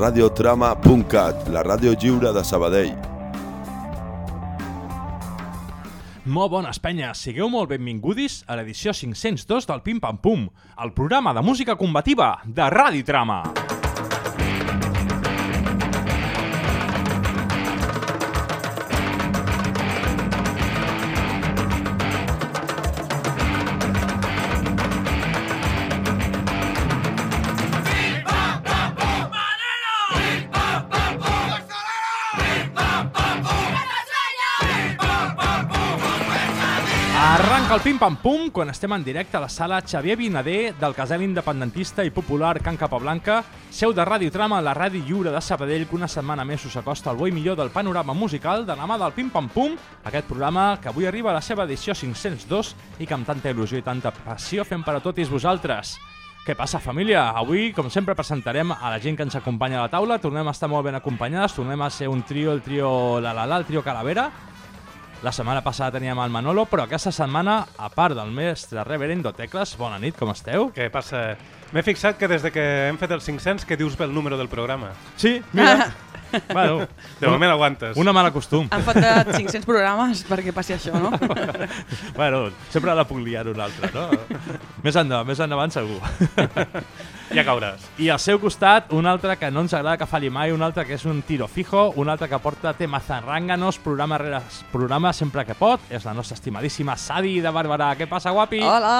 radiotrama.cat, la ràdio lliure de Sabadell. Molt bones, penyes. Sigueu molt benvingudis a l'edició 502 del Pim Pam Pum, el programa de música combativa de Ràdio Trama. Arranca el pim-pam-pum quan estem en directe a la sala Xavier Vinader del casal independentista i popular Can Capablanca, seu de Ràdio Trama, la ràdio lliure de Sabadell, que una setmana més us acosta al bo i millor del panorama musical de la mà del pim-pam-pum, aquest programa que avui arriba a la seva edició 502 i que amb tanta il·lusió i tanta passió fem per a tots vosaltres. Què passa, família? Avui, com sempre, presentarem a la gent que ens acompanya a la taula. Tornem a estar molt ben acompanyades, tornem a ser un trio, el trio La La La, el trio Calavera, la setmana passada teníem el Manolo, però aquesta setmana, a part del mestre reverendo Tecles, bona nit, com esteu? Què passa? M'he fixat que des de que hem fet els 500 que dius bé el número del programa. Sí, mira. bueno, De moment aguantes. una mala costum. Han faltat 500 programes perquè passi això, no? bueno, sempre la puc liar una altra, no? més endavant, més endavant segur. Ja cauràs. I al seu costat, un altre que no ens agrada que falli mai, un altre que és un tiro fijo, un altre que porta temes zarranganos, programa rere programa sempre que pot, és la nostra estimadíssima Sadi de Barberà. Què passa, guapi? Hola!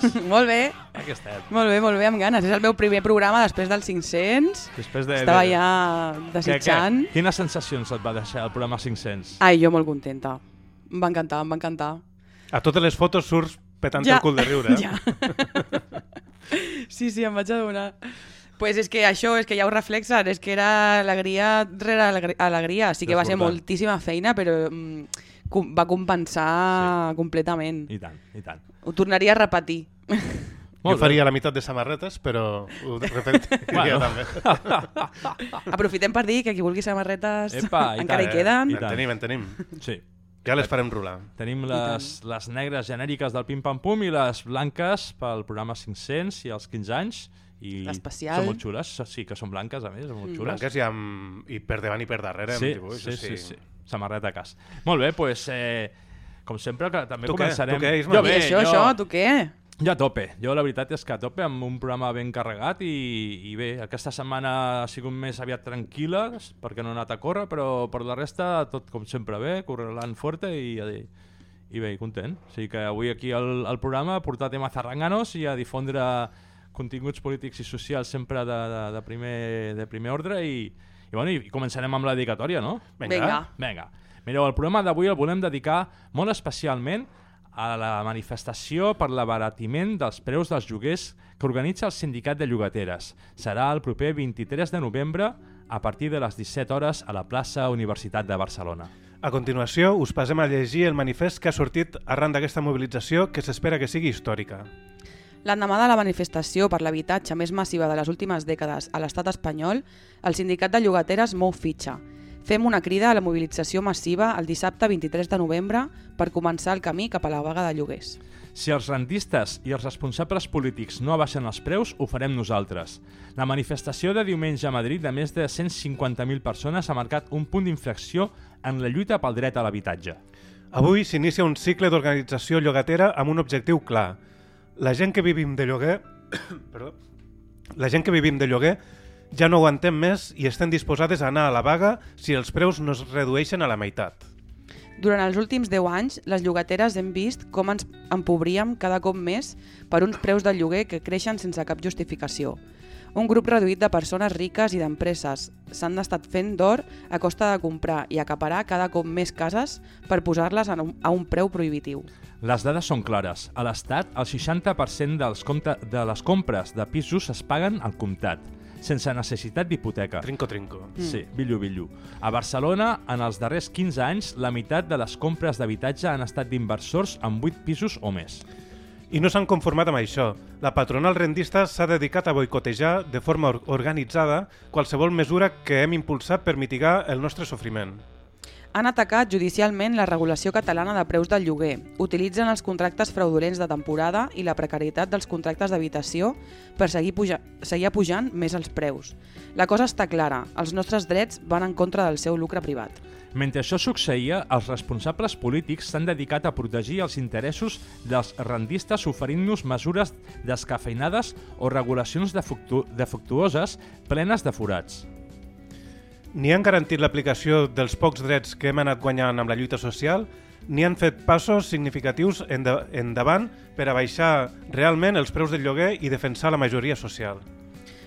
Com estàs? molt bé, Aquí estem. molt bé, molt bé, amb ganes. És el meu primer programa després dels 500. Després de, Estava de... ja desitjant. què? Quines sensacions et va deixar el programa 500? Ai, jo molt contenta. Em va encantar, em va encantar. A totes les fotos surts petant Ja. el cul de riure. Eh? Ja. sí, sí, em vaig adonar. pues és que això, és que ja ho reflexen, és que era alegria rere alegri- alegria. Sí que va ser moltíssima feina, però mm, com- va compensar completament. I tant, i tant. Ho tornaria a repetir. Jo faria la meitat de samarretes, però ho repetiria Bueno. també. Aprofitem per dir que qui vulgui samarretes Epa, encara tant, hi queden. I En tenim, en tenim. Sí. Ja les farem rolar. Tenim les, les negres genèriques del Pim Pam Pum i les blanques pel programa 500 i els 15 anys. I L'especial. Són molt xules, sí, que són blanques a més, són molt xules. Blanques i, amb, i per davant i per darrere sí, amb dibuix. sí, o sí, sigui. sí. Samarreta a cas. Molt bé, doncs, eh, com sempre, que també Tu què? començarem... Tu què, Isma? Jo I bé, això, jo... això, tu què? Jo a tope. Jo la veritat és que a tope amb un programa ben carregat i, i bé, aquesta setmana ha sigut més aviat tranquil·la perquè no he anat a córrer, però per la resta tot com sempre bé, correlant fuerte i, i, bé, i content. O sigui que avui aquí al, al programa a portar temes zarranganos i a difondre continguts polítics i socials sempre de, de, de, primer, de primer ordre i, i, bueno, i començarem amb la dedicatòria, no? Vinga. Vinga. Vinga. Mireu, el programa d'avui el volem dedicar molt especialment a la manifestació per l'abaratiment dels preus dels lloguers que organitza el Sindicat de Llogateres. Serà el proper 23 de novembre a partir de les 17 hores a la plaça Universitat de Barcelona. A continuació, us passem a llegir el manifest que ha sortit arran d'aquesta mobilització que s'espera que sigui històrica. L'endemà de la manifestació per l'habitatge més massiva de les últimes dècades a l'estat espanyol, el sindicat de llogateres mou fitxa. Fem una crida a la mobilització massiva el dissabte 23 de novembre per començar el camí cap a la vaga de lloguers. Si els rentistes i els responsables polítics no abaixen els preus, ho farem nosaltres. La manifestació de diumenge a Madrid de més de 150.000 persones ha marcat un punt d'inflexió en la lluita pel dret a l'habitatge. Avui s'inicia un cicle d'organització llogatera amb un objectiu clar. La gent que vivim de lloguer... Perdó. La gent que vivim de lloguer ja no aguantem més i estem disposades a anar a la vaga si els preus no es redueixen a la meitat. Durant els últims 10 anys, les llogateres hem vist com ens empobríem cada cop més per uns preus del lloguer que creixen sense cap justificació. Un grup reduït de persones riques i d'empreses s'han estat fent d'or a costa de comprar i acaparar cada cop més cases per posar-les a un, preu prohibitiu. Les dades són clares. A l'Estat, el 60% dels compte, de les compres de pisos es paguen al comptat, sense necessitat d'hipoteca. Trinco, trinco. Sí, billu, billu. A Barcelona, en els darrers 15 anys, la meitat de les compres d'habitatge han estat d'inversors amb 8 pisos o més. I no s'han conformat amb això. La patronal rendista s'ha dedicat a boicotejar de forma or- organitzada qualsevol mesura que hem impulsat per mitigar el nostre sofriment. Han atacat judicialment la regulació catalana de preus del lloguer, utilitzen els contractes fraudulents de temporada i la precarietat dels contractes d'habitació per seguir, puja seguir pujant més els preus. La cosa està clara, els nostres drets van en contra del seu lucre privat. Mentre això succeïa, els responsables polítics s'han dedicat a protegir els interessos dels rendistes oferint-nos mesures descafeinades o regulacions defectu defectuoses plenes de forats. Ni han garantit l'aplicació dels pocs drets que hem anat guanyant amb la lluita social, ni han fet passos significatius endavant per a baixar realment els preus del lloguer i defensar la majoria social.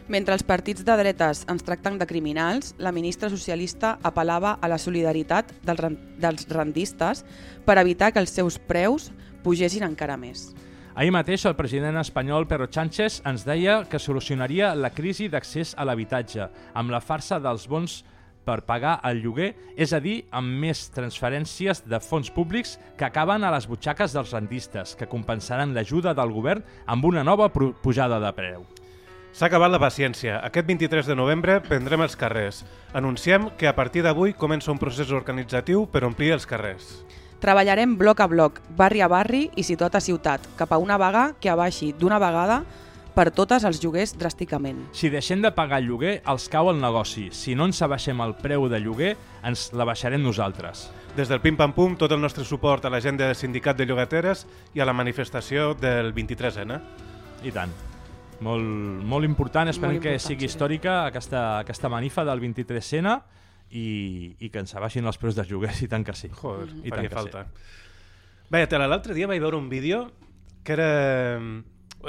Mentre els partits de dretes ens tracten de criminals, la ministra socialista apel·lava a la solidaritat dels rendistes per evitar que els seus preus pugessin encara més. Ahir mateix el president espanyol Pedro Sánchez ens deia que solucionaria la crisi d'accés a l'habitatge amb la farsa dels bons per pagar el lloguer, és a dir, amb més transferències de fons públics que acaben a les butxaques dels rendistes, que compensaran l'ajuda del govern amb una nova pujada de preu. S'ha acabat la paciència. Aquest 23 de novembre prendrem els carrers. Anunciem que a partir d'avui comença un procés organitzatiu per omplir els carrers. Treballarem bloc a bloc, barri a barri i ciutat a ciutat, cap a una vaga que abaixi d'una vegada per totes els lloguers dràsticament. Si deixem de pagar el lloguer, els cau el negoci. Si no ens abaixem el preu de lloguer, ens l'abaixarem nosaltres. Des del Pim Pam Pum, tot el nostre suport a la gent del Sindicat de Llogateres i a la manifestació del 23N. I tant. Molt, molt important, esperem Molt que important, sigui sí. històrica aquesta, aquesta manifa del 23N i, i que ens abaixin els preus dels lloguers, i tant que sí. Joder, I faria tant que falta. Bé, tela, l'altre dia vaig veure un vídeo que era,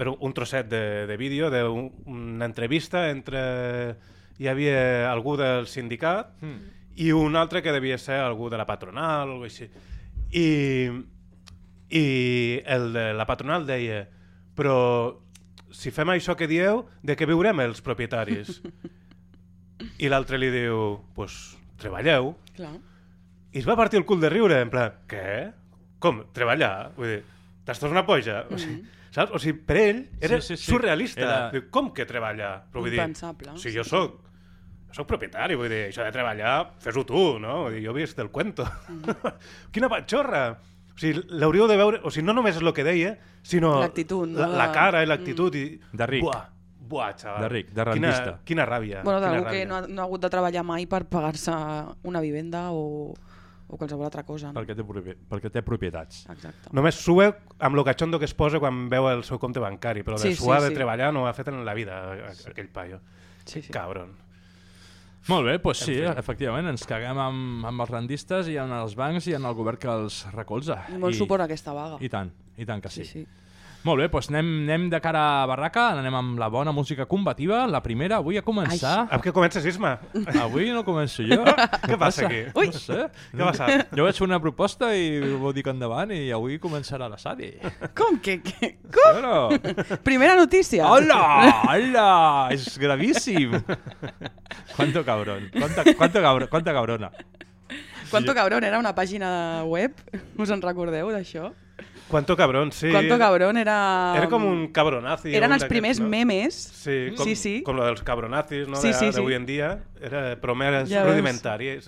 era un trosset de, de vídeo d'una entrevista entre... Hi havia algú del sindicat Mm. i un altre que devia ser algú de la patronal o alguna així. I, I el de la patronal deia però si fem això que dieu, de què viurem els propietaris? I l'altre li diu, pues, treballeu. Clar. I es va partir el cul de riure, en plan, què? Com? Treballar? Vull dir, t'estàs una polla? O sigui, saps? O sigui, per ell era Sí, sí, sí. surrealista. Era- Diu, com que treballar? Però vull dir, si jo sóc soc propietari, vull dir, això de treballar, fes-ho tu, no? Vull dir, jo he vist el cuento. Quina patxorra! O sigui, l'hauríeu de veure... O sigui, no només és el que deia, sinó L'actitud, no? la, la cara i l'actitud. I... De ric. Buah, buah, xaval. De ric, de quina, rendista. quina ràbia. Bueno, quina d'algú que no ha, no ha hagut de treballar mai per pagar-se una vivenda o, o qualsevol altra cosa. No? Perquè té, perquè té propietats. Exacte. Només sue amb lo cachondo que es posa quan veu el seu compte bancari, però de Sí, sí, suar de sí. treballar no ho ha fet en la vida, a- aquell paio. Sí, sí. Cabron. Molt bé, doncs sí, En fi. efectivament, ens caguem amb, amb els rendistes i en els bancs i en el govern que els recolza. I molt suport a aquesta vaga. I tant, i tant que sí. sí, sí. Molt bé, doncs anem, anem de cara a barraca, anem amb la bona música combativa. La primera, avui a començar... Amb què comença Sisma? Avui no començo jo. Què passa aquí? Ui! No sé. Què ha passat? Jo vaig fer una proposta i dir que endavant i avui començarà la Sadi. Com que... que com? Bueno. Primera notícia. Hola, hola, és gravíssim. Quanto cabrón, quanta, quanto cabro, quanta cabrona. Quanto cabrón era una pàgina web? Us en recordeu d'això? Quanto cabrón, sí. Quanto cabrón era... Era com un cabronazi. Eren els primers no? memes. Sí, com, Sí, sí. com lo dels cabronazis, no? Sí, de- sí, sí. D'avui en dia. Era, però més Ja rudimentari.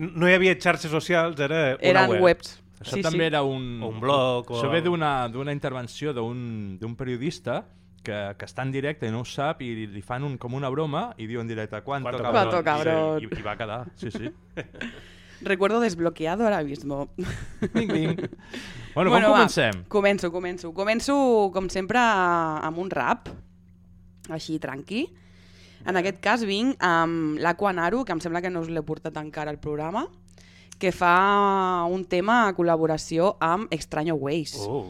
No hi havia xarxes socials, era una Eren web. webs. Això sí, també sí. era un... O un blog, o- Això ve d'una d'una intervenció d'un d'un periodista que, que està en directe i no ho sap i li fan un, com una broma i diu en directe quanto, Quanto cabrón. Quanto cabrón. I, i, I va quedar, sí, sí. Recuerdo desbloqueado ahora mismo. Ding, ding. Bueno, com va, comencem? Començo, començo. Començo, com sempre, amb un rap, així tranqui. En aquest cas vinc amb l'Aqua Naru, que em sembla que no us l'he portat encara al programa, que fa un tema a col·laboració amb Extraño Ways. Oh,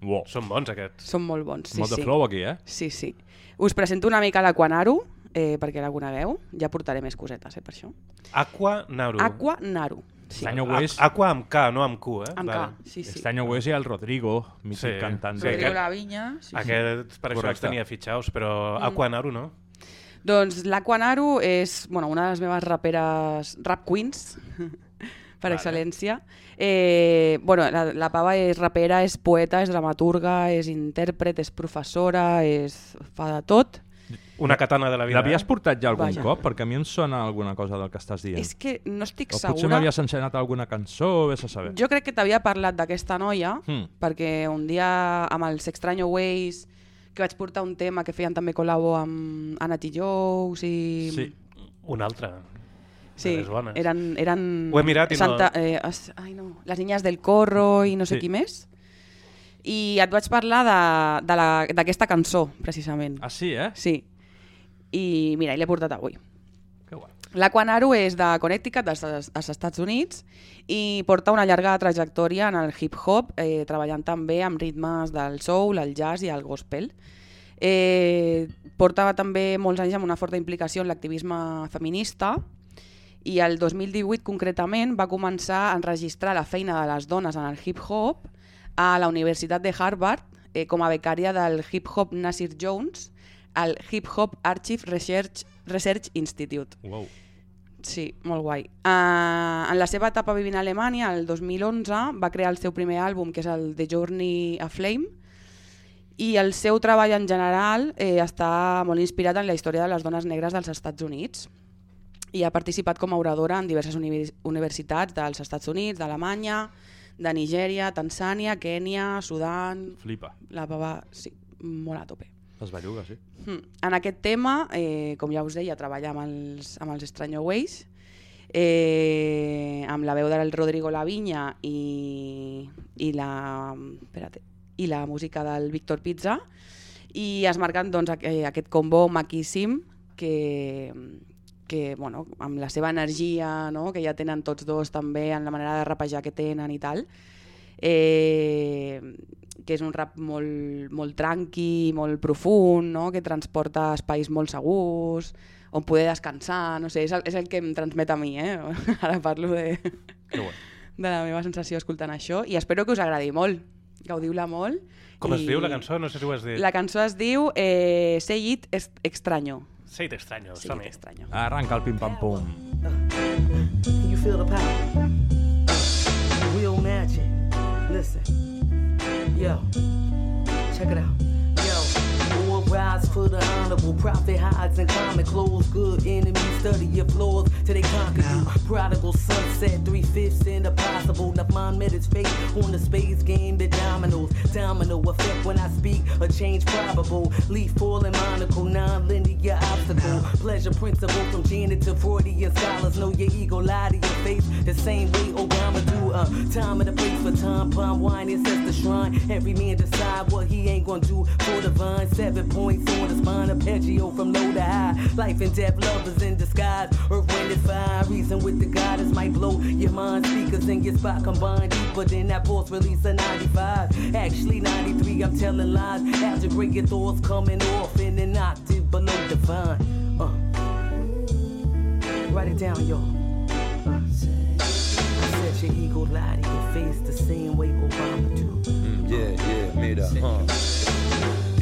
Wow. són bons aquests. Són molt bons, sí, Molt de sí. flow aquí, eh? Sí, sí. Us presento una mica l'Aqua Naru, eh, perquè la conegueu. Ja portaré més cosetes, eh, per això. Aqua Naru. Aqua Naru. Sí. A- Ways. Aqua amb K, no amb Q, eh? Amb Vale. K, sí, sí. Extraño Ways i el Rodrigo, mític Sí, cantant. sí, Rodrigo aquest- La Vinya. Sí, sí. Aquests per això els Correcte. tenia fitxaus, però Mm. Aqua Naru no. Doncs l'Aqua Naru és bueno, una de les meves raperes, rap queens, per Vale. excel·lència. Eh, bueno, la, la pava és rapera, és poeta, és dramaturga, és intèrpret, és professora, és, fa de tot. Una katana de la vida. L'havies eh? portat ja algun Vaja. cop? Perquè a mi em sona alguna cosa del que estàs dient. És que no estic o potser segura... m'havies ensenyat alguna cançó, vés a saber. Jo crec que t'havia parlat d'aquesta noia, Hmm. perquè un dia amb els Extraño Ways, que vaig portar un tema que feien també col·labo amb Anna T. Jous i... Sí. Una altra. Sí, eren, eren Ho he mirat i no- Santa, eh, es, ai, no, les niñas del corro i no sé Sí. qui més. I et vaig parlar de- de la- d'aquesta cançó, precisament. Ah, sí, eh? Sí. I mira, i l'he portat avui. Que guai. La Quanaru és de Connecticut, dels, dels Estats Units, i porta una llarga trajectòria en el hip-hop, eh, treballant també amb ritmes del soul, el jazz i el gospel. Eh, portava també molts anys amb una forta implicació en l'activisme feminista i el 2018 concretament va començar a enregistrar la feina de les dones en el hip-hop a la Universitat de Harvard eh, com a becària del hip-hop Nasir Jones al Hip Hop Archive Research, Research Institute. Wow. Sí, molt guai. Uh, en la seva etapa vivint a Alemanya, el 2011, va crear el seu primer àlbum, que és el The Journey a Flame, i el seu treball en general eh, està molt inspirat en la història de les dones negres dels Estats Units i ha participat com a oradora en diverses univers universitats dels Estats Units, d'Alemanya, de Nigèria, Tanzània, Kènia, Sudan... Flipa. La baba, sí, molt a tope. Les bellugues, sí. Mm. En aquest tema, eh, com ja us deia, treballar amb els, amb els Estranyo Ways, eh, amb la veu del Rodrigo Lavinya i, i, la, espérate, i la música del Víctor Pizza, i es marquen doncs, eh, aquest combo maquíssim que, que bueno, amb la seva energia no? que ja tenen tots dos també en la manera de rapejar que tenen i tal eh, que és un rap molt, molt tranqui, molt profund, no? que transporta espais molt segurs, on poder descansar, no sé, és el, és el que em transmet a mi, eh? ara parlo de, Que de la meva sensació escoltant això, i espero que us agradi molt, gaudiu-la molt. Com es diu la cançó? No sé si ho has dit. La cançó es diu eh, Say It Extraño. Say It Extraño. Arranca el pim-pam-pum. Can you feel the power? Real magic. Listen. Yo, check it out. Rise for the honorable prophet hides in common clothes. Good enemies study your flaws till they conquer you. Prodigal sunset, three fifths in the possible. Enough mind met its fate on the space game, the dominoes. Domino effect when I speak, a change probable. Leaf falling monocle, non-linear obstacle. Pleasure principle from Janet to Freudian scholars. Know your ego, lie to your face. The same way Obama do. Uh, time and a place for time, palm wine, incest the shrine. Every man decide what he ain't gonna do for the vine. Seven points on the spine, arpeggio from low to high. Life and death, lovers in disguise. Earth, wind, and fire. Reason with the goddess might blow your mind. Speakers in your spot combined deeper than that pulse release of 95. Actually, 93, I'm telling lies. Algebraic your thoughts coming off in an octave below divine. Uh. Write it down, yo. Uh. Set your ego lie to your face the same way Obama do. Mm, yeah, yeah, mira, uh.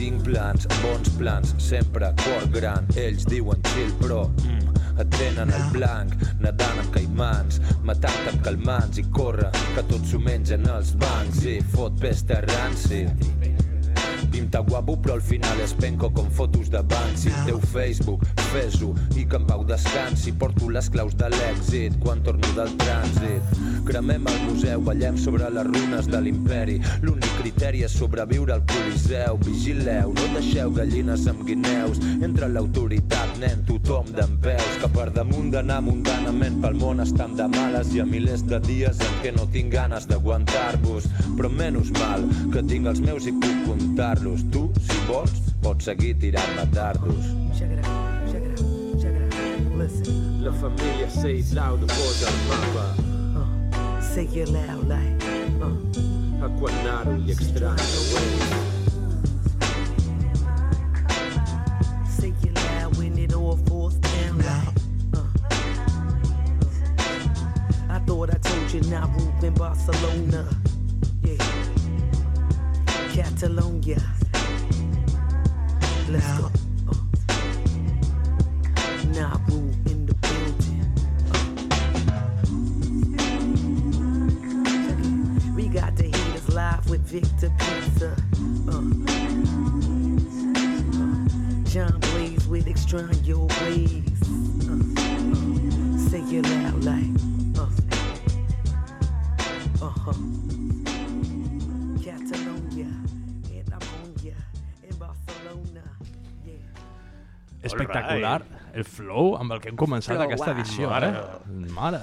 Tinc plans, bons plans, sempre cor gran. Ells diuen chill, però mm, et tenen el blanc, nedant amb caimans, matant amb calmants i corre, que tots s'ho mengen als bancs i fot pesta ranci. Pinta guapo però al final és penco com fotos d'abans Si el teu Facebook, fes-ho i que en pau descansi. Porto les claus de l'èxit quan torno del trànsit. Cremem el museu, ballem sobre les runes de l'imperi. L'únic criteri és sobreviure al coliseu. Vigileu, no deixeu gallines amb guineus. Entre l'autoritat, nen, tothom d'en peus Que per damunt d'anar mundanament pel món estan de males. Hi ha milers de dies en què no tinc ganes d'aguantar-vos. Però menys mal que tinc els meus i puc comptar-los Tu, si vols, pots seguir tirant-me dardos out. Listen, La família Seid Loud posa el mapa. Uh, say it loud like, uh. a Quanaro i Extraño Say it loud when it all falls down like, uh. I thought I told you not in Barcelona, yeah, Catalonia. Let's go. In the building. We got the haters live with Victor Pizza. Uh. John blaze with extraneous ways. Uh, say it loud like, uh, uh-huh. Espectacular. El flow amb el que hem començat Flow, aquesta edició, Mare eh? Mare.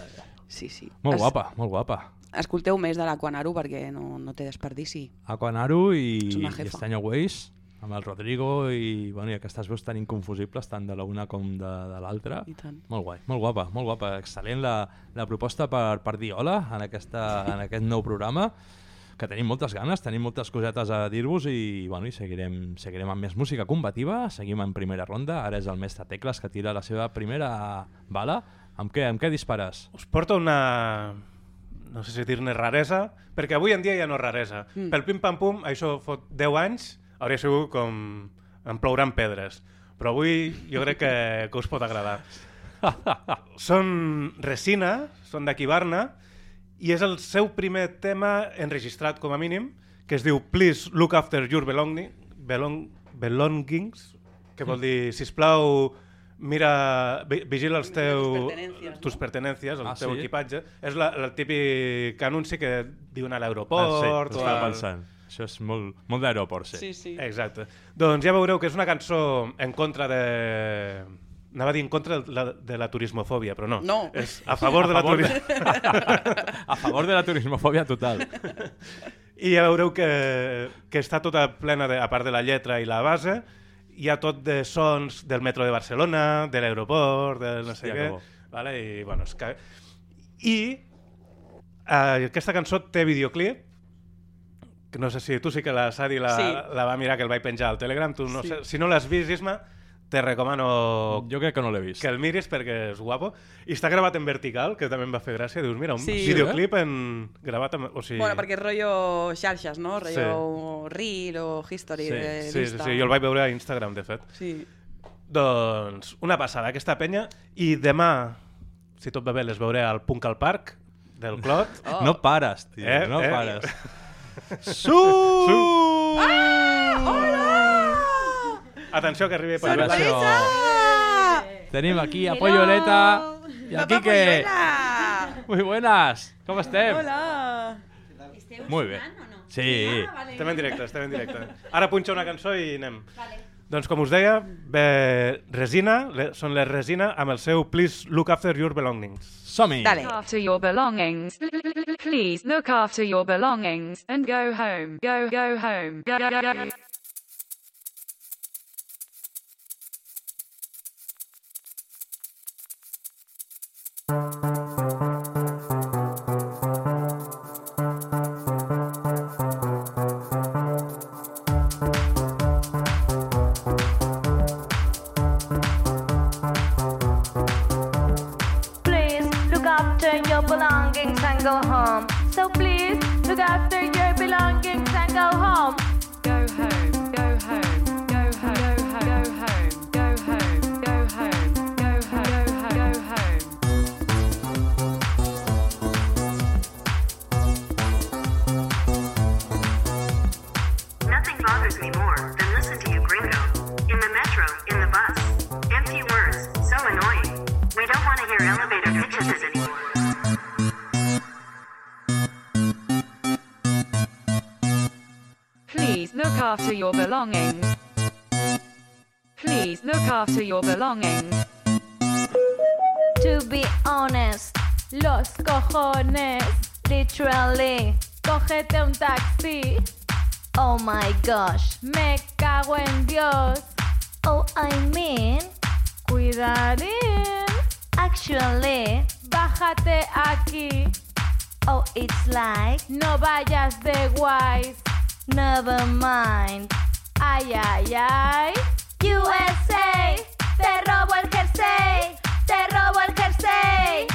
Sí, sí. Molt Es- guapa, molt guapa. Escolteu més de l'Aquanaru perquè no, no té desperdici. Aquanaru i, i jefa. Estanyo Ways, amb el Rodrigo i, bueno, i aquestes veus tan inconfusibles, tant de la una com de, de l'altra. Molt guai, molt guapa, molt guapa. Excel·lent la, la proposta per, per dir hola en, aquesta, en aquest nou programa que tenim moltes ganes, tenim moltes cosetes a dir-vos i, bueno, i seguirem, seguirem amb més música combativa, seguim en primera ronda, ara és el mestre Tecles que tira la seva primera bala. Amb què, amb què dispares? Us porto una... no sé si dir-ne raresa, perquè avui en dia ja no és raresa. Mm. Pel pim-pam-pum, això fot 10 anys, hauria sigut com em plouran pedres. Però avui jo crec que, que us pot agradar. són Resina, són d'aquí Barna, i és el seu primer tema enregistrat com a mínim, que es diu Please look after your belonging, belong, belongings, que vol dir, sisplau, mira, vi- vigila els no? tus pertenències, el Ah, teu sí? equipatge. És la, el típic anunci que diuen a Ah, l'aeroport. sí, o estava al- pensant. Això és molt, molt d'aeroport, sí. Sí, sí. Exacte. Doncs ja veureu que és una cançó en contra de... Anava a dir en contra de la, de la turismofòbia, però no. No. És a favor de la favor de- turismofòbia. A favor de la turismofòbia total. I ja veureu que, que està tota plena, de, a part de la lletra i la base, hi ha tot de sons del metro de Barcelona, de l'aeroport, de no sé Hòstia, què. Vale? I, bueno, és que... I eh, aquesta cançó té videoclip, que no sé si tu sí que la Sari la, Sí. la va mirar, que el vaig penjar al Telegram, tu no Sí. sé, si no l'has vist, Isma, te recomano Jo crec que no l'he vist. que el miris perquè és guapo. I està gravat en vertical, que també em va fer gràcia. Dius, mira, un Sí. videoclip en... gravat amb... O sigui... Bueno, perquè és rotllo xarxes, no? Rotllo Reel o History Sí, de Sí, sí, sí, jo el vaig veure a Instagram, de fet. Sí. Doncs una passada, aquesta penya. I demà, si tot va bé, les veuré al Punk al Parc del Clot. Oh. No pares, tio, Eh, no eh. pares. Su! Atenció que arribi per això. Tenim aquí a Polloleta i a Quique. Muy buenas. Com estem? Hola! Muy bé. Sí. Estem en directe, estem en directe. Ara punxa una cançó i anem. Doncs com us deia, ve Resina, le, són les Resina amb el seu Please Look After Your Belongings. Som-hi. Dale. after your belongings. Please look after your belongings and go home. Go, go home. Go, go, go. Go home. Um, after your belongings. Please look after your belongings. To be honest, los cojones, literally. Cógete un taxi. Oh my gosh, me cago en Dios. Oh, I mean, cuidarín. Actually, bájate aquí. Oh, it's like, no vayas de guays. Never mind. Ay, ay, ay. USA, te robo el jersey. Te robo el jersey.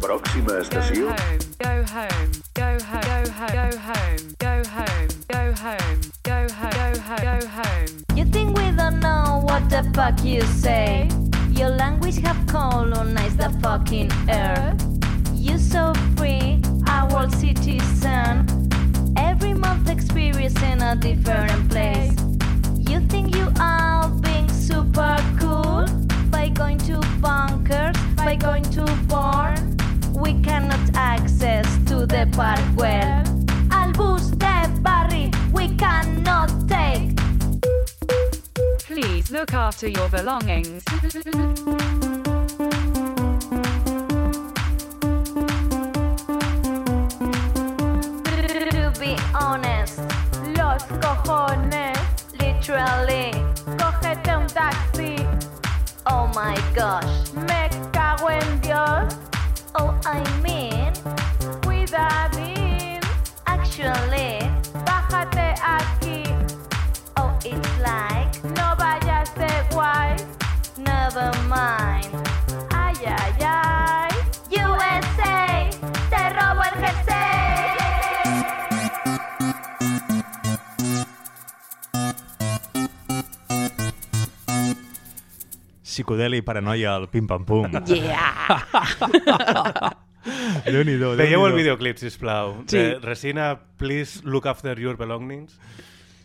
Pròxima Go estació. home. Go home. Go home. Go home. Go home. Go home. Go home. Go home. Go home. Go home. You think we don't know what the fuck you say? Your language have colonized the fucking earth. You so free, a world citizen. Every month experience in a different place. You think you are being super cool by going to bunkers, by going to barn. We cannot access to the park well. Al bus de Barry, we cannot take. Please look after your belongings. honest, los cojones, literally. Cógete un taxi. Oh my gosh, me cago en Dios. Oh, I mean, cuidadín. Actually, bájate aquí. Oh, it's like, no vayas de guay. Never mind. Ay, ay, ay. Psicodeli i paranoia al pim-pam-pum. Yeah! Déu-n'hi-do, Veieu el videoclip, sisplau. Sí. De Resina, please look after your belongings.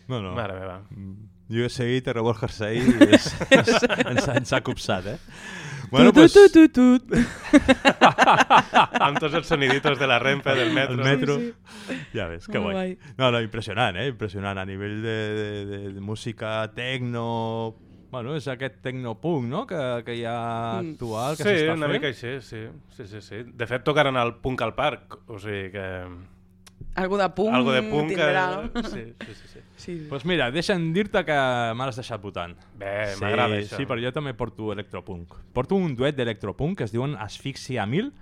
No, no. Mare meva. USA, te robo el jersei, és, és, ens, ens ha copsat, eh? Bueno, tu, pues, tu, tu, tu, tu. Amb tots els soniditos de la Renfe, del metro. el metro. Sí, Ja ves, que guai. No, no, impressionant, eh? Impressionant a nivell de, de, de, de música, tecno... Bueno, és aquest tecno-punk, no?, que, que hi ha Mm. actual, que Sí, s'està una fent. mica així, sí. sí, sí, sí. De fet, tocaran al Punk al Parc, o sigui que... Algo de punk, Algo de punk... tindrà, no? Sí, sí, sí. sí. Sí. Pues mira, deixa'm dir-te que me l'has deixat votant. Bé, sí, m'agrada això. Sí, però jo també porto electropunk. Porto un duet d'electropunk que es diuen Asfixia 1000.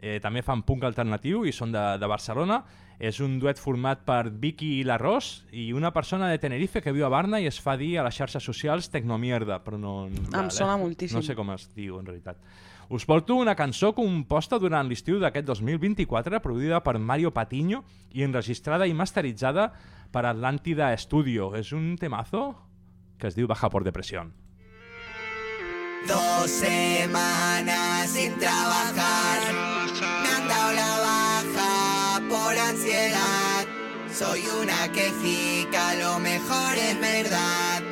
Eh, també fan punk alternatiu i són de, de Barcelona. És un duet format per Vicky i l'Arròs i una persona de Tenerife que viu a Barna i es fa dir a les xarxes socials tecnomierda, però no... Em sona moltíssim. No sé com es diu, en realitat. Us porto una cançó composta durant l'estiu d'aquest 2024, produïda per Mario Patiño i enregistrada i masteritzada per Atlántida Studio. És un temazo que es diu Baja por depresión. Dos semanas sin trabajar, Soy una quejica, lo mejor es verdad.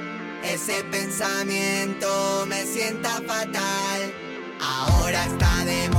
Ese pensamiento me sienta fatal. Ahora está de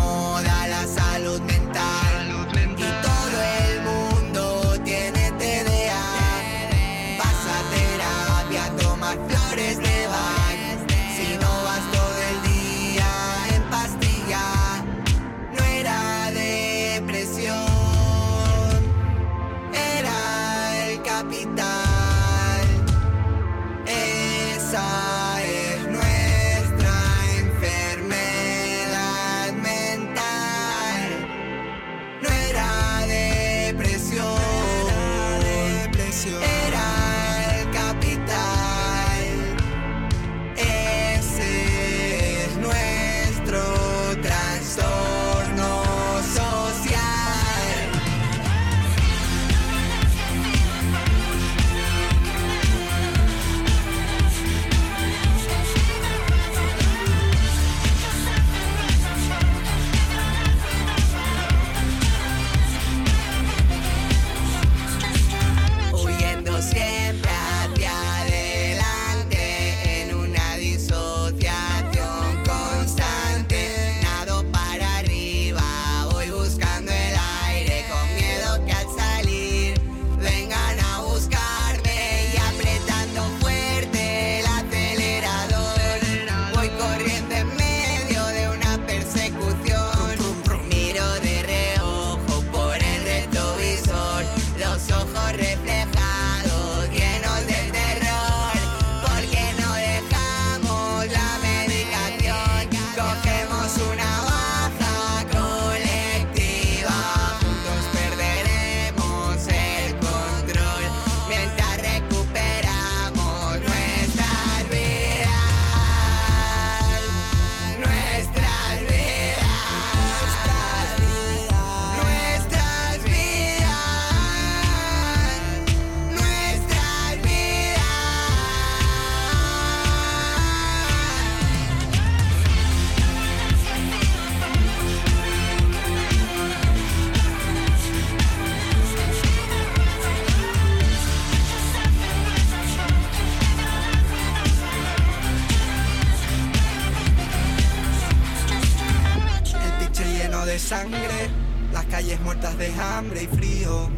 hambre y frío.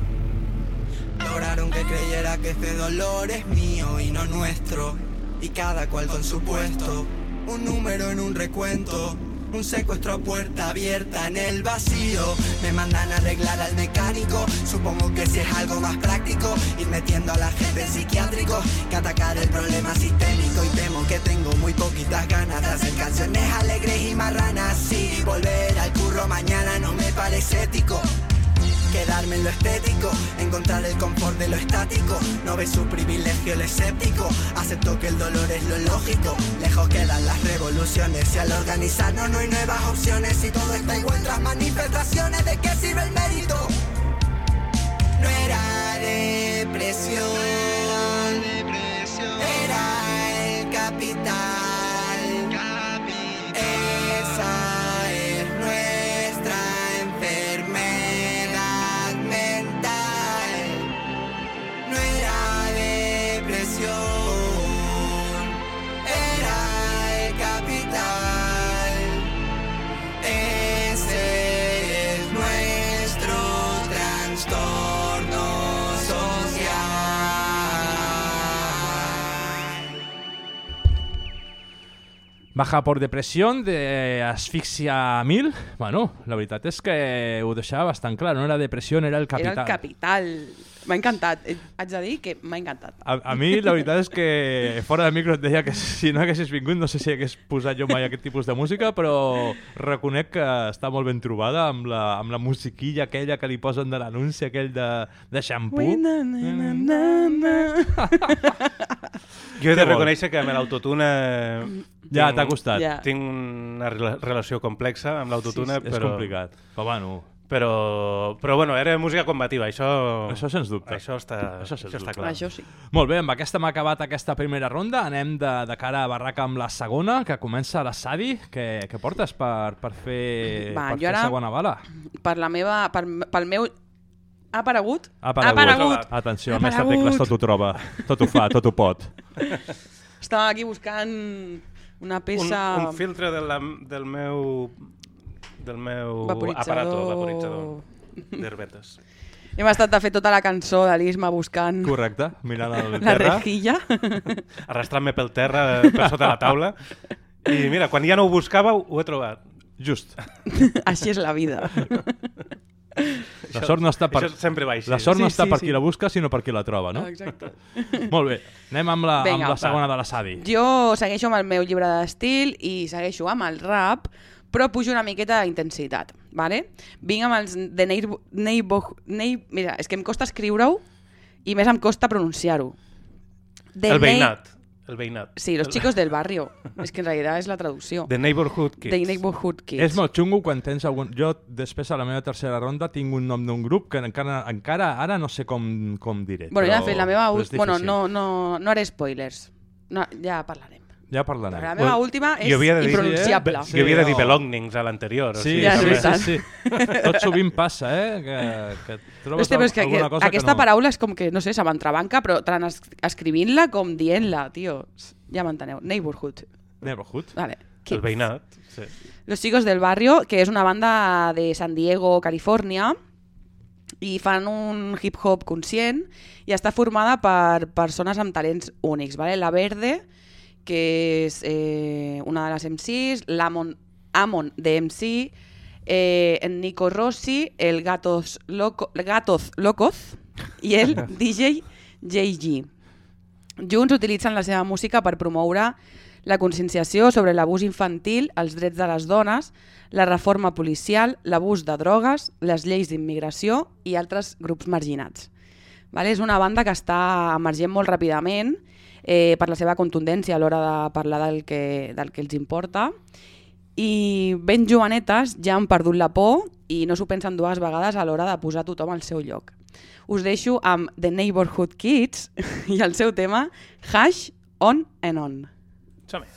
Lograron que creyera que este dolor es mío y no nuestro. Y cada cual con su puesto. Un número en un recuento. Un secuestro a puerta abierta en el vacío. Me mandan a arreglar al mecánico. Supongo que si es algo más práctico, ir metiendo a la gente en psiquiátrico que atacar el problema sistémico. Y temo que tengo muy poquitas ganas de hacer canciones alegres y marranas. Sí, volver al curro mañana no me parece ético. Quedarme en lo estético, encontrar el confort de lo estático. No ve su privilegio el escéptico. Acepto que el dolor es lo lógico. Lejos quedan las revoluciones. Y al organizarnos no hay nuevas opciones. Y todo está igual tras manifestaciones. ¿De qué sirve el mérito? No era depresión. Baja por depressió de asfixia 1000. Bueno, la veritat és que ho deixava bastant clar. No era depressió, era el capital. Era el capital. M'ha encantat. Eh, Haig de dir que m'ha encantat. A, a mi la veritat és que fora de micro et deia que si no haguessis vingut no sé si hagués posat jo mai aquest tipus de música, però reconec que està molt ben trobada amb la, amb la musiquilla aquella que li posen de l'anunci aquell de, de xampú. Na, na, na, na, na. Jo he de reconèixer que amb l'autotune... Ja, t'ha costat. Ja. Tinc una rela- relació complexa amb l'autotune, És però... complicat. Però bueno, Però, però bueno, era música combativa, això... Això sens dubte. Això està, Això això està clar. Això sí. Molt bé, amb aquesta hem acabat aquesta primera ronda. Anem de, de cara a barraca amb la segona, que comença la Sadi. Què, què portes per, per fer, Va, per fer ara- segona bala? Per la meva... Per, pel meu... Ha aparegut? Ha aparegut. Ha aparegut. Atenció, Ha a mestre aparegut. Tecles tot ho troba, tot ho fa, tot ho pot. Estava aquí buscant una Un, peça... un filtre de la, del meu del meu Vaporitzador. aparato vaporitzador d'herbetes. Hem estat de fer tota la cançó de l'Isma buscant Correcte, mirant el la terra. rejilla. Arrastrant-me pel terra, eh, per sota la taula. I mira, quan ja no ho buscava, ho he trobat. Just. Així és la vida. La sort no està per, Això sempre va així. la sort no Sí, està sí, per sí. qui la busca, sinó per qui la troba, no? Exacte. Molt bé, anem amb la, Vinga, amb la va. segona de la Sadi. Jo segueixo amb el meu llibre d'estil i segueixo amb el rap, però pujo una miqueta d'intensitat, vale? Vinc amb els de neighbor... neighbor neigh, mira, és que em costa escriure-ho i més em costa pronunciar-ho. El nei- veïnat. El veïnat. Sí, los chicos del barrio. és que en realitat és la traducció. The Neighborhood Kids. The Neighborhood Kids. És molt xungo quan tens algun... Jo, després, a la meva tercera ronda, tinc un nom d'un grup que encara, encara ara no sé com, com diré. Bueno, ja, però- de fet, la meva... és Bueno, no, no, no haré spoilers. No, ja parlarem. Ja parlarem. La meva última és jo havia de dir- impronunciable. Sí, Jo havia de dir no. belongings a l'anterior. O Sí, sigui, Ja, sí, sí. Tot sovint passa, eh? Que, que trobes Hòstia, però és que, alguna que cosa aquesta que no... paraula és com que, no sé, se m'entrebanca, però tant es escrivint-la com dient-la, tio. Ja m'enteneu. Neighborhood. Neighborhood. Vale. El veïnat. Sí. Los Chicos del Barrio, que és una banda de San Diego, Califòrnia, i fan un hip-hop conscient i està formada per persones amb talents únics. Vale? La Verde, que és eh, una de les MCs, l'Amon Amon de MC, eh, en Nico Rossi, el Gatos, Loco, Gatos Locoz i el DJ JG. Junts utilitzen la seva música per promoure la conscienciació sobre l'abús infantil, els drets de les dones, la reforma policial, l'abús de drogues, les lleis d'immigració i altres grups marginats. Vale? És una banda que està emergent molt ràpidament eh, per la seva contundència a l'hora de parlar del que, del que els importa i ben jovenetes ja han perdut la por i no s'ho pensen dues vegades a l'hora de posar tothom al seu lloc. Us deixo amb The Neighborhood Kids i el seu tema Hash On and On. Som-hi.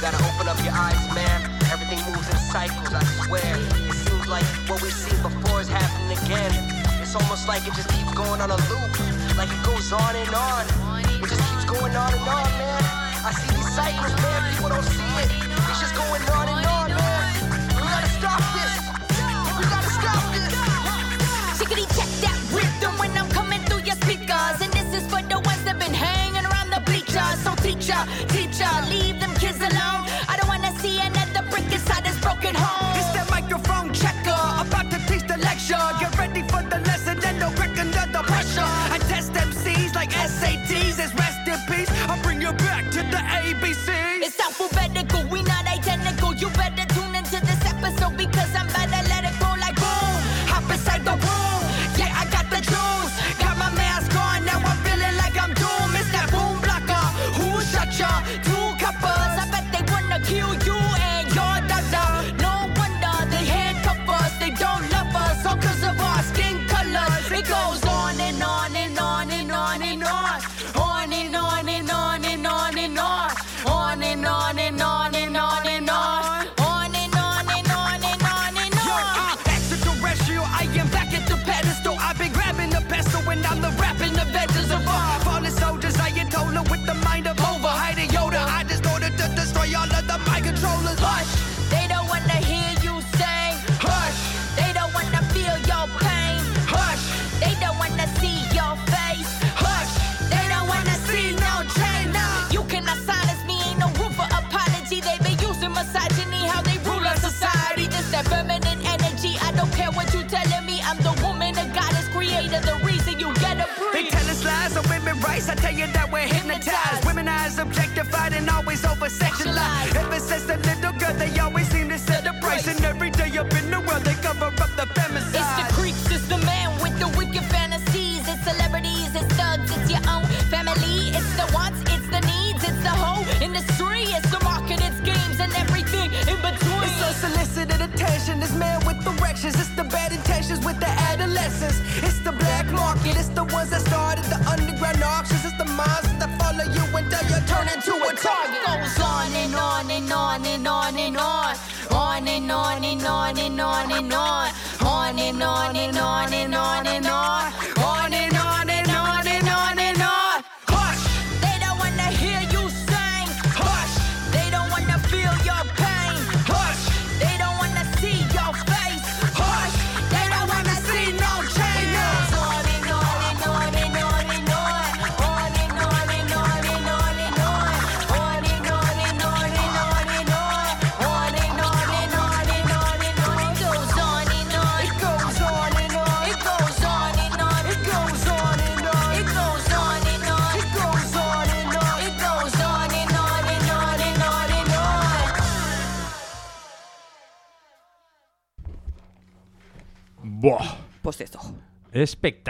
Gotta open up your eyes, man. Everything moves in cycles, I swear. It seems like what we've seen before is happening again. It's almost like it just keeps going on a loop. Like it goes on and on. It just keeps going on and on, man. I see these cycles, man. People don't see it. It's just going on and on, man. We gotta stop this. We gotta stop this. Chickadee, check that rhythm when I'm coming through your speakers. And this is for the ones that been hanging around the bleachers. So teacher, teacher, leave them kids alone. I don't wanna see another brick inside this broken home. It's that microphone checker about to teach the lecture. Get ready for the lesson, then they'll recognize the pressure. I test MCs like SAT.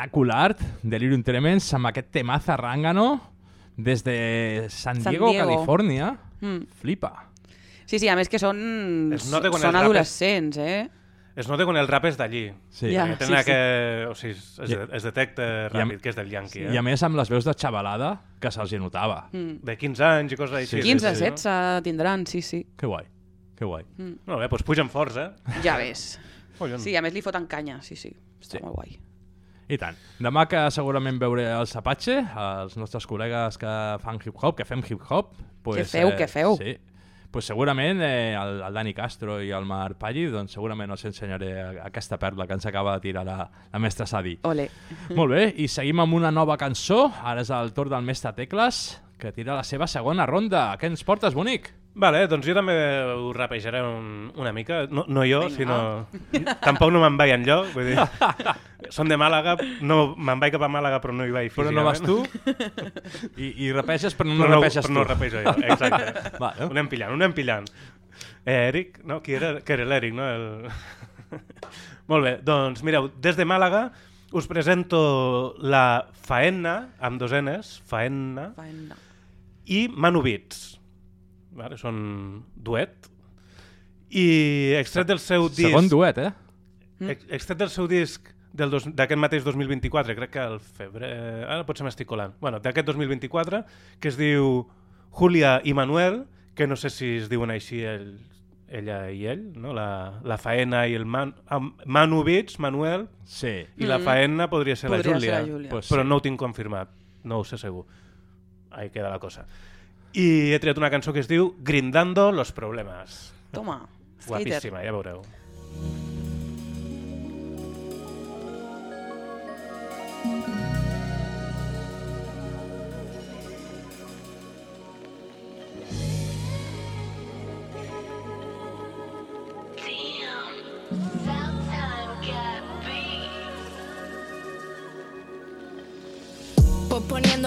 Espectacular, Delirium Tremens, amb aquest tema Zarrangano, des de San San Diego, Diego. Califòrnia. Mm. Flipa. Sí, sí, a més que són, són el rap és- adolescents, eh? Es nota quan el rap és d'allí. Sí. Que sí, sí. que... O sigui, es, es detecta a- ràpid que és del Yankee. I a Eh? més amb les veus de xavalada, que se'ls notava. Mm. De 15 anys i coses així. 15, sí, sí, 16 tindran, sí, sí. Que guai, que guai. Mm. No? Molt bé, doncs pugen forts, eh? Ja ves. Collons. Sí, a més li foten canya, sí, sí. Està Sí. molt guai. I tant. Demà que segurament veuré els Apache, els nostres col·legues que fan hip-hop, que fem hip-hop. Pues, Què feu, què feu? Sí. Pues segurament eh, el, el Dani Castro i el Marc Palli, doncs segurament els ensenyaré aquesta perla que ens acaba de tirar la, la mestra Sadi. Ole. Molt bé, i seguim amb una nova cançó. Ara és el torn del mestre Tecles, que tira la seva segona ronda. Què ens portes, bonic? Vale, doncs jo també ho rapejaré un, una mica. No, no jo, Vinga. sinó... Tampoc no me'n vaig enlloc. Vull dir, som de Màlaga, no, me'n vaig cap a Màlaga però no hi vaig Però físicament. no vas tu? I, i rapeges però no, Però no no, rapeges però tu. no rapejo jo, exacte. Vale. Ho anem pillant, ho anem pillant. Eh, Eric, no? Qui era? Que era l'Eric, no? El... Molt bé, doncs mireu, des de Màlaga us presento la Faena, amb dos Ns, Faena, Faena. I Manu Beats. Vale, són duet. I extret del seu disc... Segon duet, eh? Ex extret del seu disc del dos- d'aquest mateix 2024, crec que al febrer... Ara potser m'estic colant. Bueno, d'aquest 2024, que es diu Julia i Manuel, que no sé si es diuen així el, ella i ell, no? la, la Faena i el Man, Manu Beats, Manuel, Sí. i la Mm. Faena podria ser Podria la ser Júlia, la Júlia. Pues però sí. no ho tinc confirmat, no ho sé segur. Ahí queda la cosa. I he triat una cançó que es diu Grindando los problemas. Toma. Guapíssima, ja veureu.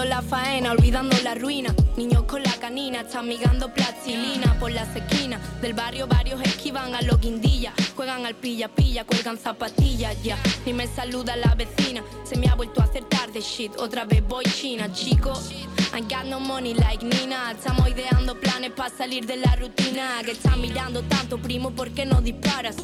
La faena, olvidando la ruina. Niños con la canina, están migando plastilina por las esquinas del barrio. Varios esquivan a los guindillas, juegan al pilla-pilla, cuelgan zapatillas ya. Ni me saluda la vecina, se me ha vuelto a hacer tarde shit. Otra vez voy China, chico. I got no money like Nina. Estamos ideando planes para salir de la rutina. Que están mirando tanto, primo, ¿por qué no disparas?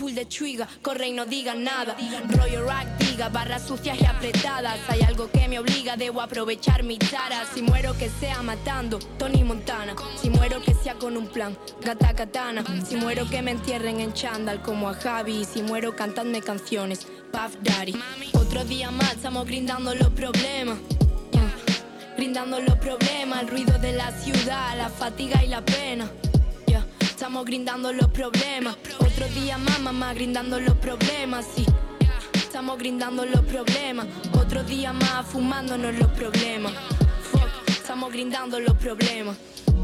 Pull de trigger, corre y no digas nada. Rollo rack, diga, barras sucias y apretadas. Hay algo que me obliga, debo aprovechar mi tara. Si muero que sea matando, Tony Montana. Si muero que sea con un plan, gata katana. Si muero que me entierren en chándal como a Javi. Si muero cantando canciones, Puff Daddy. Otro día más, estamos grindando los problemas. Brindando los problemas, el ruido de la ciudad, la fatiga y la pena. Estamos grindando los problemas. Otro día más, mamá, grindando los problemas, sí. Estamos grindando los problemas. Otro día más, fumándonos los problemas. Fuck, estamos grindando los problemas.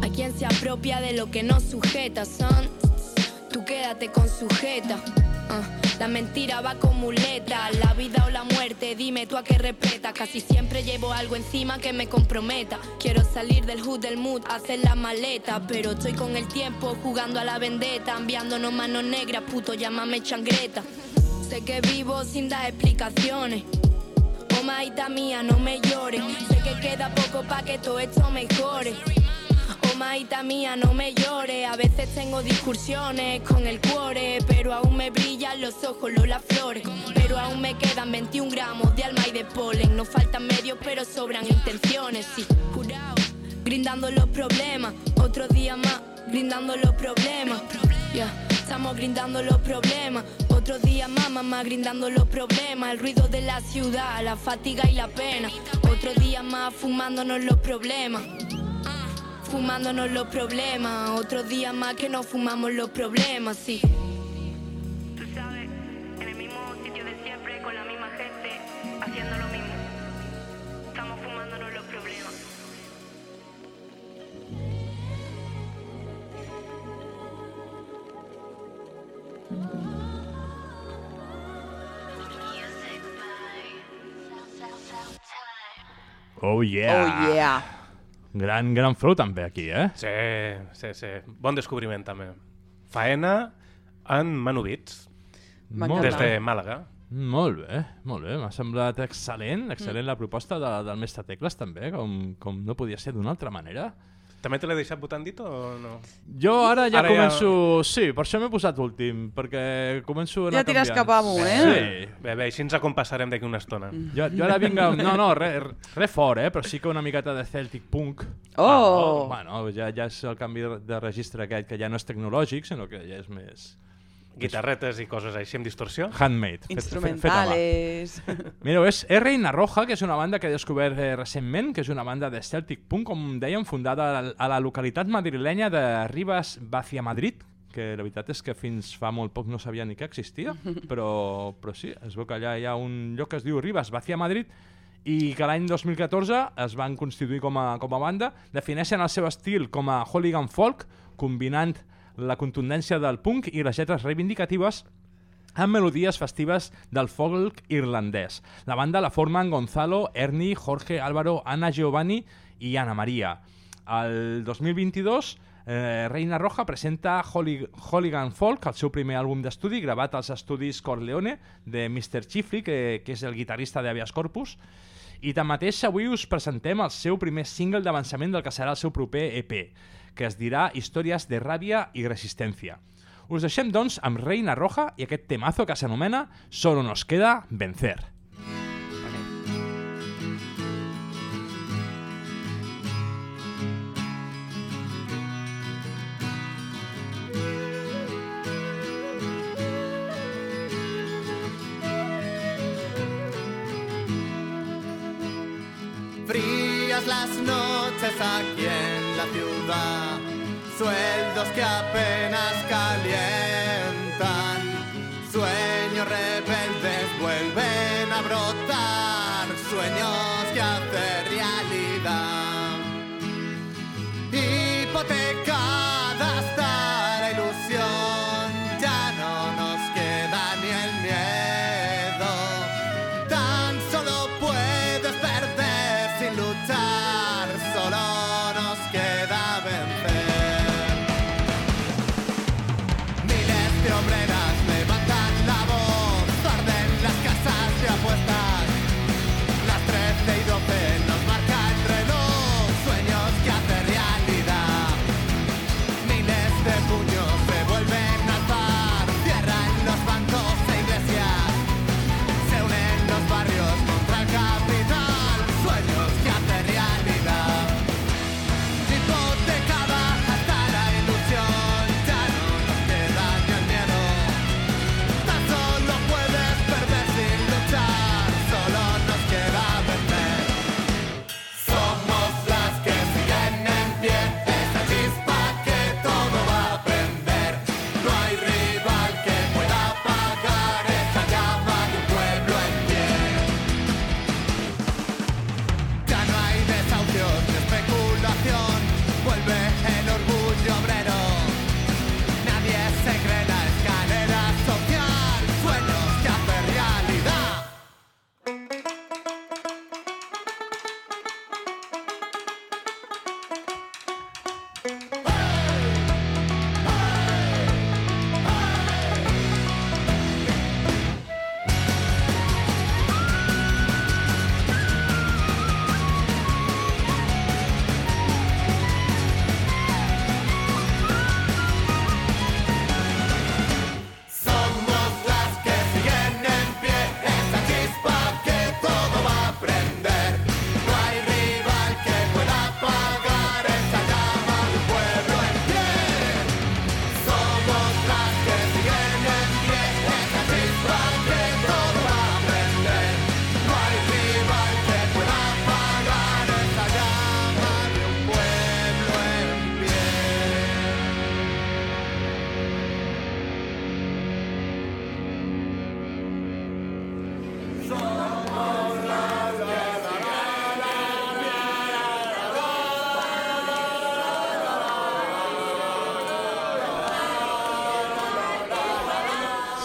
A quien se apropia de lo que no sujeta, son. Tú quédate con sujeta. Ah, la mentira va con muleta, la vida o la muerte, dime tú a qué respeta. Casi siempre llevo algo encima que me comprometa. Quiero salir del hood del mood, hacer la maleta. Pero estoy con el tiempo jugando a la vendetta, enviándonos manos negras, puto, llámame changreta. Sé que vivo sin dar explicaciones. Oh, maita mía, no me llores. Sé que queda poco pa' que todo esto mejore. Maita mía, no me llore. A veces tengo discusiones con el cuore, pero aún me brillan los ojos, lo las flores. Pero aún me quedan 21 gramos de alma y de polen. No faltan medios, pero sobran intenciones, sí. Jurado, grindando los problemas. Otro día más, grindando los problemas. Yeah, Estamos grindando los problemas. Otro día más, mamá, grindando los problemas. El ruido de la ciudad, la fatiga y la pena. Otro día más, fumándonos los problemas. Fumándonos los problemas. Otro día más que nos fumamos los problemas, sí. Tú sabes, en el mismo sitio de siempre, con la misma gente, haciendo lo mismo. Estamos fumándonos los problemas. Oh yeah. Oh yeah. Gran, gran flow també aquí, eh? Sí, sí, sí. Bon descobriment, també. Faena en Manubits, des de Màlaga. Molt bé, molt bé. M'ha semblat excel·lent, excel·lent la proposta de, del mestre Tecles també, com, com no podia ser d'una altra manera. També te l'he deixat votant dit o no? Jo ara ja Ara ja- començo... Sí, per això m'he posat últim, perquè començo a anar Ja tires canviant. cap amunt, eh? Sí. Bé, bé, així ens acompassarem d'aquí una estona. Jo, jo ara vinc... A... No, no, res re fort, eh? Però sí que una miqueta de Celtic Punk. Oh! Bueno, ja, ja és el canvi de registre aquest, que ja no és tecnològic, sinó que ja és més... Guitarretes i coses així amb distorsió. Handmade. Instrumentales. Mireu, és Reina Roja, que és una banda que he descobert eh, recentment, que és una banda de Celtic Punk, com dèiem, fundada a la, a la localitat madrilenya de Ribas Vacia Madrid, que la veritat és que fins fa molt poc no sabia ni que existia, però, però sí, es veu que allà hi ha un lloc que es diu Ribas Vacia Madrid i que l'any 2014 es van constituir com a, com a banda, defineixen el seu estil com a hooligan folk, combinant la contundència del punk i les lletres reivindicatives amb melodies festives del folk irlandès. La banda la formen Gonzalo, Ernie, Jorge, Álvaro, Ana Giovanni i Ana Maria. El 2022, eh, Reina Roja presenta Hooli- Hooligan Folk, el seu primer àlbum d'estudi, gravat als estudis Corleone de Mr. Chifli, que, que és el guitarrista d'Avias Corpus, i tanmateix avui us presentem el seu primer single d'avançament del que serà el seu proper EP, que es dirà Històries de ràbia i resistència. Us deixem, doncs, amb Reina Roja i aquest temazo que s'anomena Solo nos queda vencer. Frías las noches aquí sueldos que apenas calientan, sueños rebeldes vuelven a brotar, sueños que hacer realidad. Hipotecada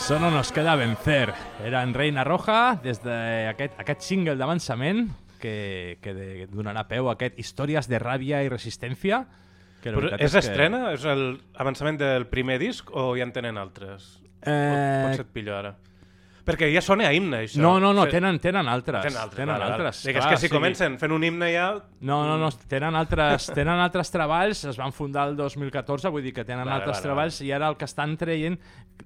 Solo nos queda vencer. Era en Reina Roja des d'aquest aquest single d'avançament que, que de, donarà peu a aquest Històries de ràbia i resistència. Que Però és que- estrena? És el avançament del primer disc o ja en tenen altres? Eh, O, potser et pillo ara. Perquè ja sona a himne, això. No, no, no, tenen, tenen altres. Tenen altres, Tenen vale, vale. altres. Dic, és clar, que si sigui- comencen fent un himne ja... No, no, no, tenen altres, tenen altres treballs, es van fundar el 2014, vull dir que tenen Vale, altres vale, treballs i ara el que estan traient,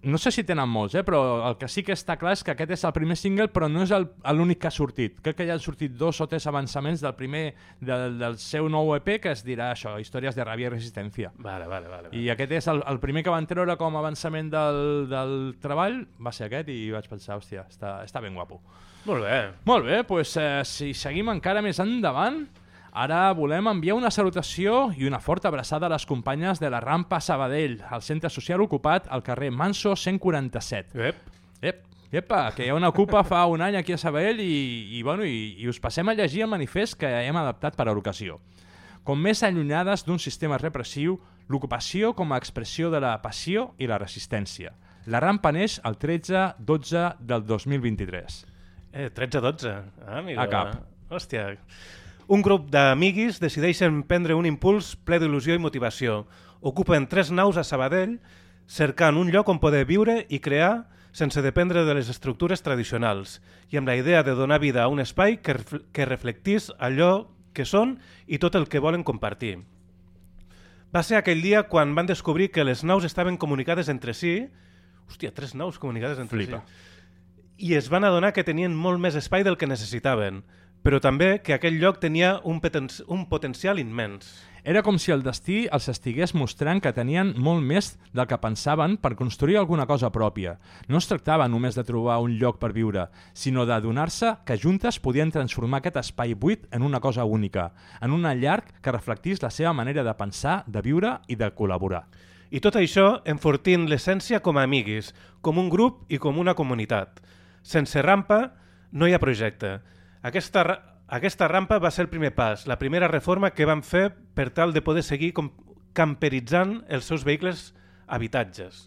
no sé si tenen molts, eh, però el que sí que està clar és que aquest és el primer single, però no és l'únic que ha sortit. Crec que ja han sortit dos o tres avançaments del primer, del, del seu nou EP, que es dirà això, Històries de ràbia i resistència. Vale, vale, vale. I aquest és el, el primer que van treure com a avançament del, del treball, va ser aquest, i vaig pensar, hòstia, està, està ben guapo. Molt bé. Molt bé, doncs eh, si seguim encara més endavant, ara volem enviar una salutació i una forta abraçada a les companyes de la Rampa Sabadell, al centre social ocupat al carrer Manso 147. Ep. Ep. Epa, que hi ha una ocupa fa un any aquí a Sabadell i, i, bueno, i, i us passem a llegir el manifest que hem adaptat per a l'ocasió. Com més allunyades d'un sistema repressiu, l'ocupació com a expressió de la passió i la resistència. La rampa neix el 13-12 del 2023. Eh, 13-12. Ah, amigo. A cap. Hòstia. Un grup d'amiguis decideixen prendre un impuls ple d'il·lusió i motivació. Ocupen tres naus a Sabadell, cercant un lloc on poder viure i crear sense dependre de les estructures tradicionals i amb la idea de donar vida a un espai que, ref que reflectís allò que són i tot el que volen compartir. Va ser aquell dia quan van descobrir que les naus estaven comunicades entre si. Hòstia, tres naus comunicades entre Flipa. si. I es van adonar que tenien molt més espai del que necessitaven, però també que aquell lloc tenia un, poten un potencial immens. Era com si el destí els estigués mostrant que tenien molt més del que pensaven per construir alguna cosa pròpia. No es tractava només de trobar un lloc per viure, sinó d'adonar-se que juntes podien transformar aquest espai buit en una cosa única, en una llar que reflectís la seva manera de pensar, de viure i de col·laborar. I tot això enfortint l'essència com a amiguis, com un grup i com una comunitat. Sense rampa no hi ha projecte. Aquesta, aquesta rampa va ser el primer pas, la primera reforma que van fer per tal de poder seguir camperitzant els seus vehicles habitatges.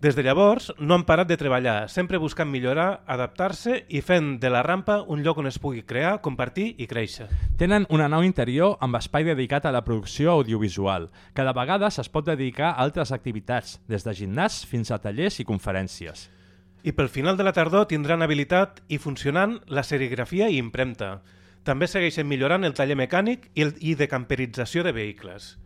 Des de llavors no han parat de treballar, sempre buscant millorar, adaptar-se i fent de la rampa un lloc on es pugui crear, compartir i créixer. Tenen una nau interior amb espai dedicat a la producció audiovisual. Cada vegada es pot dedicar a altres activitats, des de gimnàs fins a tallers i conferències. I pel final de la tardor tindran habilitat i funcionant la serigrafia i impremta. També segueixen millorant el taller mecànic i, el, i de camperització de vehicles.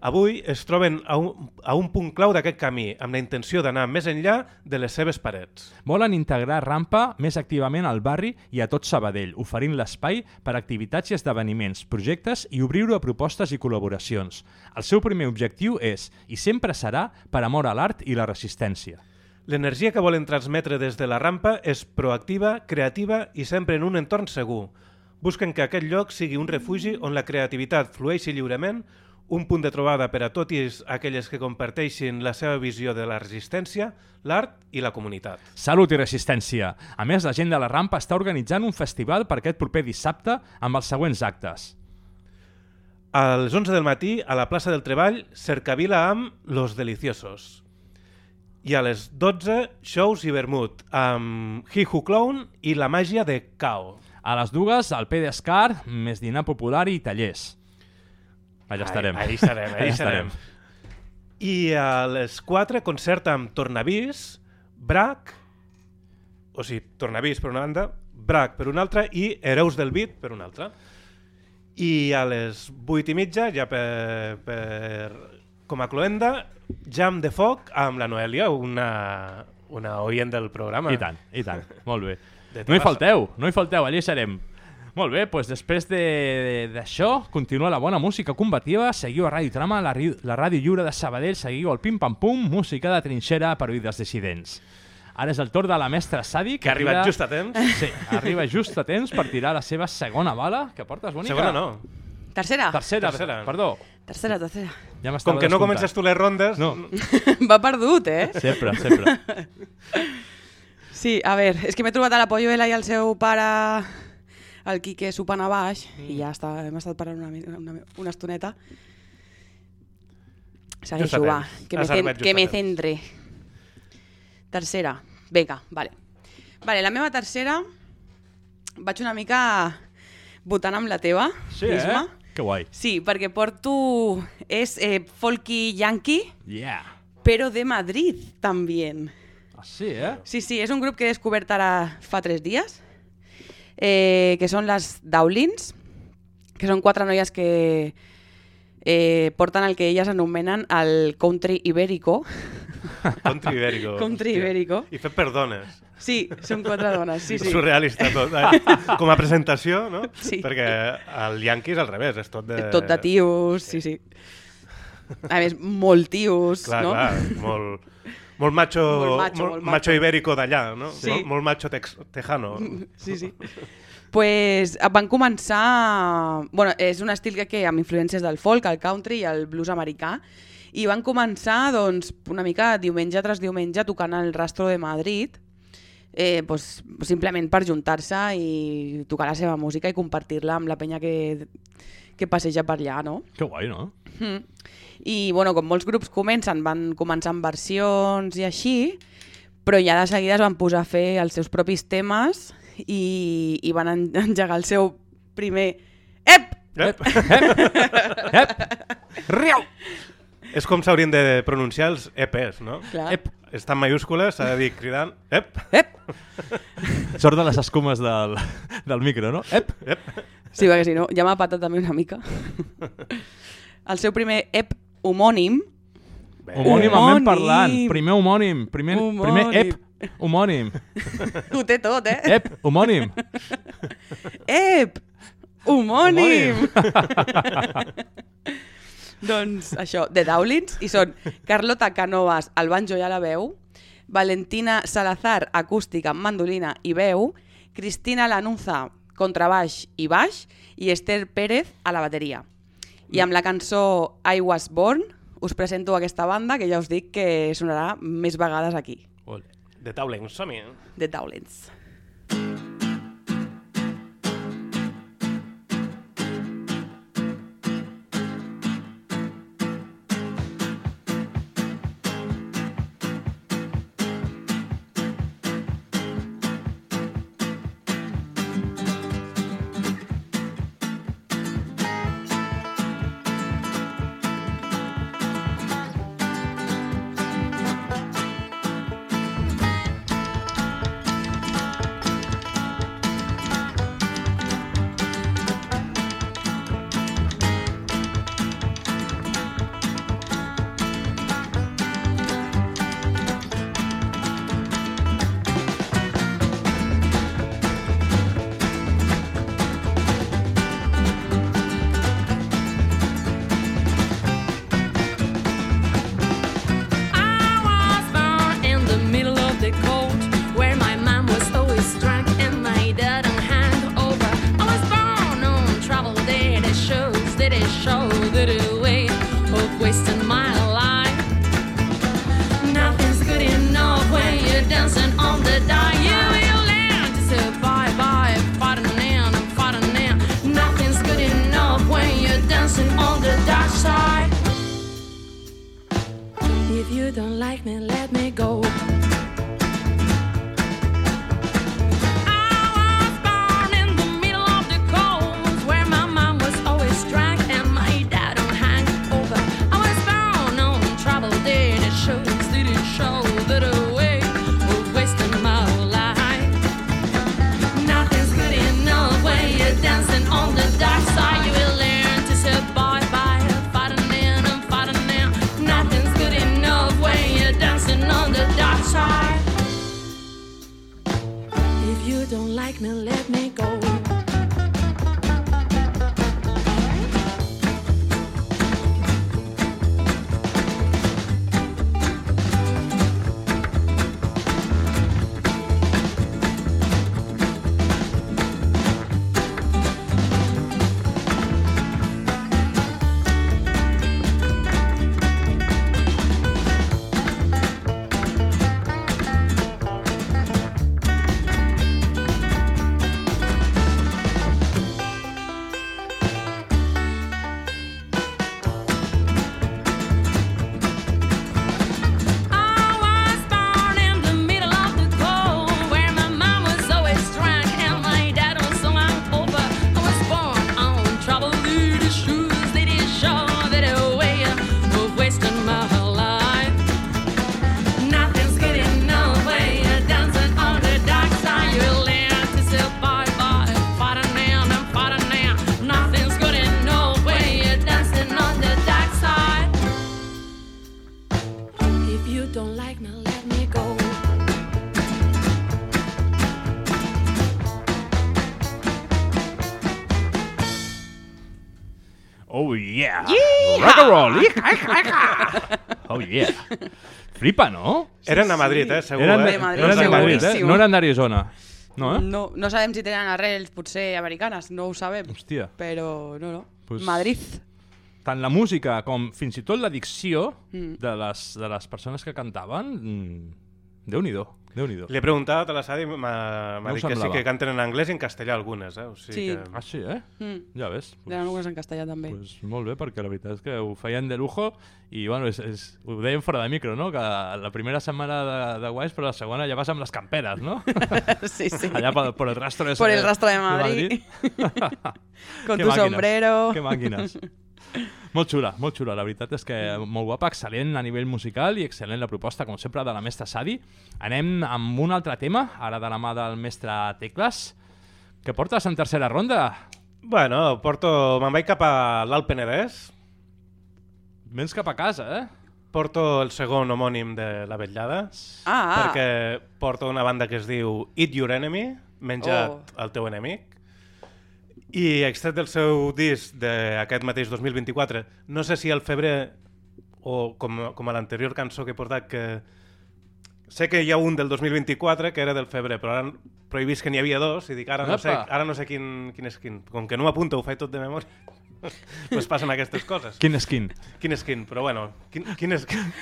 Avui es troben a un, a un punt clau d'aquest camí, amb la intenció d'anar més enllà de les seves parets. Volen integrar Rampa més activament al barri i a tot Sabadell, oferint l'espai per a activitats i esdeveniments, projectes i obrir-ho a propostes i col·laboracions. El seu primer objectiu és, i sempre serà, per amor a l'art i la resistència. L'energia que volen transmetre des de la rampa és proactiva, creativa i sempre en un entorn segur. Busquen que aquest lloc sigui un refugi on la creativitat flueixi lliurement, un punt de trobada per a totes aquelles que comparteixin la seva visió de la resistència, l'art i la comunitat. Salut i resistència! A més, la gent de la Rampa està organitzant un festival per aquest proper dissabte amb els següents actes. A les 11 del matí, a la plaça del Treball, cercavila amb Los Deliciosos. I a les 12, shows i vermut, amb He Who Clown i la màgia de Cao. A les dues, el P d'Escar, més dinar popular i tallers. Allà estarem. Ahí estarem, ahí estarem. I a les 4, concert amb Tornavís, Brac, o sigui, Tornavís per una banda, Brac per una altra i Hereus del Beat per una altra. I a les 8 i mitja, ja per, per com a cloenda, Jam de Foc amb la Noelia, una, una oient del programa. I tant, i tant. Molt bé. No hi falteu, no hi falteu, allà serem. Molt bé, doncs després de- d'això continua la bona música combativa, seguiu a Ràdio Trama, la, la ràdio lliure de Sabadell, seguiu el pim-pam-pum, música de trinxera per oïdes dissidents. Ara és el torn de la mestra Sadi, que, Que ha arribat tira- just a temps. Sí, arriba just a temps per tirar la seva segona bala, que portes bonica. Segona no. Tercera? Tercera, Tercera. perdó. Tercera, tercera. Ja Com que no comences tu les rondes... No. Va perdut, eh? Sempre, sempre. Sí, a veure, és que m'he trobat a la Polluela i al seu pare, el Quique, sopant a baix, i ja està, hem estat parlant una, una, una estoneta. Segueixo, va, que me, cen que me centre. Tercera. Vinga, vale. Vale, la meva tercera vaig una mica votant amb la teva, Sí, eh? Isma. Que guai. Sí, perquè porto... És eh, folky yankee, Yeah. però de Madrid, també. Ah, sí, eh? Sí, sí, és un grup que he descobert ara fa tres dies, eh, que són les Daulins, que són quatre noies que eh, porten el que elles anomenen el country ibérico. Country ibérico. Country hòstia. ibérico. I fet per dones. Sí, són quatre dones, sí, sí. Surrealista tot. Eh? Com a presentació, no? Sí. Perquè el Yankee és al revés, és tot de... Tot de tios, sí, sí. A més, molt tios, Clar, no? clar, molt, molt macho, Molt macho, molt macho. macho ibérico d'allà, no? Sí. Molt, molt macho tex, tejano. Sí, sí. pues van començar... Bueno, és un estil que, que amb influències del folk, el country i el blues americà, i van començar doncs, una mica diumenge tras diumenge tocant el Rastro de Madrid, eh, pues, simplement per juntar-se i tocar la seva música i compartir-la amb la penya que, que passeja per allà, no? Que guai, no? Mm. I, bueno, com molts grups comencen, van començar amb versions i així, però ja de seguida es van posar a fer els seus propis temes i, i van en- engegar el seu primer... Ep! Ep! Ep! Riau! És com s'haurien de pronunciar els EPs, no? Clar. Ep. Està en mayúscules, s'ha de dir cridant Ep! Ep! Sort de les escumes del, del micro, no? Ep! Ep! Sí, perquè si no, ja m'ha patat també una mica. El seu primer ep homònim... Homònim, homònim. parlant. Primer homònim. Primer, Homònim. primer ep. Homònim. Ho té tot, eh? Ep, homònim. Ep! Homònim! Homònim. Doncs això, The Dowlins, i són Carlota Canovas al banjo i a la veu, Valentina Salazar, acústica, mandolina i veu, Cristina Lanuza, contrabaix i baix, i Esther Pérez a la bateria. I amb la cançó I Was Born us presento aquesta banda que ja us dic que sonarà més vegades aquí, De Taulen, som-hi. The Dowlins. I don't like me, let Rock and roll! Ica, ica, ica! Oh yeah! Flipa, no? Eren a Madrid, eh, segur, Eren, eh? De Madrid, eren de Madrid, eh? No eren d'Arizona. No, eh? No, no sabem si tenen arrels, potser americanes, no ho sabem. Hòstia. Però no, no. Pues- Madrid. Tant la música com fins i tot la dicció Mm. de, les, de les persones que cantaven, mm, Déu-n'hi-do, Déu-n'hi-do. Li he preguntat a la Sadi, m'ha m'ha No dit que sí que canten en anglès i en castellà algunes, eh? O sigui Sí. que... Ah, sí, eh? Mm. Ja ves. Tenen algunes en castellà també. Pues molt bé, perquè la veritat és que ho feien de lujo i bueno, és, és, ho deien fora de micro, no? Que la primera setmana de, de guais, però la segona ja vas amb les camperes, no? sí, sí. Allà por, por el rastro de, Por el rastro de Madrid. Con Que tu màquines, sombrero. Que màquines. Molt xula, molt xula. La veritat és que molt guapa, excel·lent a nivell musical i excel·lent la proposta, com sempre, de la mestra Sadi. Anem amb un altre tema, ara de la mà del mestre Tecles. que portes en tercera ronda? Bueno, porto... Me'n vaig cap a l'Alt Penedès. Vens cap a casa, eh? Porto el segon homònim de La Vetllada. Ah, ah. Perquè porto una banda que es diu Eat Your Enemy, menja't Oh. el teu enemic. I extret del seu disc d'aquest mateix 2024, no sé si al febrer o com, com a l'anterior cançó que he portat, que sé que hi ha un del 2024 que era del febrer, però ara però he vist que n'hi havia dos i dic, ara no sé, ara no sé quin, quin és quin. Com que no m'apunto, ho faig tot de memòria, doncs passen aquestes coses. Quin és quin? Quin és quin, però bueno, quin, quin és quin?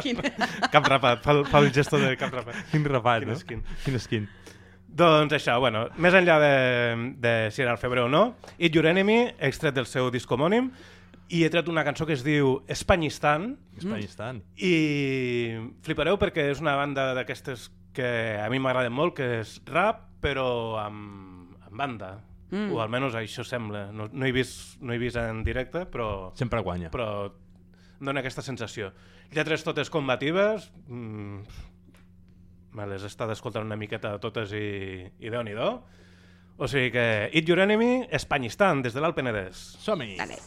Quin? cap rapat, fa, el- fa el gesto de cap rapat. Quin rapat, quin no? és quin. Quin és quin? Doncs això, bueno, més enllà de, de si era el febrer o no, Eat Your Enemy, extret del seu disc homònim, i he tret una cançó que es diu Espanyistan, Espanyistan. i flipareu perquè és una banda d'aquestes que a mi m'agraden molt, que és rap, però amb, amb banda. Mm. O almenys això sembla. No, no, he vist, no he vist en directe, però... Sempre guanya. Però em dona aquesta sensació. Lletres totes combatives, mm, me les he estat escoltant una miqueta totes i, i déu-n'hi-do. O sigui que Eat Your Enemy, Espanyistan, des de l'Alt Penedès. Som-hi! Dale.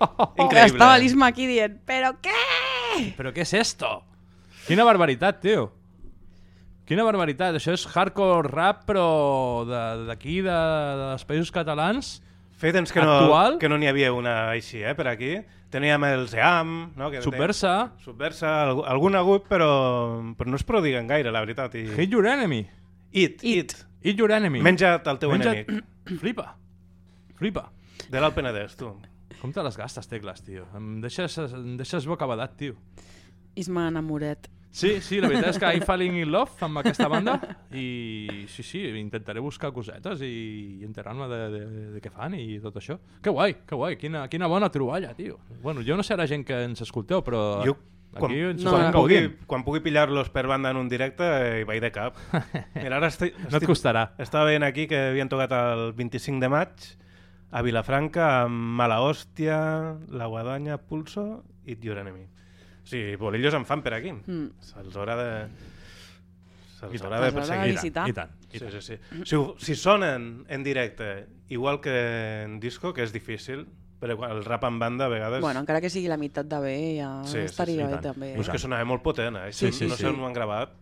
Increïble. Estava l'Isma aquí dient, però què? Però què és esto? Quina barbaritat, tio. Quina barbaritat. Això és hardcore rap, però de- d'aquí, de, de, dels països catalans. Feia temps que no Actual. que no n'hi havia una així, eh, per aquí. Teníem el Zeam, no? Que Subversa. Subversa, alg- algun ha hagut, però, però no es prodiguen gaire, la veritat. I... Hate your enemy. Eat, eat. Eat your enemy. Menja't el teu Menja't- enemic. Flipa. Flipa. De l'Alt Penedès, tu. Com te les gastes, tecles, tio? Em deixes, em deixes bocabadat, tio. Isma enamoret. Sí, sí, la veritat és que I'm falling in love amb aquesta banda i sí, sí, intentaré buscar cosetes i, i enterar-me de, de, de què fan i tot això. Que guai, que guai, quina, quina bona troballa, tio. Bueno, jo no sé la gent que ens escolteu, però Jo, quan, aquí ens quan, estem pugui, quan pugui pillar-los per banda en un directe, eh, hi vaig de cap. Mira, ara estic, No et costarà. Estava veient aquí que havien tocat el 25 de maig a Vilafranca amb Mala Hòstia, La Guadanya, Pulso i Your Enemy. O sigui, bolillos en fan per aquí. Mm. Se'ls haurà de... Se'ls I tant. haurà de perseguir. I tant, i Sí, tant. sí, sí. Si, ho- si sonen en directe igual que en disco, que és difícil, però el rap en banda a vegades... Bueno, encara que sigui la meitat de bé, ja Sí, sí, estaria sí, bé i tant. també. Però és que sonava molt potent, eh? Sí, sí, no sí. sé on ho han gravat,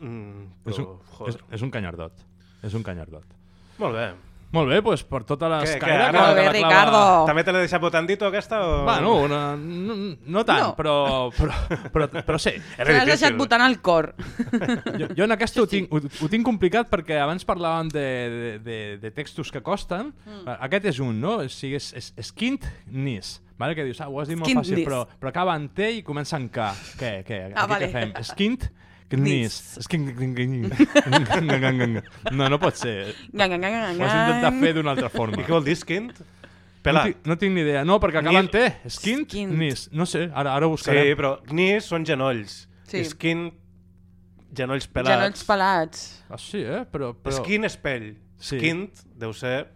mm, És però, un, joder. és, és un canyardot. És un canyardot. Molt bé. Molt bé, doncs per tota l'escaire... ara- Molt bé, la clava- Ricardo. També te l'he deixat votandito, aquesta? O... Bueno, no, no, no tant, No. Però, però, però, però sí. Era L'has deixat votant al cor. Jo, jo en aquesta ho, tinc, ho, ho tinc complicat perquè abans parlàvem de, de, de, de textos que costen. Mm. Aquest és un, no? O sigui, és, és, és quint nis. Vale? Que dius, ah, ho has dit molt Skint fàcil, però, però acaba en T i comença en K. Què, què? Ah, Aquí vale. què fem? Skint nis. Nis. Skint... No, no pot ser. Ho has d'intentar fer d'una altra I forma. què vol dir, skint? No, Pelat. tinc, no tinc ni idea. No, perquè acaba en T. Skint, Skint. nis. No sé, ara, ara ho Sí, buscarem. però gnis són genolls. Sí. I skint, genolls pelats. Genolls pelats. Ah, sí, eh? Però, però... Skin és pell. Sí. Skint deu ser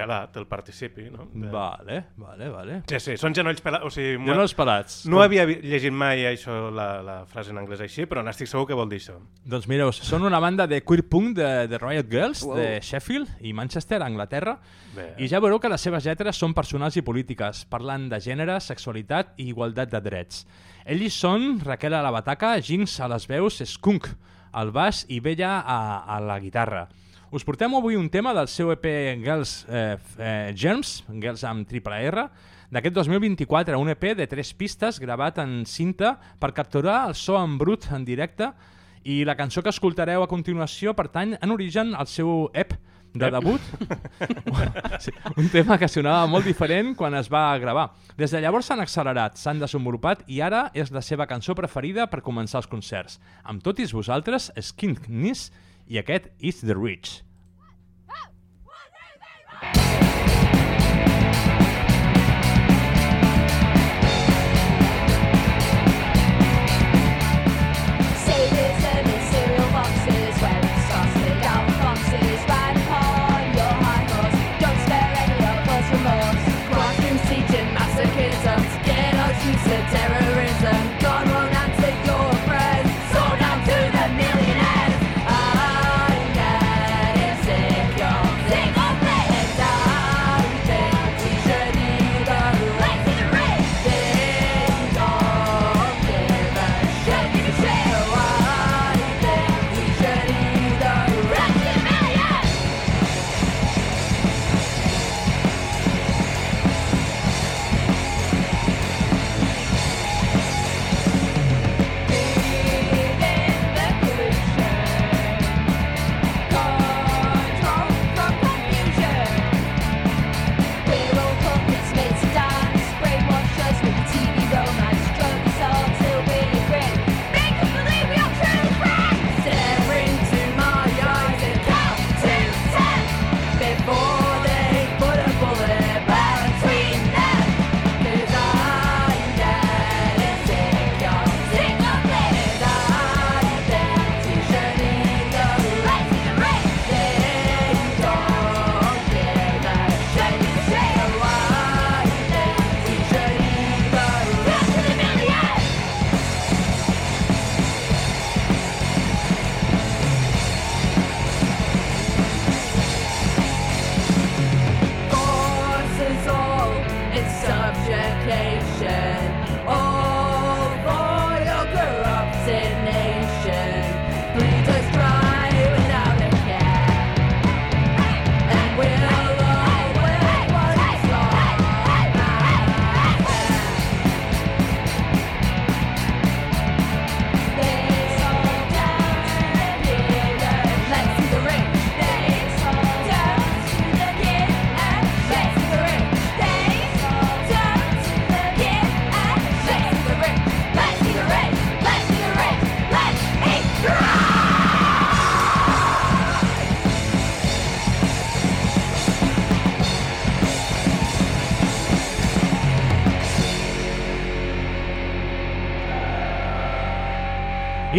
pelat, el participi, no? De- Vale, vale, vale. Sí, sí, són genolls pelats. O sigui, Jo no els pelats. No havia vi- llegit mai això, la, la frase en anglès així, però n'estic segur que vol dir això. Doncs mireu, són una banda de queer punk de, de Riot Girls, Wow. de Sheffield i Manchester, Anglaterra, Bé. i ja veureu que les seves lletres són personals i polítiques, parlant de gènere, sexualitat i igualtat de drets. Ells són Raquel a la bataca, Jinx a les veus, Skunk al baix i Bella a, a la guitarra. Us portem avui un tema del seu EP Girls eh, eh, Germs, Girls amb triple R, d'aquest 2024, un EP de tres pistes gravat en cinta per capturar el so en brut en directe i la cançó que escoltareu a continuació pertany en origen al seu EP de Ep. debut. sí, un tema que sonava molt diferent quan es va gravar. Des de llavors s'han accelerat, s'han desenvolupat i ara és la seva cançó preferida per començar els concerts. Amb totis vosaltres, Skin i aquest Is the Rich.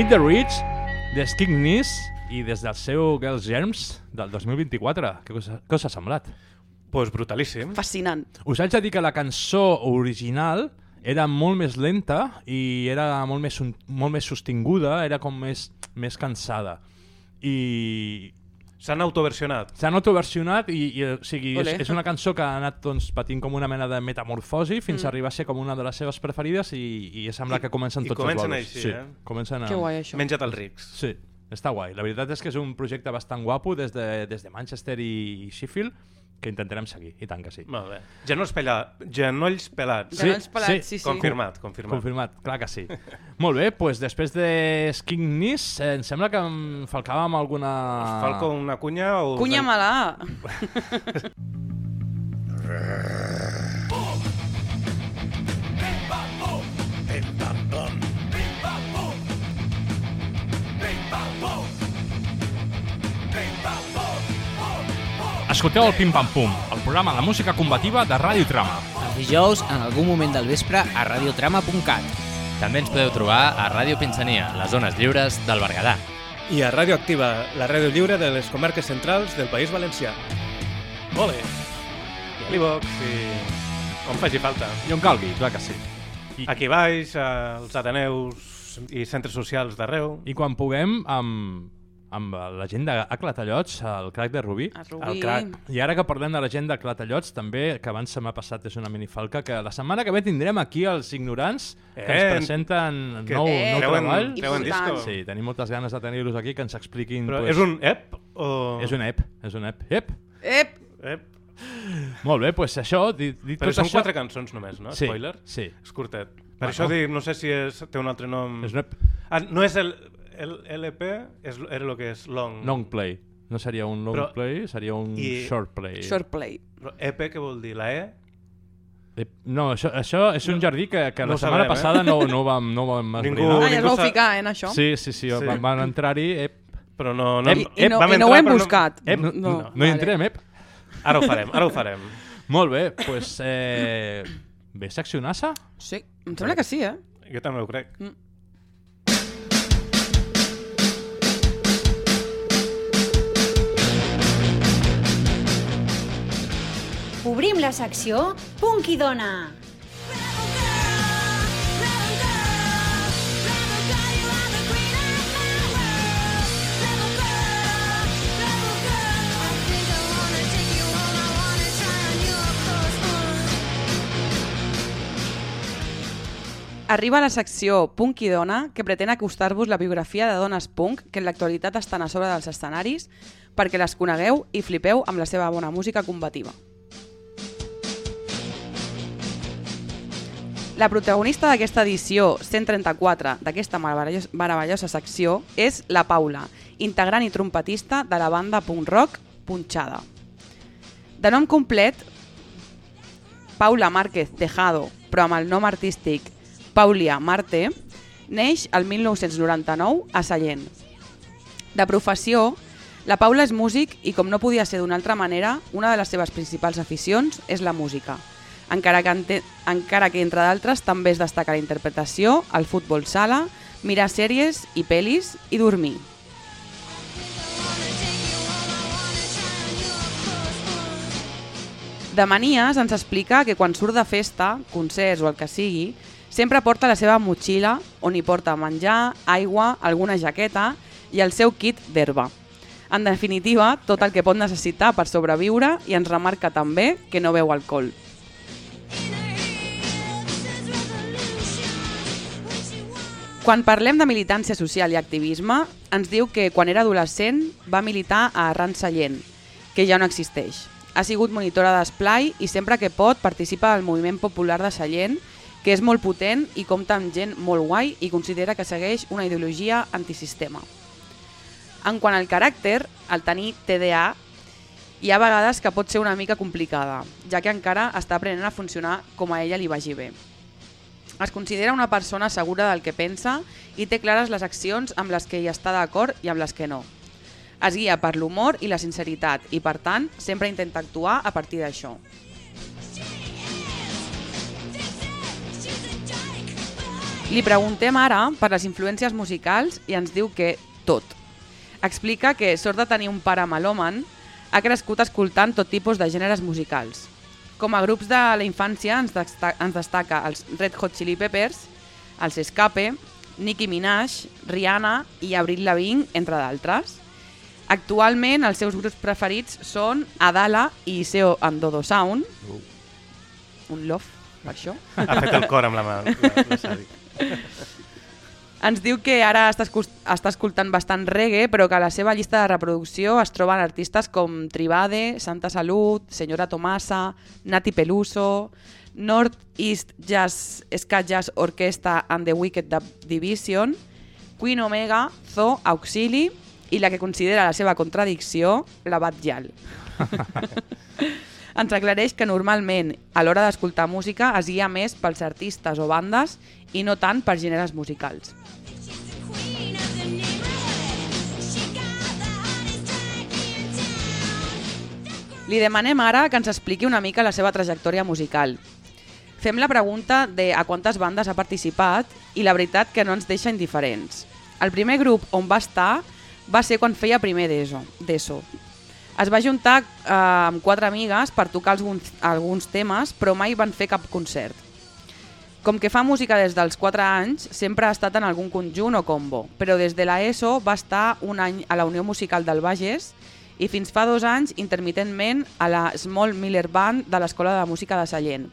Eat the Rich, de Skigness i des del seu Girls Germs del 2024. Què us, què us ha semblat? Pues brutalíssim. Fascinant. Us haig de dir que la cançó original era molt més lenta i era molt més, molt més sostinguda, era com més, més cansada. I S'han autoversionat. S'han autoversionat i, i o sigui, és, Olé. és una cançó que ha anat doncs, patint com una mena de metamorfosi fins Mm. a arribar a ser com una de les seves preferides i, i sembla I- que comencen i tots comencen els bolos. així, sí, eh? Comencen a... Que guai, això. Menja't els rics. Sí, està guai. La veritat és que és un projecte bastant guapo des de, des de Manchester i Sheffield que intentarem seguir, i tant que sí. Molt bé. Genolls, pela... Genolls pelats. Genolls pelats, sí, sí. Confirmat, confirmat. Confirmat, clar que sí. Molt bé, doncs després de Sking Nis, eh, em sembla que em falcàvem alguna... Falco una cunya o... Cunya-me-la! Escolteu el Pim Pam Pum, el programa de música combativa de Ràdio Trama. Els dijous, en algun moment del vespre, a radiotrama.cat. També ens podeu trobar a Ràdio Pinsania, les zones lliures del Berguedà. I a Ràdio Activa, la ràdio lliure de les comarques centrals del País Valencià. Ole! I a l'Ivox, i... on faci falta. I on calgui, clar que sí. I... Aquí baix, als Ateneus i centres socials d'arreu. I quan puguem, amb, amb la gent de a Clatallots, el crac de Rubí. El Rubí. El crac. I ara que parlem de la gent de Clatallots, també, que abans se m'ha passat, és una minifalca, que la setmana que ve tindrem aquí els ignorants que Eh, ens presenten que nou, eh, nou treuen- treball. treuen disco. Sí, tenim moltes ganes de tenir-los aquí, que ens expliquin... Però pues, és un EP o- És un EP, és un EP. Ep! Ep! Ep. Molt bé, doncs això, dit, dit Però tot són això... quatre cançons només, no? Sí, Spoiler? sí. És curtet. Per Bueno. això dic, no sé si és, té un altre nom... És un EP. Ah, no és el LP, és, era el que és long. Long play. No seria un long Però- play, seria un i- short play. Short play. Però EP què vol dir? La E? Eh, No, això, això és un jardí que, que No la setmana sabrem, eh? passada no, no vam, no vam Ningú- esbrinar. Ah, ja es vau ficar, eh, en això? Sí, sí, sí, Sí. van, van entrar-hi... Ep, Però no... no I- i no- vam i no ho entrar, hem buscat. ep, no, No, no, no, vale. hi entrem, ep. Ara ho farem, ara ho farem. Molt bé, doncs... Pues, eh, ve seccionar-se? Sí, em sembla que sí, eh? Jo també ho crec. Mm. Obrim la secció Punky Dona. Arriba la secció Punk i Dona, que pretén acostar-vos la biografia de dones punk que en l'actualitat estan a sobre dels escenaris perquè les conegueu i flipeu amb la seva bona música combativa. La protagonista d'aquesta edició 134 d'aquesta meravellosa, secció és la Paula, integrant i trompetista de la banda punk rock Punxada. De nom complet, Paula Márquez Tejado, però amb el nom artístic Paulia Marte, neix el 1999 a Sallent. De professió, la Paula és músic i, com no podia ser d'una altra manera, una de les seves principals aficions és la música. Encara que, ente- encara que entre d'altres, també es destaca la interpretació, el futbol sala, mirar sèries i pel·lis i dormir. De Manies ens explica que quan surt de festa, concerts o el que sigui, sempre porta la seva motxilla on hi porta menjar, aigua, alguna jaqueta i el seu kit d'herba. En definitiva, tot el que pot necessitar per sobreviure i ens remarca també que no beu alcohol. Quan parlem de militància social i activisme, ens diu que quan era adolescent va militar a Arran Sallent, que ja no existeix. Ha sigut monitora d'esplai i sempre que pot participa del moviment popular de Sallent, que és molt potent i compta amb gent molt guai i considera que segueix una ideologia antisistema. En quant al caràcter, el tenir TDA hi ha vegades que pot ser una mica complicada, ja que encara està aprenent a funcionar com a ella li vagi bé. Es considera una persona segura del que pensa i té clares les accions amb les que hi està d'acord i amb les que no. Es guia per l'humor i la sinceritat i, per tant, sempre intenta actuar a partir d'això. Li preguntem ara per les influències musicals i ens diu que tot. Explica que, sort de tenir un pare melòman, ha crescut escoltant tot tipus de gèneres musicals. Com a grups de la infància ens, desta ens destaca els Red Hot Chili Peppers, els Escape, Nicki Minaj, Rihanna i Avril Lavigne, entre d'altres. Actualment els seus grups preferits són Adala i Iseo and Dodo Sound. Un love, per això. Ha fet el cor amb la mà, la, la. Ens diu que ara està, està escoltant bastant reggae, però que a la seva llista de reproducció es troben artistes com Tribade, Santa Salut, Senyora Tomasa, Nati Peluso, North East Jazz Ska Jazz Orchestra and the Wicked Division, Queen Omega, Zo, Auxili i la que considera la seva contradicció, la Batjal. Ens aclareix que normalment a l'hora d'escoltar música es guia més pels artistes o bandes i no tant per gèneres musicals. Li demanem ara que ens expliqui una mica la seva trajectòria musical. Fem la pregunta de a quantes bandes ha participat i la veritat que no ens deixa indiferents. El primer grup on va estar va ser quan feia primer d'ESO. Es va juntar eh, amb quatre amigues per tocar alguns, alguns temes, però mai van fer cap concert. Com que fa música des dels 4 anys, sempre ha estat en algun conjunt o combo, però des de la ESO va estar un any a la Unió Musical del Bages i fins fa dos anys intermitentment a la Small Miller Band de l'Escola de Música de Sallent.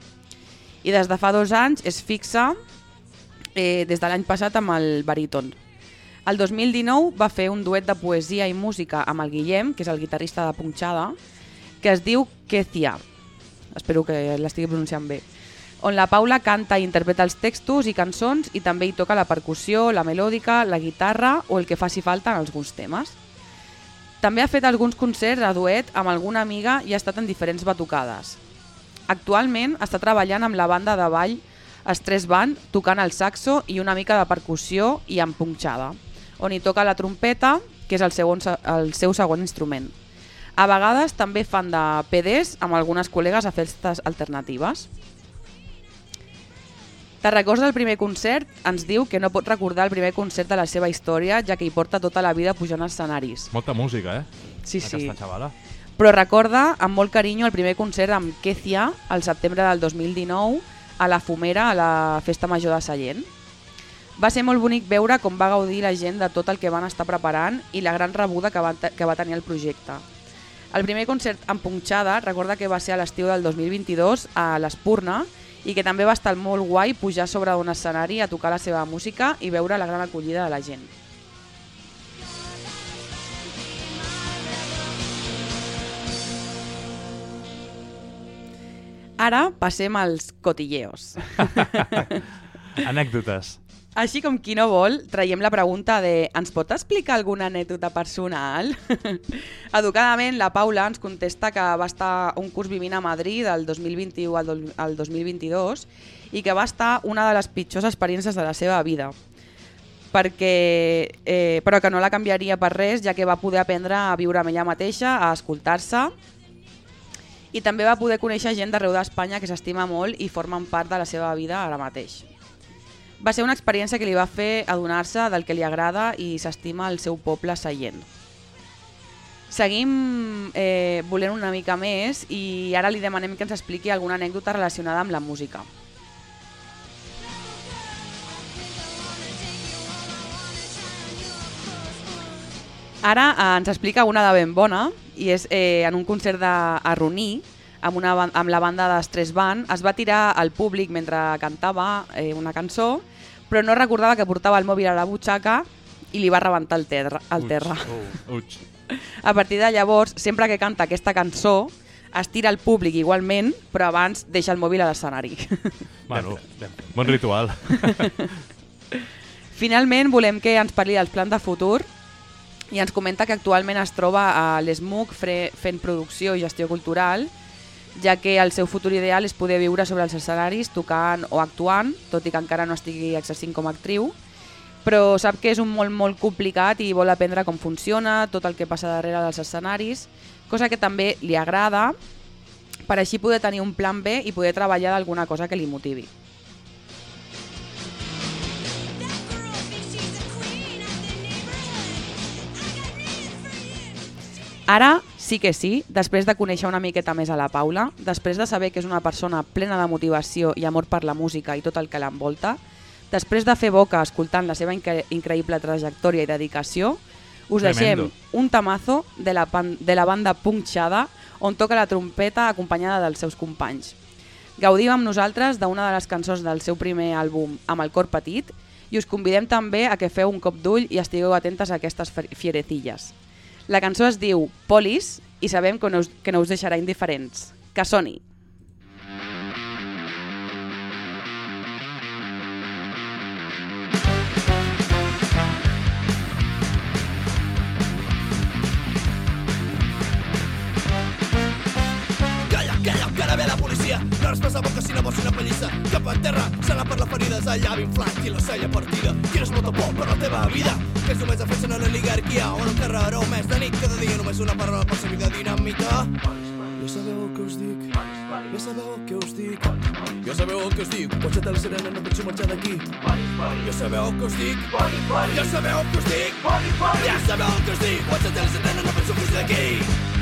I des de fa dos anys es fixa eh, des de l'any passat amb el baríton. El 2019 va fer un duet de poesia i música amb el Guillem, que és el guitarrista de Punxada, que es diu Kezia. Espero que l'estigui pronunciant bé on la Paula canta i interpreta els textos i cançons i també hi toca la percussió, la melòdica, la guitarra o el que faci falta en alguns temes. També ha fet alguns concerts a duet amb alguna amiga i ha estat en diferents batucades. Actualment està treballant amb la banda de ball Stress Band tocant el saxo i una mica de percussió i amb punxada, on hi toca la trompeta, que és el, segon, el seu segon instrument. A vegades també fan de PDs amb algunes col·legues a festes alternatives. Te records del primer concert? Ens diu que no pot recordar el primer concert de la seva història, ja que hi porta tota la vida pujant als escenaris. Molta música, eh? Sí, sí. Aquesta xavala. Però recorda amb molt carinyo el primer concert amb Kezia al setembre del 2019 a la Fumera, a la Festa Major de Sallent. Va ser molt bonic veure com va gaudir la gent de tot el que van estar preparant i la gran rebuda que va, que va tenir el projecte. El primer concert amb punxada recorda que va ser a l'estiu del 2022 a l'Espurna i que també va estar molt guai pujar sobre un escenari a tocar la seva música i veure la gran acollida de la gent. Ara passem als cotilleos. Anècdotes. Així com qui no vol, traiem la pregunta de ens pot explicar alguna anècdota personal? Educadament, la Paula ens contesta que va estar un curs vivint a Madrid del 2021 al, do- al 2022 i que va estar una de les pitjors experiències de la seva vida perquè, eh, però que no la canviaria per res, ja que va poder aprendre a viure amb ella mateixa, a escoltar-se i també va poder conèixer gent d'arreu d'Espanya que s'estima molt i formen part de la seva vida ara mateix. Va ser una experiència que li va fer adonar-se del que li agrada i s'estima el seu poble seient. Seguim eh, volent una mica més i ara li demanem que ens expliqui alguna anècdota relacionada amb la música. Ara eh, ens explica una de ben bona i és eh, en un concert de, a Roní amb, una, amb la banda d'Estrès Band es va tirar al públic mentre cantava eh, una cançó però no recordava que portava el mòbil a la butxaca i li va rebentar el terra. El terra. Uig. A partir de llavors, sempre que canta aquesta cançó, es tira al públic igualment, però abans deixa el mòbil a l'escenari. Bueno, bon ritual. Finalment, volem que ens parli dels plans de futur i ens comenta que actualment es troba a l'ESMUC fent producció i gestió cultural, ja que el seu futur ideal és poder viure sobre els escenaris tocant o actuant, tot i que encara no estigui exercint com a actriu, però sap que és un molt molt complicat i vol aprendre com funciona, tot el que passa darrere dels escenaris, cosa que també li agrada, per així poder tenir un plan B i poder treballar d'alguna cosa que li motivi. Ara sí que sí, després de conèixer una miqueta més a la Paula, després de saber que és una persona plena de motivació i amor per la música i tot el que l'envolta, després de fer boca escoltant la seva incre increïble trajectòria i dedicació, us Tremendo. deixem un tamazo de la, pan- de la banda Punxada on toca la trompeta acompanyada dels seus companys. Gaudim amb nosaltres d'una de les cançons del seu primer àlbum Amb el cor petit i us convidem també a que feu un cop d'ull i estigueu atentes a aquestes fierecilles. La cançó es diu Polis i sabem que no us, que no us deixarà indiferents. Que soni! La policia. No respesa boca si no vols una pallissa. Cap a terra, serà per les ferides, el llavi inflat i la cella partida. Tires molta por per la teva vida, que és només defensen a l'oligarquia o en el carreró més de nit, cada dia només una paraula per servir de dinamita. Ja sabeu el que us dic, ja sabeu el que us dic, ja sabeu el que us dic, potser la serena no penso marxar d'aquí. Ja sabeu el que us dic, ja sabeu el que us dic, ja sabeu el que us dic, potser la serena no penso fugir d'aquí.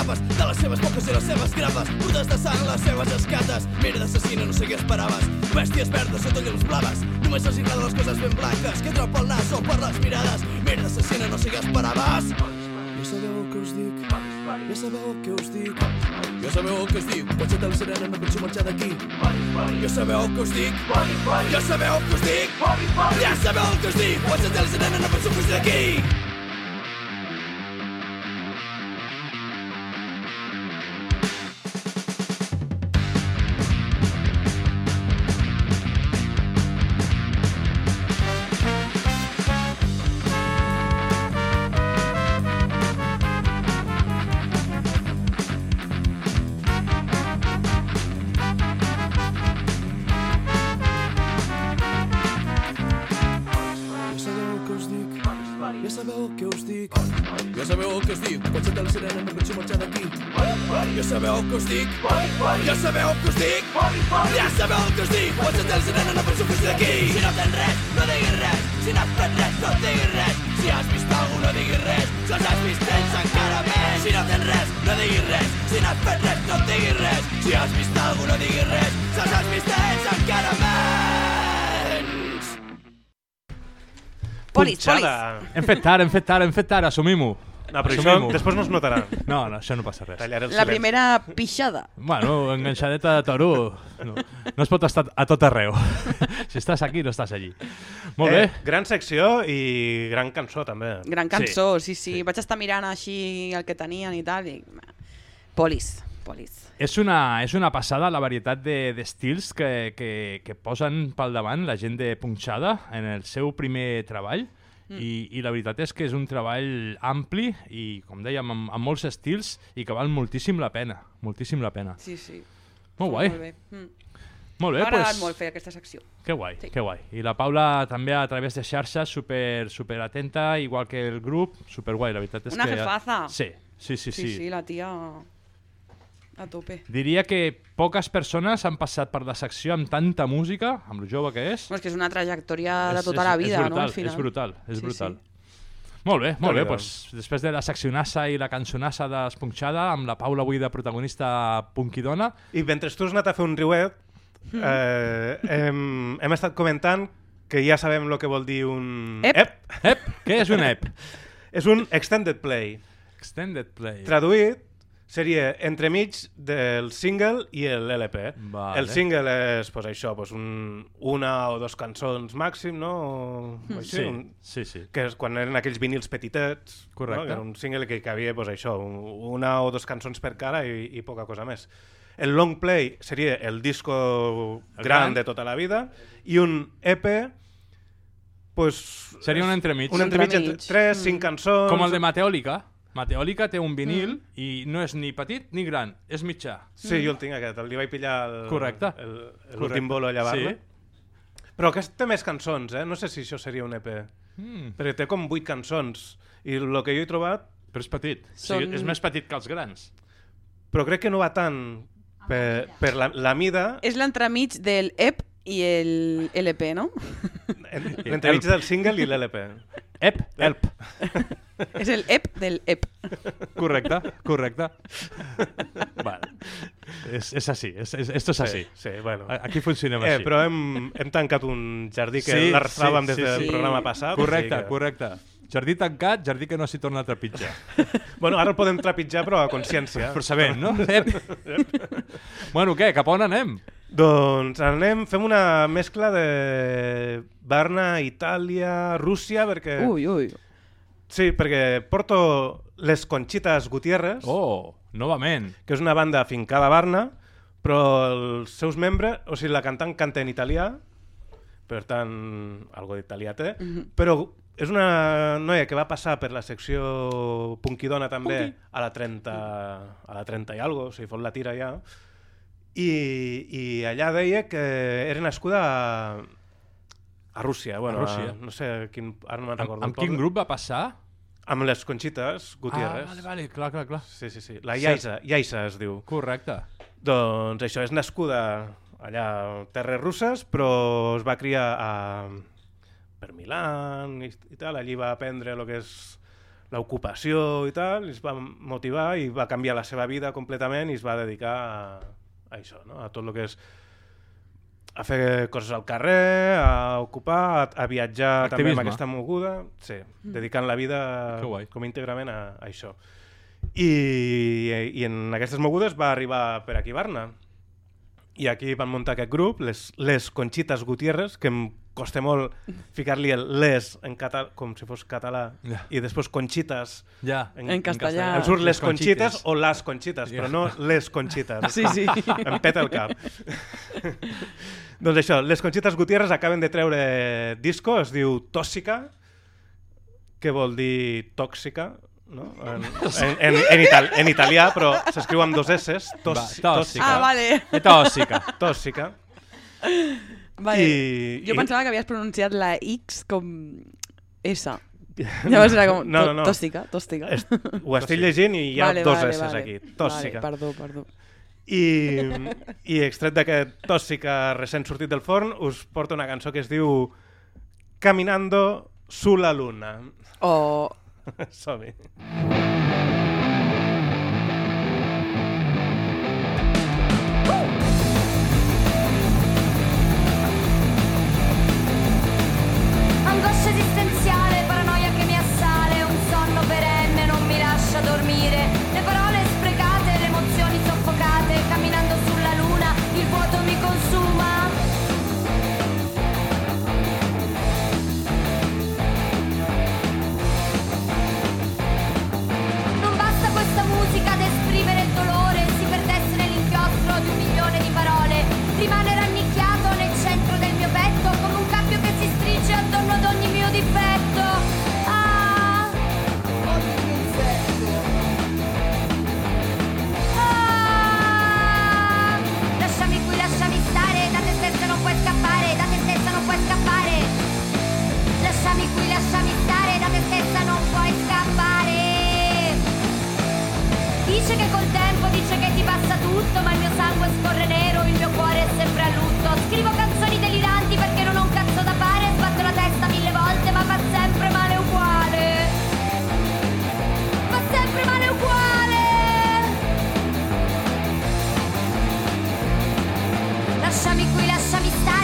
T'escapes de les seves boques i les seves grapes, brutes de sang les seves escates. Mira d'assassina, no sé què esperaves. Bèsties verdes sota llums blaves, només els agraden les coses ben blanques, que trau pel nas o per les mirades. Mira d'assassina, no sé què esperaves. Ja sabeu el que us dic, ja sabeu el que us dic, ja sabeu el que us dic, potser te la serena no penso marxar d'aquí. Ja sabeu el que us dic, ja sabeu el que us dic, ja sabeu el que us dic, potser te la serena no penso fugir d'aquí. Fet tard, hem fet tard, hem fet tard, assumim-ho. No, però això després no es notarà. No, no, això no passa res. La primera pixada. Bueno, enganxadeta de toro. No, no es pot estar a tot arreu. si estàs aquí, no estàs allí. Molt bé. Eh, gran secció i gran cançó, també. Gran cançó, sí, sí. sí. Vaig estar mirant així el que tenien i tal. I... Polis, polis. És una, és una passada la varietat de- d'estils que, que, que posen pel davant la gent de Punxada en el seu primer treball Mm. i, i la veritat és que és un treball ampli i, com dèiem, amb, amb molts estils i que val moltíssim la pena, moltíssim la pena. Sí, sí. Molt guai. Molt bé. Mm. Molt bé, M'ha agradat pues, molt fer aquesta secció. Que guai, Sí. que guai. I la Paula també a través de xarxes super, super atenta, igual que el grup, super guai, la veritat és Una que... jefaza. Sí, sí, sí. Sí, sí. sí, la tia a tope. Diria que poques persones han passat per la secció amb tanta música, amb lo jove que és. No, és que és una trajectòria de És- tota és- la és vida, brutal, no? Al final. És brutal, és Sí, brutal. sí. Molt bé, molt bé, doncs, després de la seccionassa i la cançonassa d'Esponxada, amb la Paula avui de protagonista punquidona. I mentre tu has anat a fer un riuet, Mm. eh, hem, hem estat comentant que ja sabem el que vol dir un... Ep. Ep. Què és un ep? és un extended play. Extended play. Traduït, seria entremig del single i l'LP. Vale. El single és pues, això, pues, un, una o dos cançons màxim, no? O, Mm. així, Sí, un, sí, sí. Que és quan eren aquells vinils petitets. Correcte. No? Que era un single que, que havia pues, això, un, una o dos cançons per cara i, i poca cosa més. El long play seria el disco El gran, gran. de tota la vida i un EP pues, Seria un entremig. Un entremig entre 3, 5 cançons... Com el de Mateòlica. Mateòlica té un vinil i no és ni petit ni gran, és mitjà. Sí, jo el tinc aquest, el li vaig pillar el- Correcte. el- Correcte. l'últim bolo a llevar-me. Sí. Però aquest té més cançons, eh? No sé si això seria un EP. Mm. Perquè té com 8 cançons. I el que jo he trobat Però és petit. Són- Sí, és més petit que els grans. Però crec que no va tant per, per la, la mida, És l'entremig del EP i el LP, no? l'entremig del single i l'LP. Ep, elp. és el EP del EP. Correcte, correcte. vale. És, és així, és, és, esto és així. Sí, sí, bueno. Aquí funcionem Eh, així. però hem, hem tancat un jardí que l'arrastràvem des del programa passat. Correcte, o sigui que- correcte. Jardí tancat, jardí que no s'hi torna a trepitjar. Bueno, ara el podem trepitjar, però a consciència. Però sabent, no? Ep. bueno, què? Cap on anem? Doncs anem, fem una mescla de Barna, Itàlia, Rússia, perquè... Ui, ui. Sí, perquè porto les Conchitas Gutiérrez. Oh, novament. Que és una banda fincada a Barna, però els seus membres, o sigui, la cantant canta en italià, per tant, algo d'italià té, Mhm. però és una noia que va passar per la secció Punkidona també Punky. a la 30 a la 30 i algo, o sigui, fot la tira ja, i, i allà deia que era nascuda a, a Rússia, bueno, A Rússia. no sé, quin, ara no me'n recordo. amb quin grup va passar? Amb les Conchitas Gutiérrez. Ah, vale, vale, clar, clar, clar. Sí, sí, sí. La Cert. Yaisa, Yaisa es diu. Correcte. Doncs això, és nascuda allà a terres russes, però es va criar a... per Milán i, i tal. Allí va aprendre el que és l'ocupació i tal, i es va motivar i va canviar la seva vida completament i es va dedicar a, a això, no? a tot el que és a fer coses al carrer, a ocupar, a, a viatjar també Activisme. amb aquesta moguda, sí, Mm. dedicant la vida com íntegrament a, a això. I, I en aquestes mogudes va arribar per aquí a Barna. I aquí van muntar aquest grup, les, les Conchitas Gutiérrez, que em costa molt ficar-li el les en català, com si fos català, Ja. i després Conchitas Ja. En castellà. Em surt les Les Conchites. Conchites o las Conchites, Ja. però no les Conchites. Sí, sí. Em peta el cap. doncs això, les Conchitas Gutiérrez acaben de treure disco, es diu Tòxica, que vol dir tòxica, no? En, en, en, en, ital en italià, però s'escriu amb dos S, tos, Va, tòxica. Ah, vale. Tòxica. Tòxica. Vale. I- jo i- pensava que havies pronunciat la X com S. Llavors era com No, no, no. tòstica, tòstica. Es- ho estic llegint i hi ha vale, dos vale, S's vale. aquí. Tòxica. Vale, perdó, perdó. I, i extret d'aquest tòxica recent sortit del forn, us porto una cançó que es diu Caminando su la luna. Oh, Som-hi. 这个世界 puoi scappare. Lasciami qui, lasciami stare, da te stessa non puoi scappare. Dice che col tempo dice che ti passa tutto, ma il mio sangue scorre nero, il mio cuore è sempre a lutto. Scrivo canzoni deliranti perché non ho un cazzo da fare, sbatto la testa mille volte, ma fa sempre male uguale. Fa sempre male uguale. Lasciami qui, lasciami stare,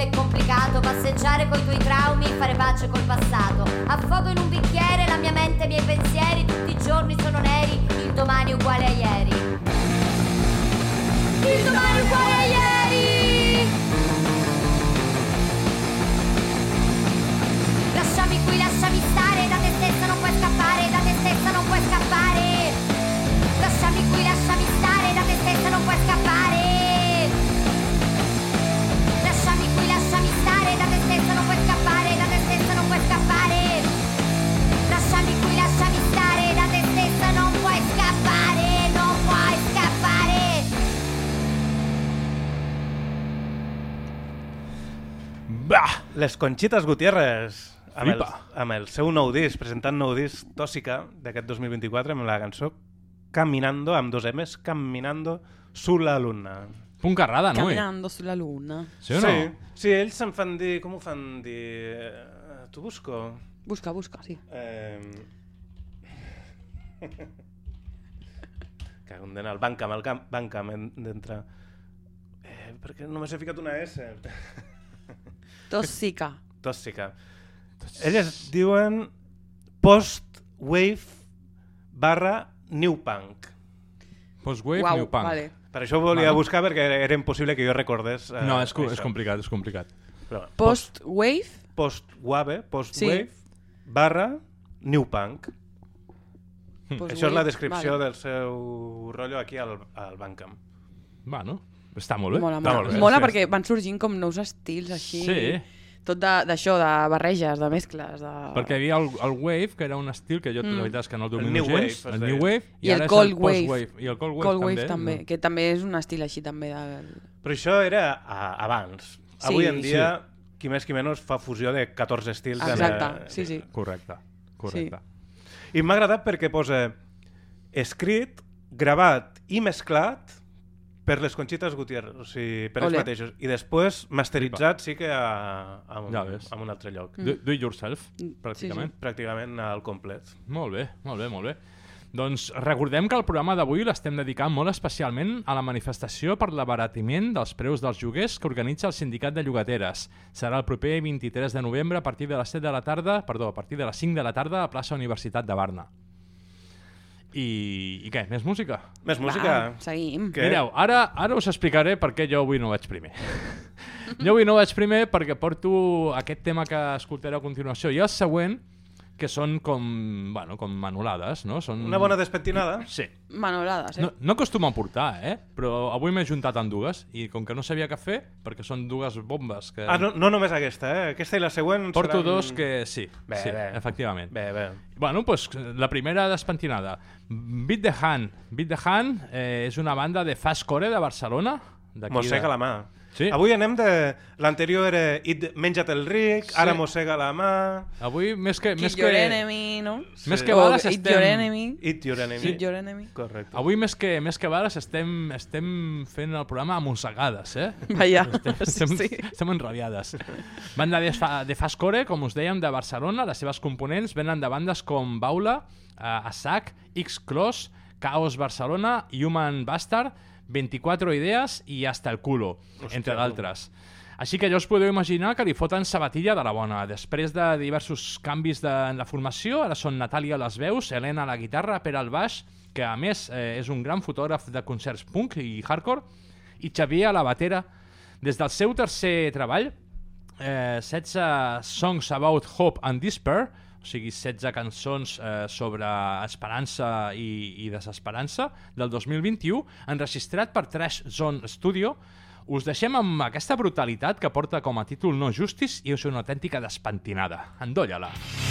forte e complicato passeggiare coi tuoi traumi e fare pace col passato. Affogo in un bicchiere la mia mente e i miei pensieri, tutti i giorni sono neri, il domani è uguale a ieri. Il domani è uguale a ieri! Lasciami qui, lasciami stare, da te stessa non puoi scappare, da te stessa non puoi scappare. Lasciami qui, lasciami stare, da te stessa non puoi scappare. Bah! Les Conchitas Gutiérrez, amb el, amb el seu nou disc, presentant nou disc Tòssica d'aquest 2024 amb la cançó Caminando, amb dos M's, Caminando su la luna. Punt carrada, no? Caminando su la luna. Sí o no? Sí, sí, ells se'n fan dir... Com ho fan dir? Eh, T'ho busco. Busca, busca, sí. Eh... Cago en el Bancam, el Bancam hem d'entrar. Eh, perquè només he ficat una S. Tòxica. Tòxica. Elles diuen post-wave barra new punk. Post-wave, Uau, new punk. vale. Per això ho volia Bueno. buscar perquè era, impossible que jo recordés eh, No, és, és complicat, és complicat. Però, Post-wave? Post-wave, post-wave barra new punk. Post-wave, Això és la descripció vale. del seu rotllo aquí al, al Bandcamp. Bueno, està molt bé. Mola, Està mola. molt bé. Mola Sí. perquè van sorgint com nous estils així. Sí. Tot de- d'això, de, barreges, de mescles. De... Perquè hi havia el, el Wave, que era un estil que jo Mm. la veritat és que no el El domino New gens, Wave, el. New Wave, I, ara el Cold Post Wave. I el Cold Wave Cold també. Wave també, no? que també és un estil així també. De... Però això era a, abans. Sí. Avui en dia, Sí. qui més qui menys fa fusió de 14 estils. en, Exacte, eh, sí, sí. Correcte, correcte. I m'ha agradat perquè posa escrit, gravat i mesclat per les Conchitas Gutiérrez, o sigui, per ells Ole. mateixos. I després masteritzat sí que a, a, un, Ja ves. a un altre lloc. Do, do it yourself, Mm, pràcticament. Pràcticament al complet. Molt bé, molt bé, molt bé. Doncs recordem que el programa d'avui l'estem dedicant molt especialment a la manifestació per l'abaratiment dels preus dels lloguers que organitza el Sindicat de Llogateres. Serà el proper 23 de novembre a partir de les 7 de la tarda, perdó, a partir de les 5 de la tarda a plaça Universitat de Barna. I, i què, més música? Més música. Va, seguim. Què? Mireu, ara, ara us explicaré per què jo avui no vaig primer. jo avui no vaig primer perquè porto aquest tema que escoltareu a continuació i el següent, que són com, bueno, com manolades, no? Són... Una bona despentinada? Sí. Manolades, eh? No, no acostumo a portar, eh? Però avui m'he juntat amb dues i com que no sabia què fer, perquè són dues bombes que... Ah, no, no només aquesta, eh? Aquesta i la següent Porto seran... dos que sí, Bé, sí bé. efectivament. Bé, bé. Bueno, pues la primera despentinada. Beat the Hand. Beat the Hand eh, és una banda de fastcore de Barcelona. Mossega de... la mà. Sí. Avui anem de... L'anterior era It, Menja't el ric, Sí. ara mossega la mà... Avui, més que... Més your que... enemy, no? Més Sí. que O bales eat estem... your enemy. Eat your enemy. Eat your enemy. Correcte. Avui més que, més que bales estem, estem fent el programa a mossegades, eh? Vaja, estem, sí, estem, sí. estem enrabiades. Banda de, fa, de fastcore, com us dèiem, de Barcelona, les seves components venen de bandes com Baula, eh, Asac, X-Cross, Chaos Barcelona, Human Bastard, 24 Idees i Hasta el Culo, Hòstia, entre d'altres. Així que ja us podeu imaginar que li foten sabatilla de la bona. Després de diversos canvis de, en la formació, ara són Natàlia a les veus, Helena a la guitarra, Pere al baix, que a més eh, és un gran fotògraf de concerts punk i hardcore, i Xavier a la batera. Des del seu tercer treball, eh, 16 Songs About Hope and Despair, o sigui, 16 cançons eh, sobre esperança i, i desesperança, del 2021, enregistrat per Trash Zone Studio, us deixem amb aquesta brutalitat que porta com a títol No Justice i és una autèntica despentinada. Endolla-la. Bueno,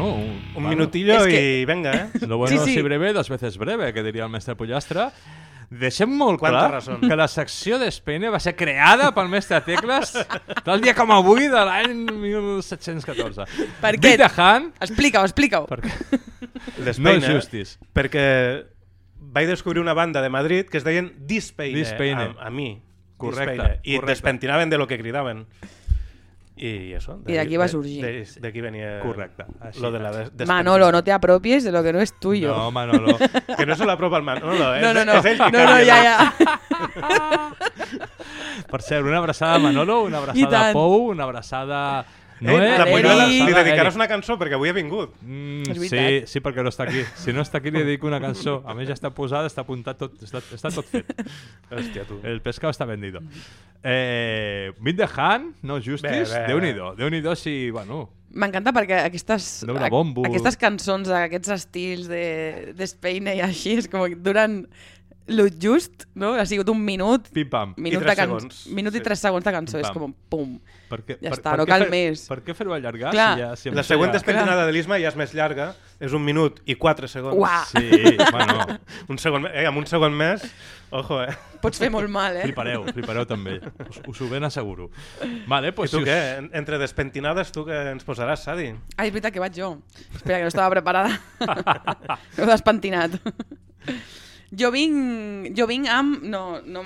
Bueno, un, Un minutillo És que- i venga, eh? Lo bueno Sí, sí. si breve, dos veces breve, que diria el mestre Pollastre. Deixem molt Quanta clar razón. que la secció d'Espene va ser creada pel mestre Tecles tal dia com avui de l'any 1714. Per què? The Hand, Explica-ho, explica-ho. per què? D'Espeina, No justis. Perquè vaig descobrir una banda de Madrid que es deien Dispeine, Dispeine. a, a mi. Correcte, Dispeine. I correcte. despentinaven de lo que cridaven. I això. I d'aquí va sorgir. de- D'aquí venia Correcte, així, lo de la des Manolo, no te apropies de lo que no es tuyo. No, Manolo. Que no se l'apropa el Manolo, eh? No, no, no. És ell No, no, ja, ja. Per cert, una abraçada a Manolo, una abraçada a. Pou, una abraçada... No, eh, la Eric. Polluela, li dedicaràs una cançó perquè avui ha vingut. Mm, sí, sí, perquè no està aquí. Si no està aquí, li dedico una cançó. A més, ja està posada, està apuntat tot, està, està tot fet. Hòstia, tu. El pescado està vendido. Eh, Beat the Hand, no Justice, Bé, bé. Déu-n'hi-do. Déu-n'hi-do si, bueno... M'encanta perquè aquestes, a- aquestes cançons, aquests estils de- d'Espeina i així, és com que duren lo just, no? Ha sigut un minut, Pim-pam. minut, tres de can... segons. minut i Sí. tres segons de cançó, és Pim-pam. com pum. Per què, Ja per, està, per no cal fer- més. Per què fer-ho allargar? Clar. Si ja, si La següent despentinada de l'Isma ja és més llarga, és un minut i quatre segons. Uah. Sí, bueno, Un segon, eh, amb un segon més, ojo, eh? Pots fer molt mal, eh? flipareu, flipareu també. Us, us ho ben asseguro. Vale, I pues tu si us- què? En- Entre despentinades, tu què ens posaràs, Sadi? Ah, és veritat que vaig jo. Espera, que no estava preparada. M'heu despentinat. Jo vinc, jo vinc amb... No, no,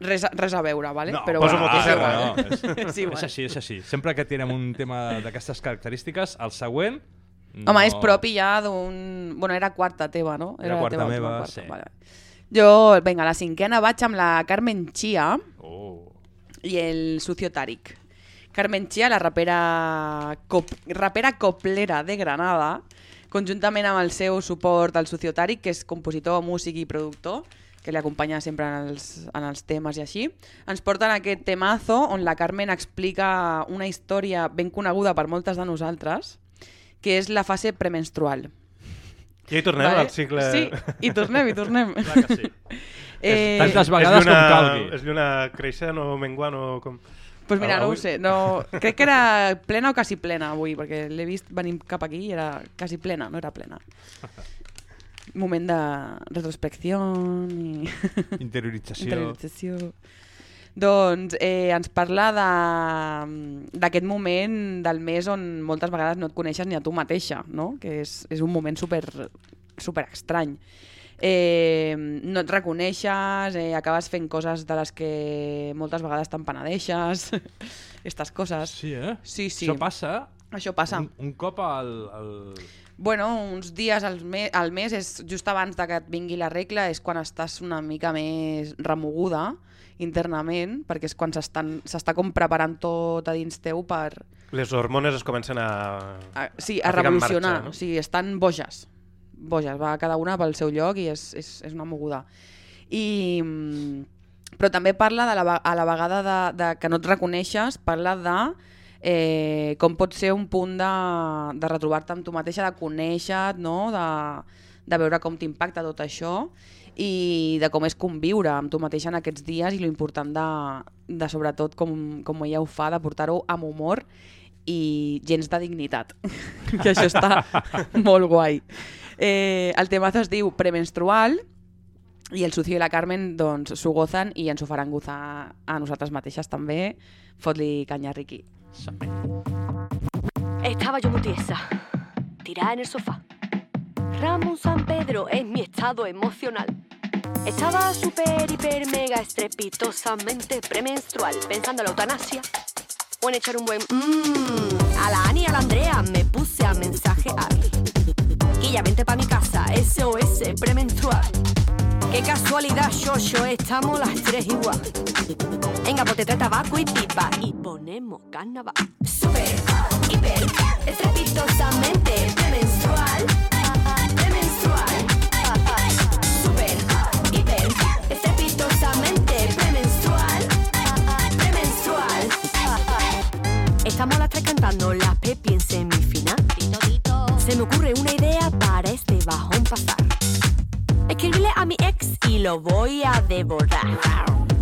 res, res a veure, ¿vale? No, Però poso bueno, és igual. no, és, és igual. és així, és així. Sempre que tirem un tema d'aquestes característiques, el següent... Home, és propi ja d'un... Bueno, era quarta teva, no? Era la quarta teva meva, quarta, sí. Vale. Jo, vinga, la cinquena vaig amb la Carmen Chia Oh. i el Sucio Tarik. Carmen Chia, la rapera, cop, rapera coplera de Granada, conjuntament amb el seu suport al Sucio Tarik, que és compositor, músic i productor, que li acompanya sempre en els, en els temes i així, ens porten aquest temazo on la Carmen explica una història ben coneguda per moltes de nosaltres, que és la fase premenstrual. Ja hi tornem al cicle... Sí, i tornem, i tornem. Clar que sí. Eh, Tantes vegades és lluna, com calgui. És lluna creixent o menguant o com... pues mira, no ho sé. No, crec que era plena o quasi plena avui, perquè l'he vist venir cap aquí i era quasi plena, no era plena. Moment de retrospecció i... Interiorització. Interiorització. Doncs eh, ens parla de- d'aquest moment del mes on moltes vegades no et coneixes ni a tu mateixa, no? que és, és un moment super, super estrany. Eh, no et reconeixes, eh, acabes fent coses de les que moltes vegades te'n penedeixes, aquestes coses. Sí, eh? Sí, sí. Això passa Això passa. un, un cop al... al... Bueno, uns dies al, me al mes, és just abans de que et vingui la regla, és quan estàs una mica més remoguda internament, perquè és quan s'estan- s'està com preparant tot a dins teu per... Les hormones es comencen a... A, sí, a a, revolucionar. marxa, no? O sigui, estan boges. Boges, va cada una pel seu lloc i és, és, és una moguda. I, mm, però també parla de la, a la vegada de, de que no et reconeixes, parla de eh, com pot ser un punt de, de retrobar-te amb tu mateixa, de conèixer no? de, de veure com t'impacta tot això i de com és conviure amb tu mateixa en aquests dies i lo important de, de sobretot com, com ella ho fa, de portar-ho amb humor i gens de dignitat, que això està molt guai. Eh, el temazo es diu Premenstrual i el Sucio i la Carmen doncs s'ho gozan i ens ho faran gozar a nosaltres mateixes també. Fot-li canya, Riqui. Estaba yo muy tiesa, tirada en el sofá. Ramón San Pedro es mi estado emocional. Estaba súper, hiper, mega estrepitosamente premenstrual, pensando en la eutanasia o en echar un buen mmm. A la Ani y a la Andrea me puse a mensajear. Guilla, vente pa' mi casa, SOS premenstrual. Qué casualidad, yo, yo, estamos las tres igual. Venga, pues te trae tabaco y pipa y ponemos carnaval. Super, hiper, estrepitosamente premenstrual. Premenstrual. Super, hiper, estrepitosamente premenstrual. Premenstrual. Estamos las tres cantando las. Se me ocurre una idea para este bajón pasar. Escribirle a mi ex y lo voy a devorar.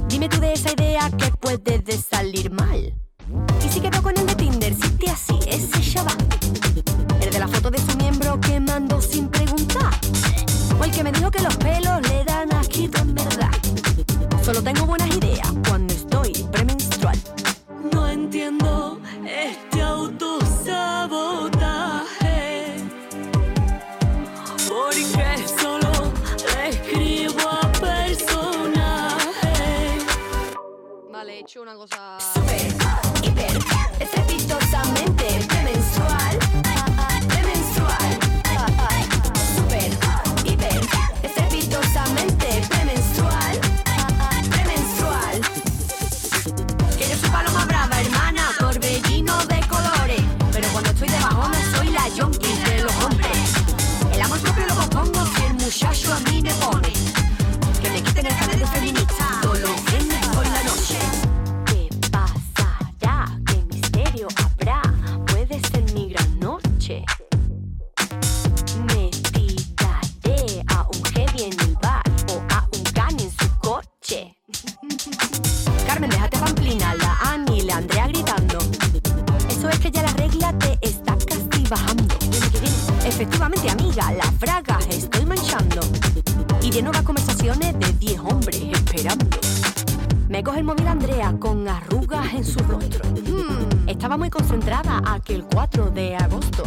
Dime tú de esa idea que puede de salir mal. Y si quedó con el de Tinder, si te así, ese chaval. El de la foto de su miembro que mandó sin preguntar. O el que me dijo que los pelos hecho una cosa... Estrepitosamente Coge el móvil Andrea con arrugas en su rostro. Hmm, estaba muy concentrada aquel 4 de agosto.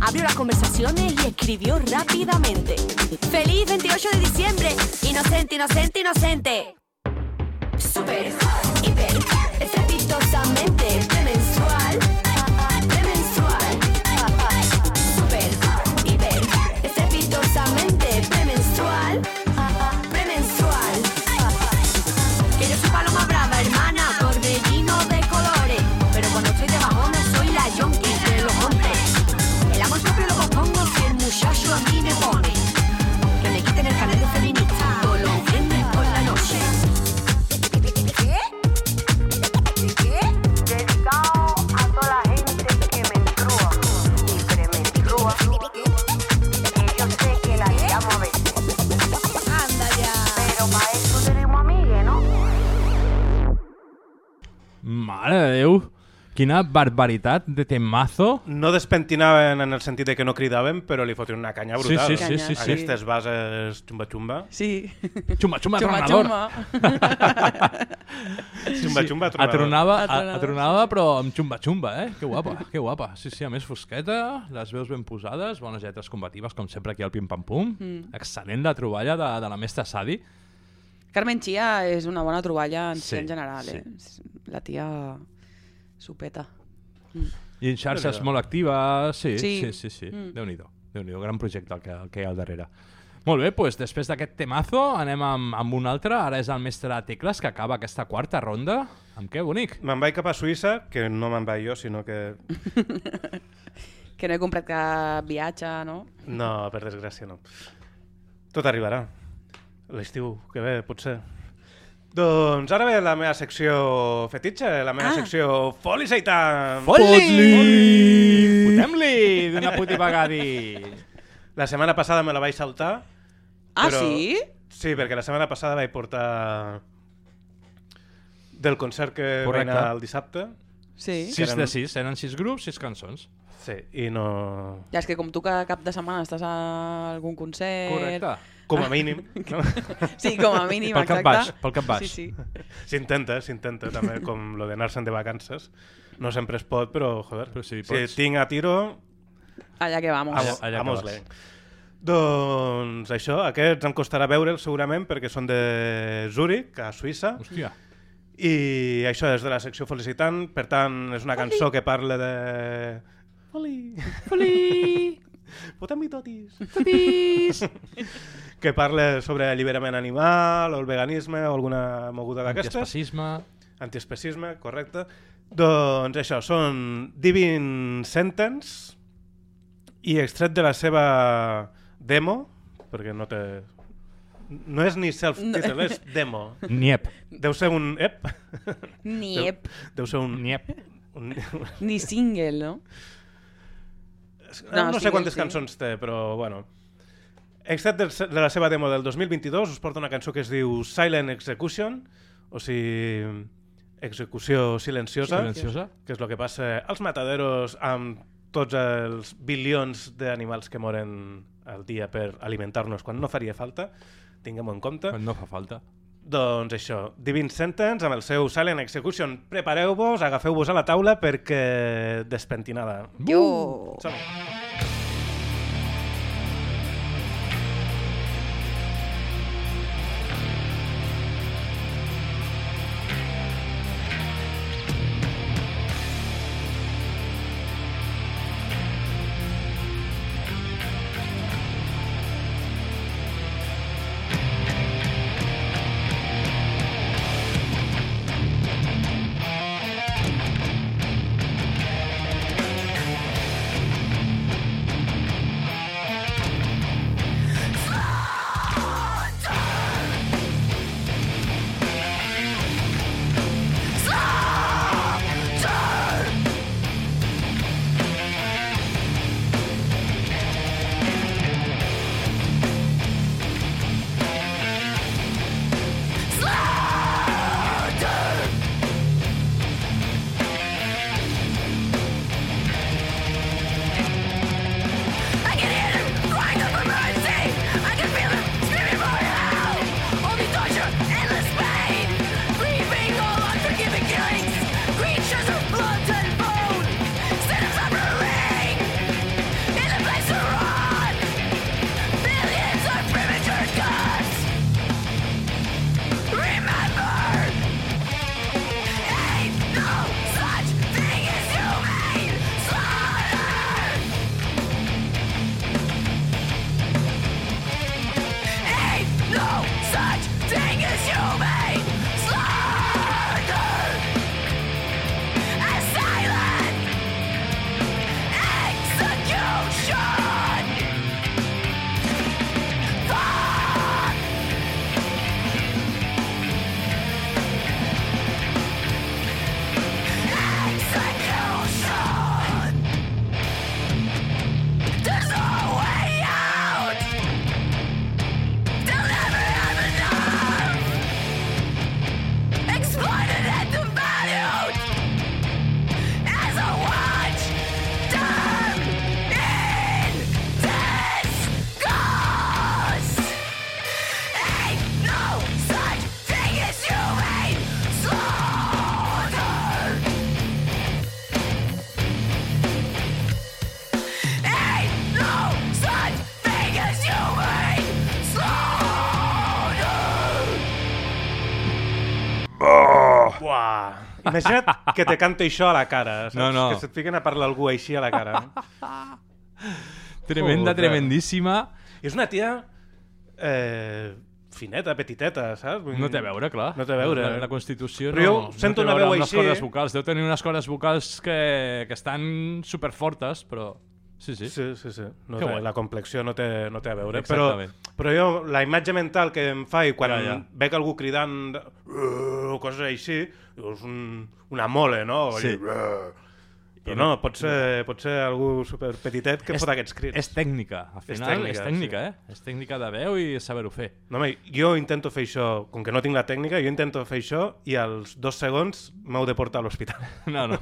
Abrió las conversaciones y escribió rápidamente. ¡Feliz 28 de diciembre! Inocente, inocente, inocente. Super, Mare de Déu, quina barbaritat de temazo. No despentinaven en el sentit de que no cridaven, però li fotrien una canya Sí, brutal. sí, sí, sí, sí. Aquestes bases xumba-xumba. Sí. Xumba, xumba, Xumba, tronador. Xumba, xumba, tronador. Atronava, Atronador, atronava però amb xumba-xumba, eh? Que guapa, que guapa. Sí, sí, a més fosqueta, les veus ben posades, bones lletres combatives, com sempre aquí al Pim Pam Pum. Mm. Excel·lent la troballa de, de la mestra Sadi. Carmen Chia és una bona troballa en, Sí, sí, en general, eh? La tia supeta. Mm. I en xarxes molt actives, sí, sí, Sí. sí. sí, sí. Mm. Déu-n'hi-do, Déu-n'hi-do, gran projecte el que, el que hi ha al darrere. Molt bé, doncs després d'aquest temazo anem amb, amb un altre, ara és el mestre Tecles que acaba aquesta quarta ronda. Amb què, bonic? Me'n vaig cap a Suïssa, que no me'n vaig jo, sinó que... Que no he comprat cap viatge, no? No, per desgràcia no. Tot arribarà. L'estiu que ve, potser. Doncs ara ve la meva secció fetitxe, la meva Ah. secció Foli Seitan! Fot-li! Fotem-li d'una puta vegadi! La setmana passada me la vaig saltar. Ah, sí? Sí, perquè la setmana passada vaig portar del concert que Correcte. vaig anar el dissabte. Sí. 6 de 6, eren 6 grups, 6 cançons. Sí, i no... Ja és que com tu cada cap de setmana estàs a algun concert... Correcte. Com a mínim. No? Sí, com a mínim, Pel cap exacte. baix, pel cap baix. Sí, sí. S'intenta, s'intenta també, com lo d'anar-se'n de vacances. No sempre es pot, però, joder, Però sí, si pots. tinc a tiro, Allà que vamos. Allà- allà que vamos-le. vas. Doncs això, aquests em costarà veure'ls segurament perquè són de Zurich, a Suïssa. Hòstia. I això és de la secció Felicitant, per tant, és una cançó que parla de... Foli! Foli! Fotem-hi totis! Totis! que parla sobre alliberament animal o el veganisme o alguna moguda d'aquestes. Antiespecisme. Antiespecisme, correcte. Doncs això, són Divine Sentence i extret de la seva demo, perquè no té... No és ni self-title, és demo. Niep. Deu ser un ep. Niep. Deu, deu ser un... Niep. Un... Ni single, no? No, no sé single, quantes sí. cançons té, però bueno. Extret de, de la seva demo del 2022 us porta una cançó que es diu Silent Execution, o sigui, execució silenciosa, Silenciosa. que és el que passa als mataderos amb tots els bilions d'animals que moren al dia per alimentar-nos quan no faria falta, tinguem-ho en compte. Quan no fa falta. Doncs això, Divine Sentence amb el seu Silent Execution. Prepareu-vos, agafeu-vos a la taula perquè despentinada. Jo. som Imagina't que te canta això a la cara, saps? No, no. Que se't fiquen a parlar algú així a la cara. Tremenda, Joder. tremendíssima. És una tia eh, fineta, petiteta, saps? Vull No té a veure, clar. No té a veure. La, la Constitució Però jo no, sento no té una a veure veu amb així. les cordes vocals. Deu tenir unes cordes vocals que, que estan superfortes, però... Sí, sí. Sí, sí, sí. No té, la complexió no té, no té a veure. Però, Exactament. però jo, la imatge mental que em fa i quan Ja, ja. veig algú cridant o coses així, és un, una mole, no? Sí. "Uh". Però no, pot ser, pot ser algú super petitet que És- fot aquests crits. És tècnica, al És final tècnica, és tècnica, sí. eh? És tècnica de veu i saber-ho fer. No, home, jo intento fer això, com que no tinc la tècnica, jo intento fer això i als dos segons m'heu de portar a l'hospital. No, no,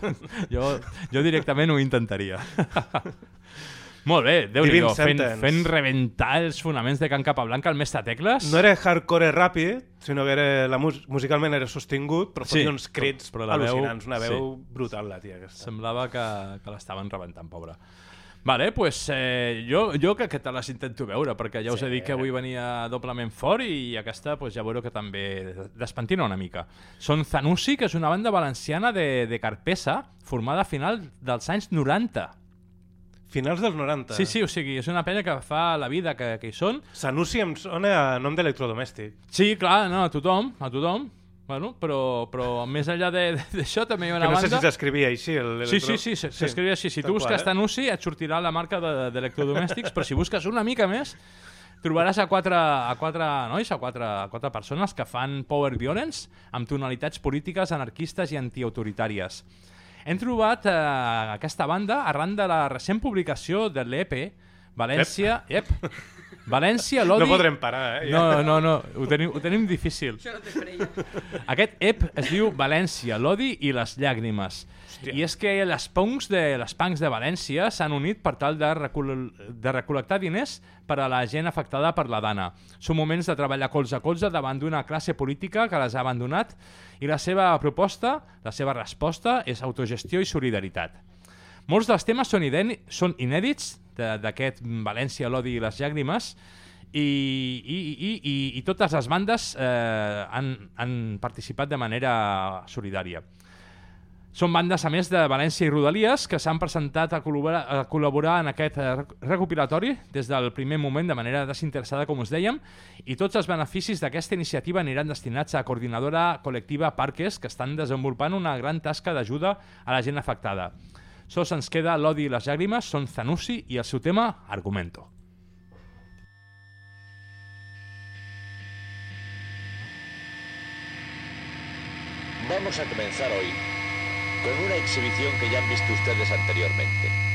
jo, jo directament ho intentaria. Molt bé, déu nhi fent, fent rebentar els fonaments de Can Capablanca, el mestre Tecles. No era hardcore ràpid, sinó que era, la mus musicalment era sostingut, però Sí, fotia uns crits però- però la veu- al·lucinants. Una veu sí. brutal, la tia aquesta. Semblava que, que l'estaven rebentant, pobra. Vale, pues, eh, jo, jo que, que te les intento veure, perquè ja us he dit que avui venia doblement fort i aquesta pues, ja veureu que també despentina una mica. Són Zanussi, que és una banda valenciana de, de Carpessa, formada a final dels anys 90. Finals dels 90. Sí, sí, o sigui, és una penya que fa la vida que, que hi són. Sanusi em sona a nom d'electrodomèstic. Sí, clar, no, a tothom, a tothom. Bueno, però, però més enllà de- de- d'això també hi ha Que una no sé banda... si s'escrivia així. el- Sí, sí, sí, s'escrivia així. Si tal tu busques qual, eh? Tanusi et sortirà la marca de- d'electrodomèstics, però si busques una mica més trobaràs a quatre, a quatre nois, a quatre, a quatre persones que fan power violence amb tonalitats polítiques, anarquistes i antiautoritàries. Hem trobat eh, aquesta banda arran de la recent publicació de l'EP València... Ep. València, l'odi... No podrem parar, eh, ja. No, no, no, ho tenim, ho tenim difícil. Això no té parella. Aquest EP es diu València, l'odi i les llàgrimes. Hòstia. I és que les punks de, les punks de València s'han unit per tal de, recol de recol·lectar diners per a la gent afectada per la dana. Són moments de treballar colze a colze davant d'una classe política que les ha abandonat i la seva proposta, la seva resposta, és autogestió i solidaritat. Molts dels temes són, són inèdits d'aquest València, l'odi i les llàgrimes i, i, i, i, i totes les bandes eh, han, han participat de manera solidària. Són bandes, a més, de València i Rodalies que s'han presentat a col·laborar, a col·laborar en aquest eh, rec- recopilatori des del primer moment de manera desinteressada, com us dèiem, i tots els beneficis d'aquesta iniciativa aniran destinats a coordinadora col·lectiva Parques, que estan desenvolupant una gran tasca d'ajuda a la gent afectada. Sols ens queda l'odi i les llàgrimes, són Zanussi i el seu tema Argumento. Vamos a comenzar hoy con una exhibición que ya han visto ustedes anteriormente.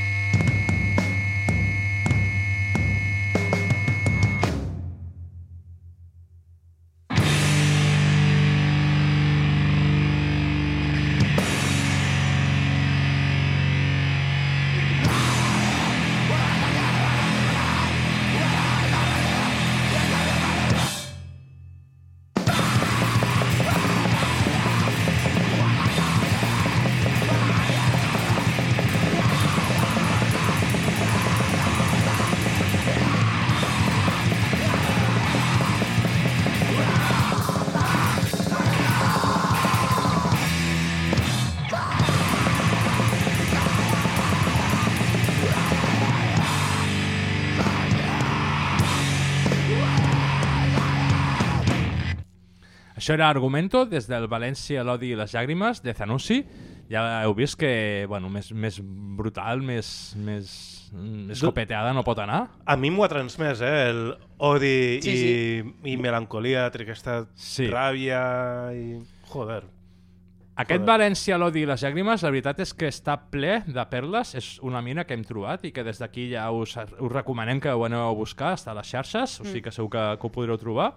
Això era Argumento, des del València, l'odi i les llàgrimes, de Zanussi. Ja heu vist que, bueno, més, més brutal, més, més, més Du- copeteada no pot anar. A mi m'ho ha transmès, eh? El odi Sí, i, i melancolia, aquesta Sí. ràbia i... Joder. Aquest Joder. València, l'odi i les llàgrimes, la veritat és que està ple de perles, és una mina que hem trobat i que des d'aquí ja us, us recomanem que ho aneu a buscar, està a les xarxes, o sigui que segur que, que ho podreu trobar.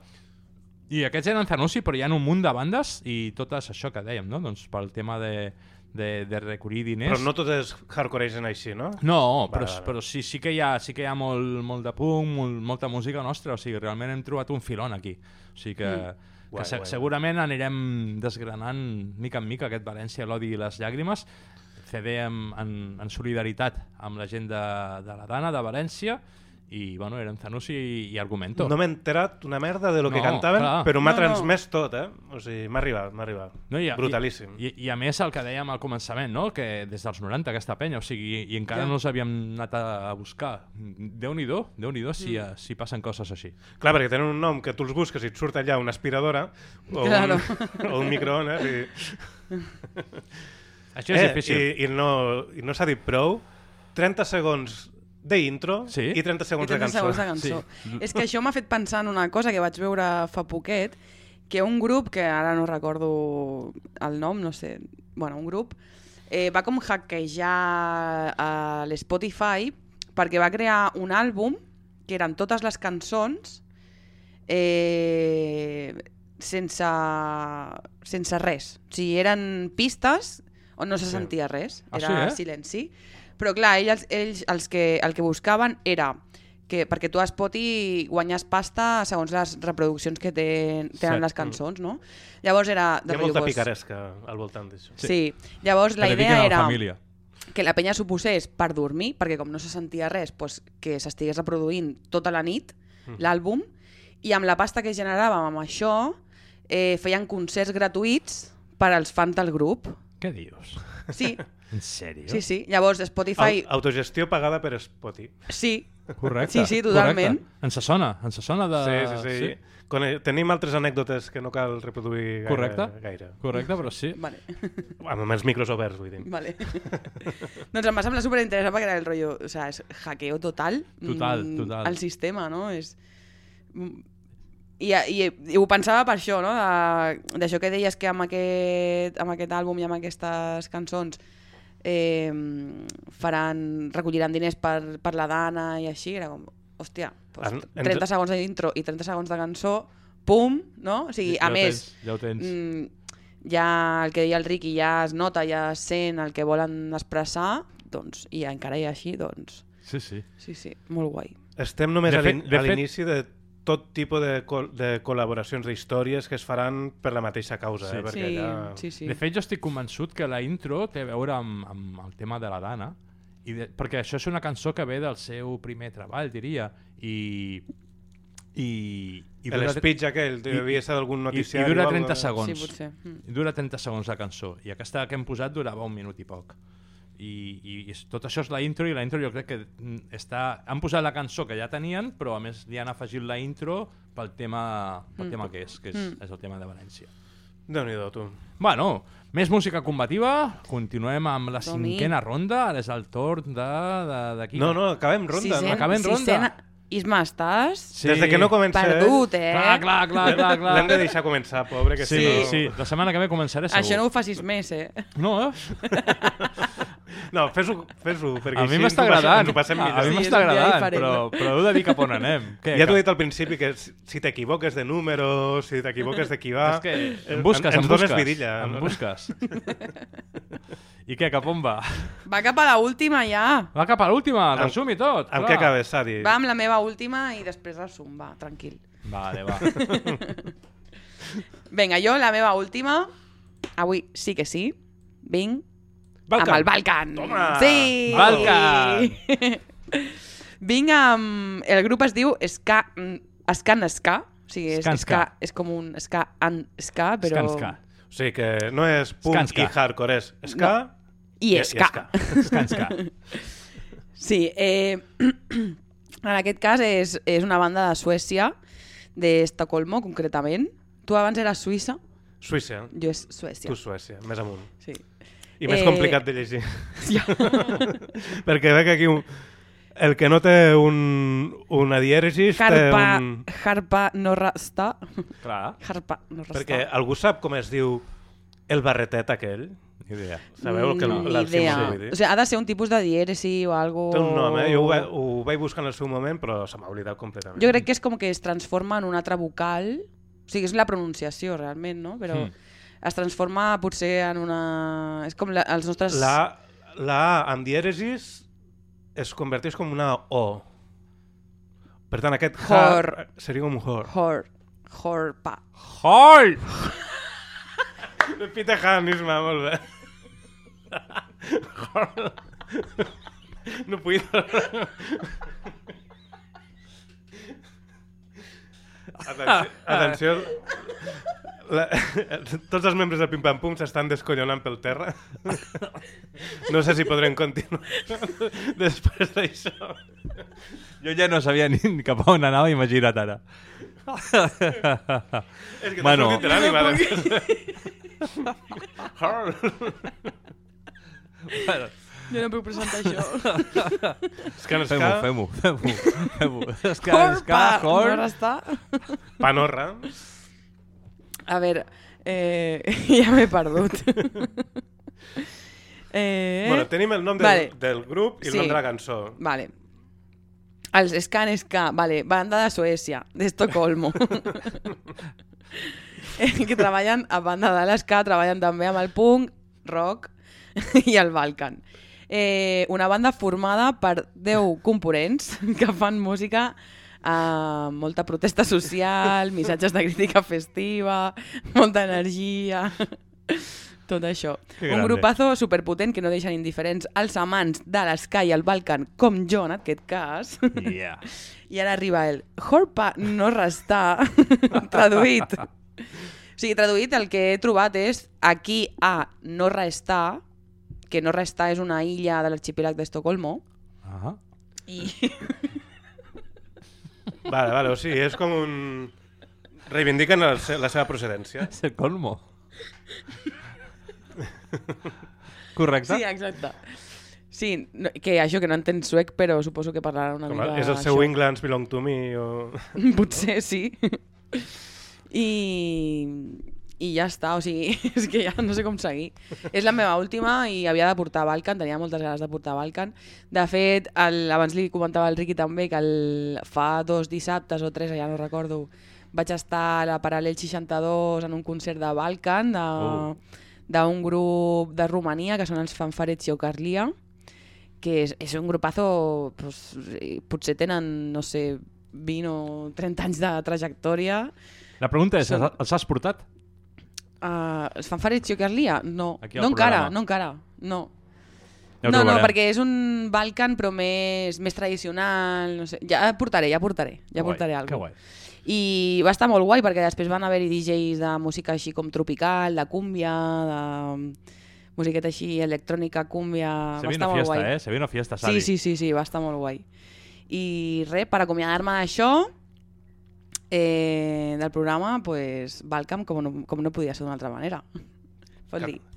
I aquests eren Zanussi, però hi ha un munt de bandes i totes això que dèiem, no? Doncs pel tema de, de, de recollir diners. Però no tot és hardcore Asian així, no? No, però, Vale, vale. però sí, sí que hi ha, sí que hi ha molt, molt de punk, molt, molta música nostra, o sigui, realment hem trobat un filon aquí. O sigui que, Mm. que Guai, se, guai. segurament anirem desgranant mica en mica aquest València, l'odi i les llàgrimes, CD en, en, en solidaritat amb la gent de, de la Dana, de València, i bueno, eren Zanussi i, i Argumento. No m'he enterat una merda de lo que No, cantaven, clar. però m'ha No, no. transmès tot, eh? O sigui, m'ha arribat, m'ha arribat. No, i, Brutalíssim. I, i, a més el que dèiem al començament, no? que des dels 90 aquesta penya, o sigui, i encara Ja. no els havíem anat a, buscar. Déu-n'hi-do, déu nhi déu si, Mm. si passen coses així. Clar, perquè tenen un nom que tu els busques i et surt allà una aspiradora o, Claro. un, o un microones i... Això és difícil. I, i no, i no s'ha dit prou. 30 segons d'intro Sí. i 30 segons, I 30 de cançó. segons de cançó. Sí. És que això m'ha fet pensar en una cosa que vaig veure fa poquet, que un grup, que ara no recordo el nom, no sé, bueno, un grup, eh, va com hackejar a l'Spotify perquè va crear un àlbum que eren totes les cançons eh, sense, sense res. O sigui, eren pistes on no se sentia res, Ah, era sí, eh? silenci. Però clar, ells, ells els que, el que buscaven era que perquè tu a Spotify guanyes pasta segons les reproduccions que té, tenen Cert. les cançons, no? Llavors era... Hi ha molta pues, picaresca al voltant d'això. Sí. Llavors la Que dediquen idea la era família. que la penya suposés per dormir, perquè com no se sentia res, pues, que s'estigués reproduint tota la nit Mm. l'àlbum, i amb la pasta que generàvem amb això eh, feien concerts gratuïts per als fans del grup. Què dius? Sí. En sèrio? Sí, sí. Llavors Spotify... Au autogestió pagada per Spotify. Sí. Correcte. Sí, sí, totalment. Correcte. Ens sona, ens sona de... Sí, sí, sí. Cone Tenim altres anècdotes que no cal reproduir gaire. Correcte. gaire. Correcte, però sí. Vale. Amb els micros oberts, vull dir. Vale. doncs em va semblar superinteressant perquè era el rotllo, o sea, és hackeo total, Total, mm, total. al sistema, no? És... mm, I, i, I ho pensava per això, no? De- D'això que deies que amb aquest, amb aquest àlbum i amb aquestes cançons eh, faran, recolliran diners per, per la dana i així, era com, hòstia, doncs, En- 30 ens- segons d'intro i 30 segons de cançó, pum, no? O sigui, Ja a més, tens, ja ho tens. mm, ja el que deia el Riqui ja es nota, ja es sent el que volen expressar, doncs, i encara hi ha així, doncs, Sí, sí. sí, sí, molt guai. Estem només De a fet- l'in- de a fet- l'inici de tot tipus de, col de col·laboracions d'històries que es faran per la mateixa causa. Eh? Perquè Sí, allà... sí, sí. De fet, jo estic convençut que la intro té a veure amb, amb el tema de la Dana, i de, perquè això és una cançó que ve del seu primer treball, diria, i... i, i El speech aquell devia ser d'algun i- noticiari I, dura o algo 30 de- segons. Sí, potser. Mm. I dura 30 segons la cançó. I aquesta que hem posat durava un minut i poc. I, i, i tot això és la intro i la intro jo crec que mm, està... Han posat la cançó que ja tenien, però a més li han afegit la intro pel tema, pel Mm. tema que és, que és, Mm. és el tema de València. Déu-n'hi-do, tu. Bueno, més música combativa, continuem amb la Som-hi. cinquena ronda, ara és el torn de... de, de qui? No, no, acabem ronda, Sisena- no? Acabem ronda. sisena- Isma, estàs Sí. Des de que no comença... perdut, eh? Clar, clar, clar, clar, clar. L'hem de deixar començar, pobre, que Sí, si no... sí, la setmana que ve començaré segur. Això no ho facis més, eh? No, eh? No, fes-ho, fes-ho, perquè A mi així m'està ens ho passem- agradant, ens ho passem a, a millor. mi Sí, m'està agradant, diferent, però, no? però heu de dir cap on anem. Què, Ja t'ho he dit al principi, que si t'equivoques de número, si t'equivoques de qui va... És que eh, em busques, ens em busques. vidilla. Em busques. I què, cap on va? Va cap a la última ja. Va cap a l'última, resum i tot. Amb clar. què acabes, Sadi? Va amb la meva última i després resum, va, tranquil. Vale, va. Vinga, jo la meva última, avui sí que sí, vinc Balkan. amb el Balkan. Toma! Sí! Balkan! vinc amb... El grup es diu Ska... Scan Ska. O sigui, és, ska, és com un ska and ska, però... Scan ska. O sigui que no és punk Skanska. i hardcore, és ska... I ska. Scan ska. Sí, eh, en aquest cas és, és una banda de Suècia, d'Estocolmo, concretament. Tu abans eres Suïssa, Suïssa. jo és Suècia. Tu Suècia, més amunt. Sí. I més Eh, complicat de llegir. Ja. Perquè veig aquí un... el que no té un, una dièresis té Harpa, un... harpa no rasta. Clar. Harpa no rasta. Perquè algú sap com es diu el barretet aquell? Ni idea. Sabeu el que Ni l'Alcim idea. O sigui, ha de ser un tipus de dièresi o algo... Té un nom, eh? Jo ho, ho vaig buscar en el seu moment, però se m'ha oblidat completament. Jo crec que és com que es transforma en un altre vocal. O sigui, és la pronunciació, realment, no? Però Mm. Es transforma potser en una... És com la, els nostres... La, la A amb dièresis es converteix com una O. Per tant, aquest Hor. seria com un hor. Hor. Horpa. Hol! Peter Hanisma, molt bé. Hor. No puc... Atenció, atenció la, tots els membres del Pim Pam Pum s'estan descollonant pel terra. No sé si podrem continuar després d'això. Jo ja no sabia ni cap a on anava, imagina't ara. És que t'has sortit de l'ànima, bueno. Jo no puc presentar això. Escan, Fem-ho, esca. fem-ho, fem-ho, fem-ho. Escan, Horpa, esca, hor... no està. Panorra. A veure, eh, ja m'he perdut. eh, Bueno, tenim el nom del, vale. del grup i el Sí. nom de la cançó. Vale. Els Scan Ska, vale, banda de Suècia, d'Estocolmo. Que treballen a banda de l'esca, treballen també amb el punk, rock i el Balkan. Eh, una banda formada per 10 components que fan música amb molta protesta social, missatges de crítica festiva, molta energia, tot això. Que Un grupazo superpotent que no deixen indiferents els amants de l'Sky i el Balkan, com jo en aquest cas. Yeah. I ara arriba el Horpa no restar, traduït. O sigui, traduït el que he trobat és aquí a no restar, que no restar és una illa de l'arxipèlag d'Estocolmo. Ah. I... Vale, vale, o sigui, és com un... Reivindiquen la, se- la seva procedència. Estocolmo. Correcte? Sí, exacte. Sí, no, que això que no entenc suec, però suposo que parlaran una Com mica... és el seu això. Englands belong to me o... Potser sí. I, I ja està, o sigui, és que ja no sé com seguir. És la meva última i havia de portar Balkan, tenia moltes ganes de portar Balkan. De fet, el, abans li comentava al Riqui també que el, fa dos dissabtes o tres, ja no recordo, vaig estar a la Paral·lel 62 en un concert de Balkan, de, Oh. d'un grup de Romania, que són els Fanfarets Carlia, que és, és un grupazo, pues, potser tenen, no sé, 20 o 30 anys de trajectòria. La pregunta és, Són- els has portat? Uh, els fanfarets Carlia? No, Aquí al no encara, no encara, no. Ja ho no, no, trobarem. perquè és un Balkan però més, més tradicional, no sé. Ja portaré, ja portaré, ja Que guai, portaré que alguna guai. I va estar molt guai perquè després van haver-hi DJs de música així com tropical, de cúmbia, de musiqueta així electrònica, cúmbia... Se va estar molt fiesta, guai. eh? Se viene fiesta, Sí, Sadi. sí, sí, sí, va estar molt guai. I res, per acomiadar-me d'això, eh, del programa, pues, Balcam, com no, com no podia ser d'una altra manera. Fot-li. Jag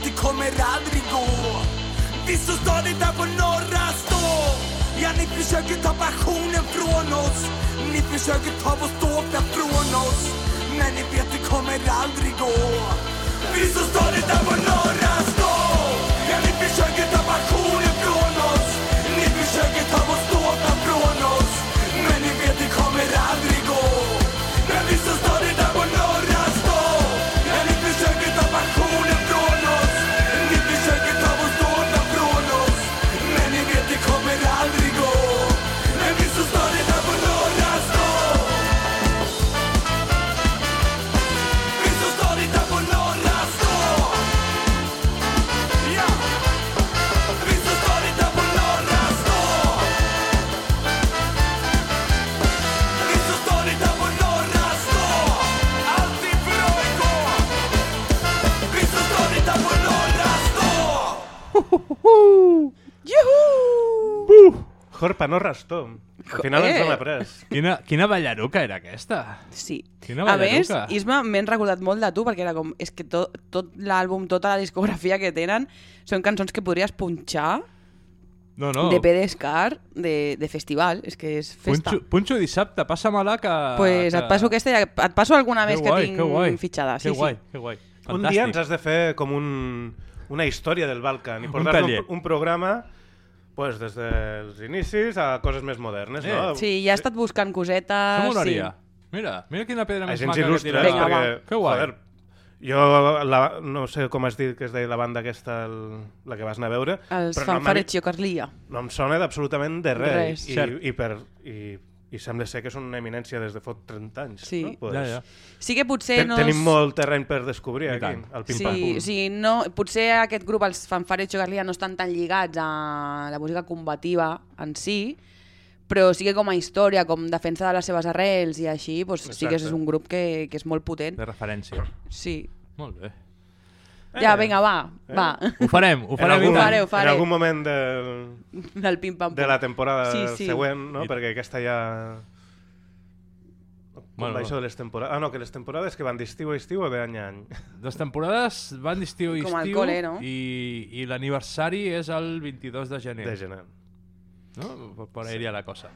att det kommer aldrig gå. Vi står stadigt där på norra stå. Ja, ni försöker ta passionen från oss. Ni försöker ta vår ståta från oss. Men ni vet det kommer aldrig gå. Vi står stadigt där på norra Jorpa, no rastó. Al final ens hem après. Quina, quina ballaruca era aquesta? Sí. Quina A més, ballaruca. Isma, m'he recordat molt de tu perquè era com... És que tot, tot l'àlbum, tota la discografia que tenen són cançons que podries punxar No, no. de pedescar, de, de festival. És que és festa. Punxo, punxo dissabte, passa-me-la que... pues et passo aquesta i et passo alguna Que més guai, que que guai. tinc fitxada. Sí, que guai, sí. que guai. Un dia ens has de fer com un, una història del Balkan i Un portar taller. un, un programa pues, des dels inicis a coses més modernes, Eh. no? Sí, ja he estat buscant cosetes. Molaria. Sí. Mira, mira quina pedra més maca que tira. perquè, Que guai. joder, jo la, no sé com has dit que es deia la banda aquesta, el, la que vas anar a veure, Els però no Carlia. no em sona d'absolutament de res. Res. I, Cert. i, per, i, I sembla ser que són una eminència des de fot 30 anys. Sí. No? Pues, Ja, ja. Sí que potser ten, no... Tenim molt terreny per descobrir aquí, al pim Sí, pam pum. sí, no, potser aquest grup, els fanfares Chocarlia, no estan tan lligats a la música combativa en si, però sí que com a història, com defensa de les seves arrels i així, doncs sí que és Exacte. un grup que, que és molt potent. De referència. Sí. Molt bé. Ja, vinga, va, va. Ho farem, ho En farem. algun, i tant. faré, ho faré. en algun moment de, Del pim-pam-pum. de la temporada Sí, sí. següent, no? I- perquè aquesta ja... Com Bueno, va això de les temporades? Ah, no, que les temporades que van d'estiu a estiu o d'any a any. Les temporades van d'estiu Com al estiu col·le, no? i, i l'aniversari és el 22 de gener. De gener. No? Per, per ahí iria la cosa.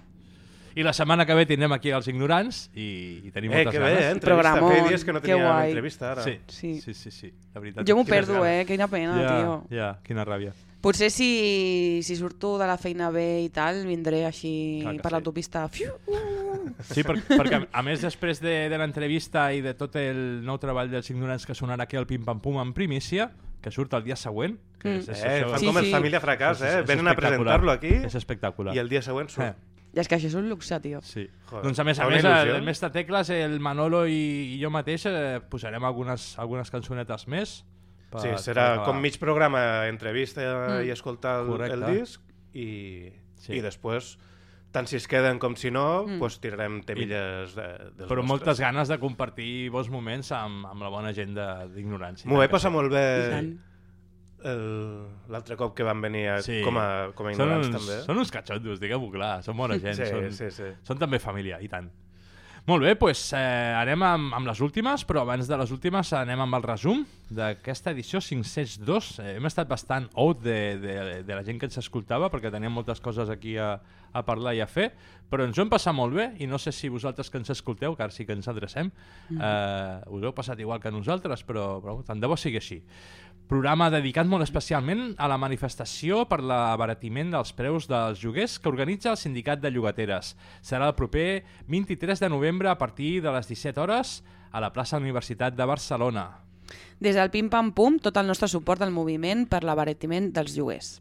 I la setmana que ve tindrem aquí els ignorants i, i tenim Eh, moltes que bé, ganes. eh? Entrevista. Feia dies que no teníem entrevista, ara. Sí, Sí. sí, sí, sí, la veritat. Jo m'ho perdo, ganes. eh? Quina pena, ja, tio. Ja, quina ràbia. Potser si, si surto de la feina bé i tal, vindré així Clar per sí. l'autopista. Sí, per, perquè a més després de, de l'entrevista i de tot el nou treball dels ignorants que sonarà aquí al Pim Pam Pum en primícia, que surt el dia següent, que Mm. és, és, Eh, això- fan Sí, com el sí. Família Fracàs, és- eh? és Venen a presentar-lo aquí És espectacular. i el dia següent surt. Eh. I és que això és un luxe, tio. Sí. Joder, doncs a més a més, el, il·lusió. el mestre Tecles, el Manolo i, i jo mateix eh, posarem algunes, algunes cançonetes més. per- Sí, per serà acabar. com mig programa entrevista Mm. i escoltar el, Correcte. el disc i, Sí. i després tant si es queden com si no, Mm. pues tirarem temilles de, dels Però nostres. moltes ganes de compartir bons moments amb, amb la bona gent de- d'ignorància. M'ho I he tant que passat sí. molt I bé l'altre cop que van venir a, Sí. com, a, com a Són ignorants uns, també. són uns catxondos, diguem-ho clar, són bona gent, Sí, són, sí, sí. són també família, i tant. Molt bé, doncs eh, anem amb, amb les últimes, però abans de les últimes anem amb el resum d'aquesta edició 502. Eh, hem estat bastant out de, de, de la gent que ens escoltava, perquè teníem moltes coses aquí a, a parlar i a fer, però ens ho hem passat molt bé, i no sé si vosaltres que ens escolteu, que ara sí que ens adrecem, eh, us heu passat igual que nosaltres, però, però tant de bo sigui així. Programa dedicat molt especialment a la manifestació per l'abaratiment dels preus dels lloguers que organitza el Sindicat de Llogateres. Serà el proper 23 de novembre a partir de les 17 hores a la plaça Universitat de Barcelona. Des del Pim Pam Pum, tot el nostre suport al moviment per l'abaratiment dels lloguers.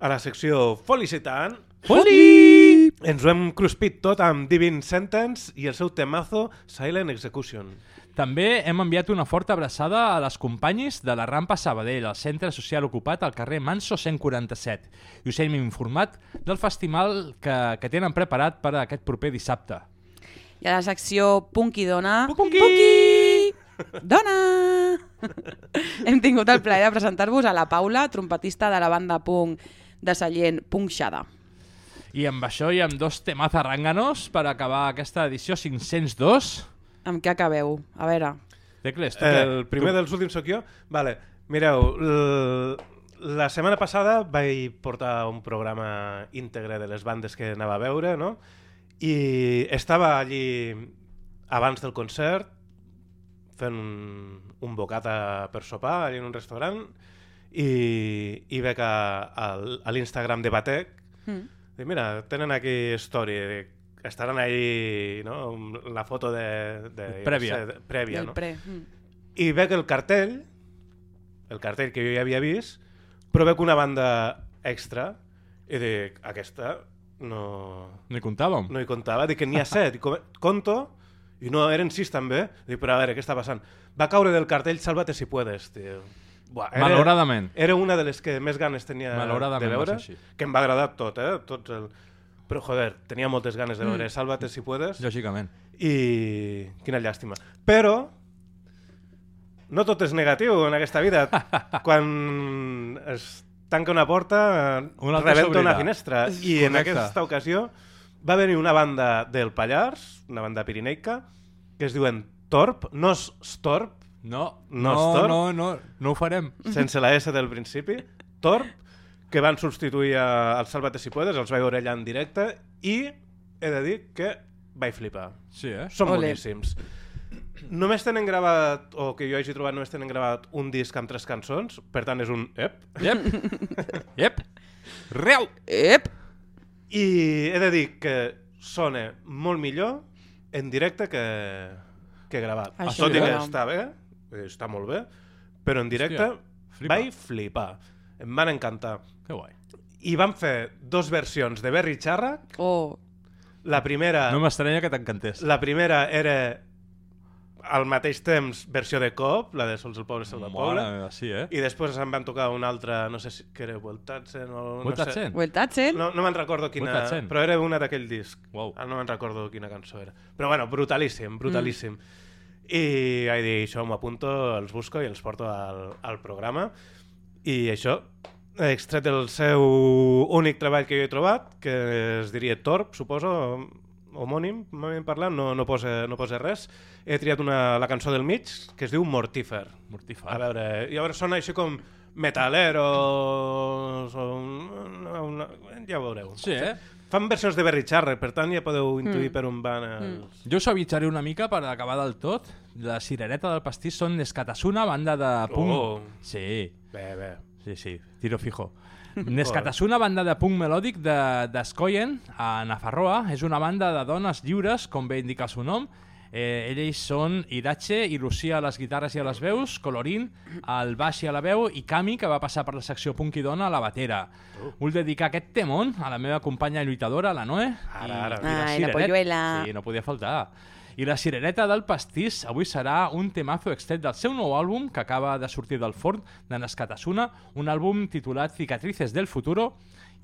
A la secció Felicitant Foli! ens ho hem cruspit tot amb Divine Sentence i el seu temazo Silent Execution. També hem enviat una forta abraçada a les companyis de la Rampa Sabadell, al centre social ocupat al carrer Manso 147. I us hem informat del festival que, que tenen preparat per a aquest proper dissabte. I a la secció Punky Dona... Punky! Punky! Dona! Hem tingut el plaer de presentar-vos a la Paula, trompetista de la banda punk de Sallent, Punkxada. I amb això i amb dos temas arránganos per acabar aquesta edició 502. Amb què acabeu? A veure. Tecles, tu què? El primer Tu- dels últims sóc jo? Vale. Mireu, la setmana passada vaig portar un programa íntegre de les bandes que anava a veure, no? I estava allí abans del concert fent un, un bocata per sopar allà en un restaurant i, i veig a, a, a l'Instagram de Batec Mm. Dic, mira, tenen aquí story, dic, estaran ahí, no? La foto de... de jo Prèvia. sé, de- prèvia, Del no? pre. Mm. I veig el cartell, el cartell que jo ja havia vist, però veig una banda extra i dic, aquesta no... No hi comptàvem. No hi comptava, dic que n'hi ha set, i com, conto, i no, eren sis també. Dic, però a veure, què està passant? Va caure del cartell Sálvate si puedes, tio. Buah, Malauradament. Era una de les que més ganes tenia de veure, que em va agradar tot, eh? Tots el... Però, joder, tenia moltes ganes de veure Mm. Sálvate si puedes. Lògicament. I quina llàstima. Però no tot és negatiu en aquesta vida. Quan es tanca una porta, Una rebenta una finestra. I en Correcte. aquesta ocasió va venir una banda del Pallars, una banda pirineica, que es diuen Torp, no és Storp, No, no, no, Torp, no, no, no ho farem. sense la S del principi, Torp, que van substituir a- al Sálvate si puedes, els vaig veure allà en directe, i he de dir que vaig flipar. Sí, eh? Són Ole. boníssims. Només tenen gravat, o que jo hagi trobat, només tenen gravat un disc amb tres cançons, per tant és un ep. Yep. yep. Reu. Ep. I he de dir que sona molt millor en directe que, que gravat. Això Tot i que està bé, eh, està molt bé, però en directe Hòstia, flipa. vaig flipar. Em van encantar. Que guai. I van fer dos versions de Berry Charra. Oh. La primera... No m'estranya que t'encantés. La primera era al mateix temps versió de Cop, la de Sols el poble, Sol del poble. Mare meva, sí, eh? I després em van tocar una altra, no sé si que era Vueltatsen o... No Vueltatsen? sé. Vueltatsen? No, no me'n recordo quina... Vueltatsen. Però era una d'aquell disc. Wow. Ah, no me'n recordo quina cançó era. Però bueno, brutalíssim, brutalíssim. I vaig dir, això m'ho apunto, els busco i els porto al, al programa. I això, extret el seu únic treball que jo he trobat, que es diria Torp, suposo, homònim, m'havien parlat, no, no, posa, no posa res. He triat una, la cançó del mig, que es diu Mortífer. Mortífer. A veure, i a veure, sona així com metaleros o una, una, ja ho veureu. Sí, eh? Fan versions de Berry Charra, per tant ja podeu intuir Mm. per on van els... Jo suavitzaré una mica per acabar del tot. La cirereta del pastís són Nescatasuna, banda de punk... Oh. Sí. Bé, bé. Sí, sí, tiro fijo. Nescatasuna, banda de punk melòdic de d'Escoyen, a Nafarroa. És una banda de dones lliures, com bé indica el seu nom. Eh, ells són Irache i Lucía a les guitarres i a les veus, Colorín al baix i a la veu i Cami, que va passar per la secció punk i dona, a la batera. Vull dedicar aquest temón a la meva companya lluitadora, la Noe. Ara, ara. I, i Ai, la Cireret- polluela. Sí, no podia faltar. I la cirereta del pastís avui serà un temazo extret del seu nou àlbum que acaba de sortir del forn de Nescatasuna, un àlbum titulat Cicatrices del futuro,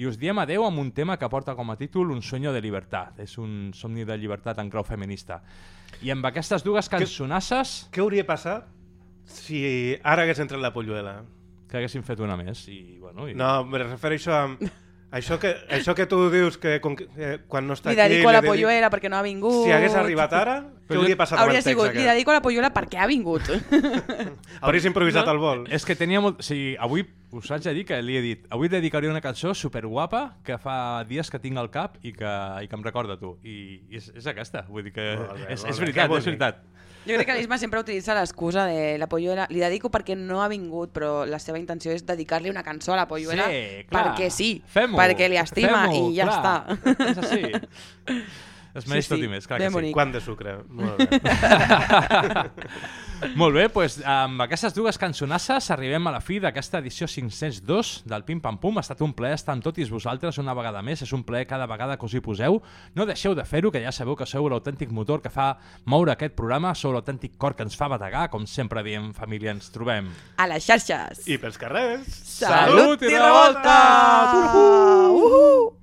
i us diem adeu amb un tema que porta com a títol Un sueño de libertad. És un somni de llibertat en clau feminista. I amb aquestes dues cançonasses... Què hauria passat si ara hagués entrat la polluela? Que haguessin fet una més. I, bueno, i... No, me refereixo a... Això que, això que tu dius que, com que eh, quan no està Li aquí... dedico a la dedico- polluela perquè no ha vingut. Si hagués arribat ara, què hauria passat Hauria amb el text sigut, li aquest? dedico a la polluela perquè ha vingut. Hauries improvisat al vol. És que tenia molt... O sigui, avui us haig de dir que li he dit avui dedicaré una cançó superguapa que fa dies que tinc al cap i que, i que em recorda tu. I, i és, és aquesta. Vull dir que Molt bé, és, molt és veritat, és veritat. Jo crec que l'Isma sempre utilitza l'excusa de la polluela. Li dedico perquè no ha vingut, però la seva intenció és dedicar-li una cançó a la polluela Sí, clar. perquè sí, perquè li estima i ja clar. està. És així. Es mereix Sí, sí. tot i més, clar Ben que sí. bonic. Quant de sucre. Molt bé. Molt bé, doncs amb aquestes dues cançonasses arribem a la fi d'aquesta edició 502 del Pim Pam Pum. Ha estat un plaer estar amb tots vosaltres una vegada més. És un plaer cada vegada que us hi poseu. No deixeu de fer-ho, que ja sabeu que sou l'autèntic motor que fa moure aquest programa, sou l'autèntic cor que ens fa bategar. Com sempre diem, família, ens trobem. A les xarxes. I pels carrers. Salut i revolta! Uh -huh. A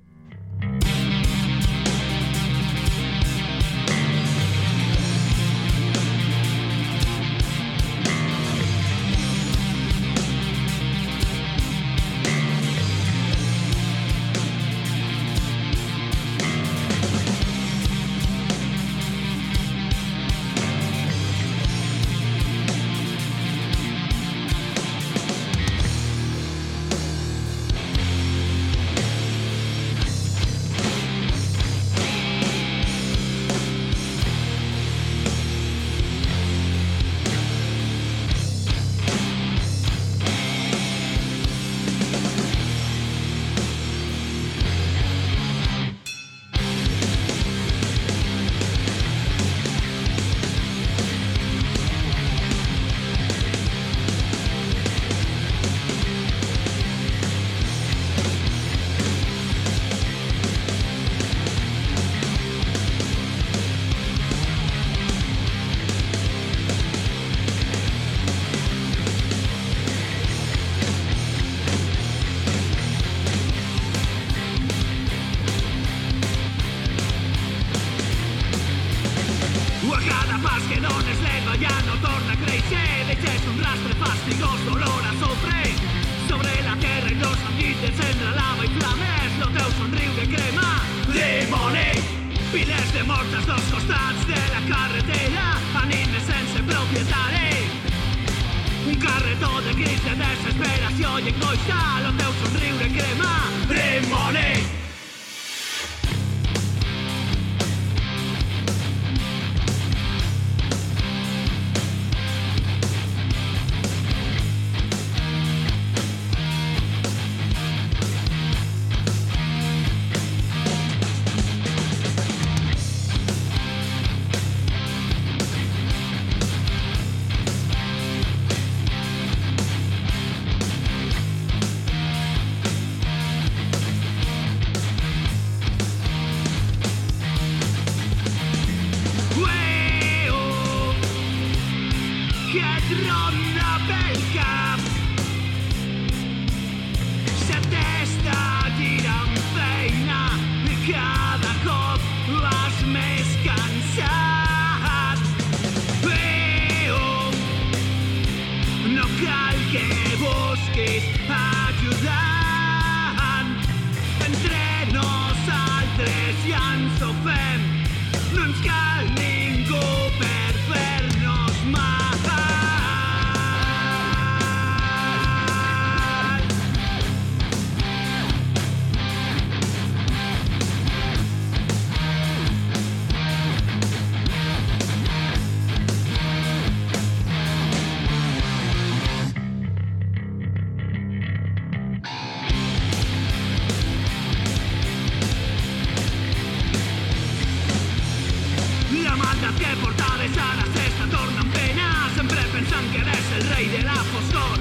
que portaves a la cesta torna en pena sempre pensant que eres el rei de la foscor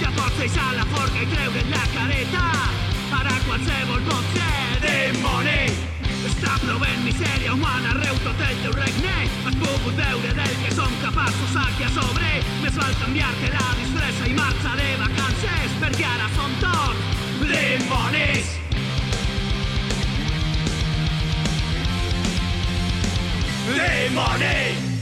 ja pots deixar la forca i treure't la careta. Ara qualsevol pot ser dimoni està plovent misèria humana arreu tot el teu regne. Has pogut veure del que som capaços aquí a sobre. Més val canviar-te la disfressa i marxa de vacances perquè ara som tots dimonis Money, money.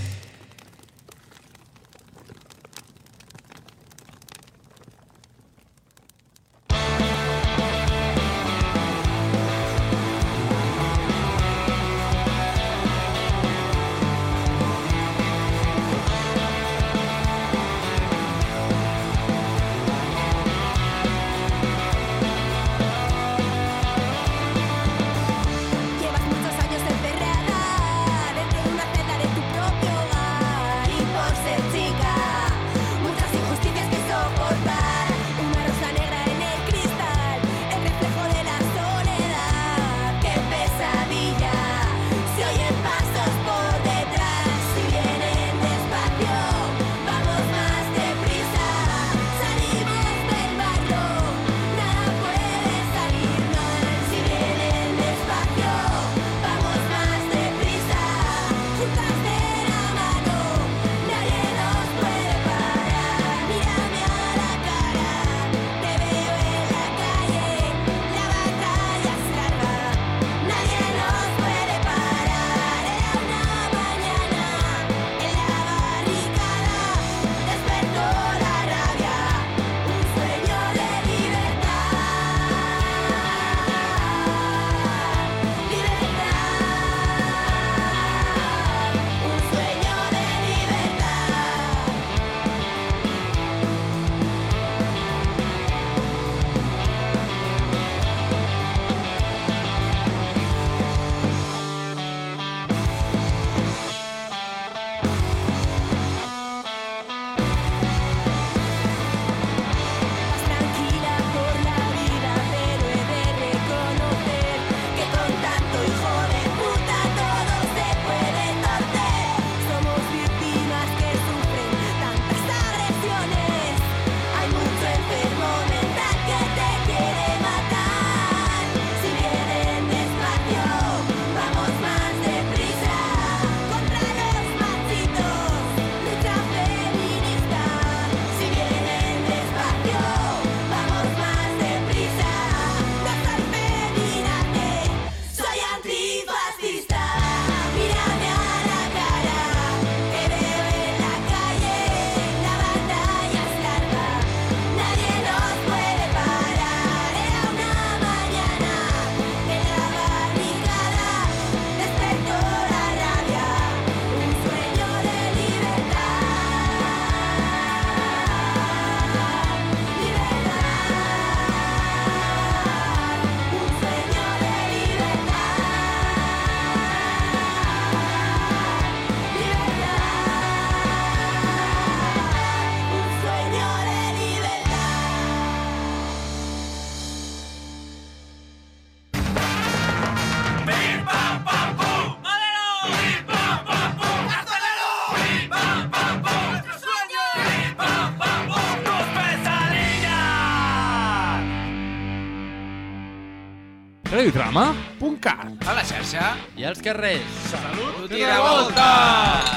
Als carrers, salut, salut i revolta! revolta!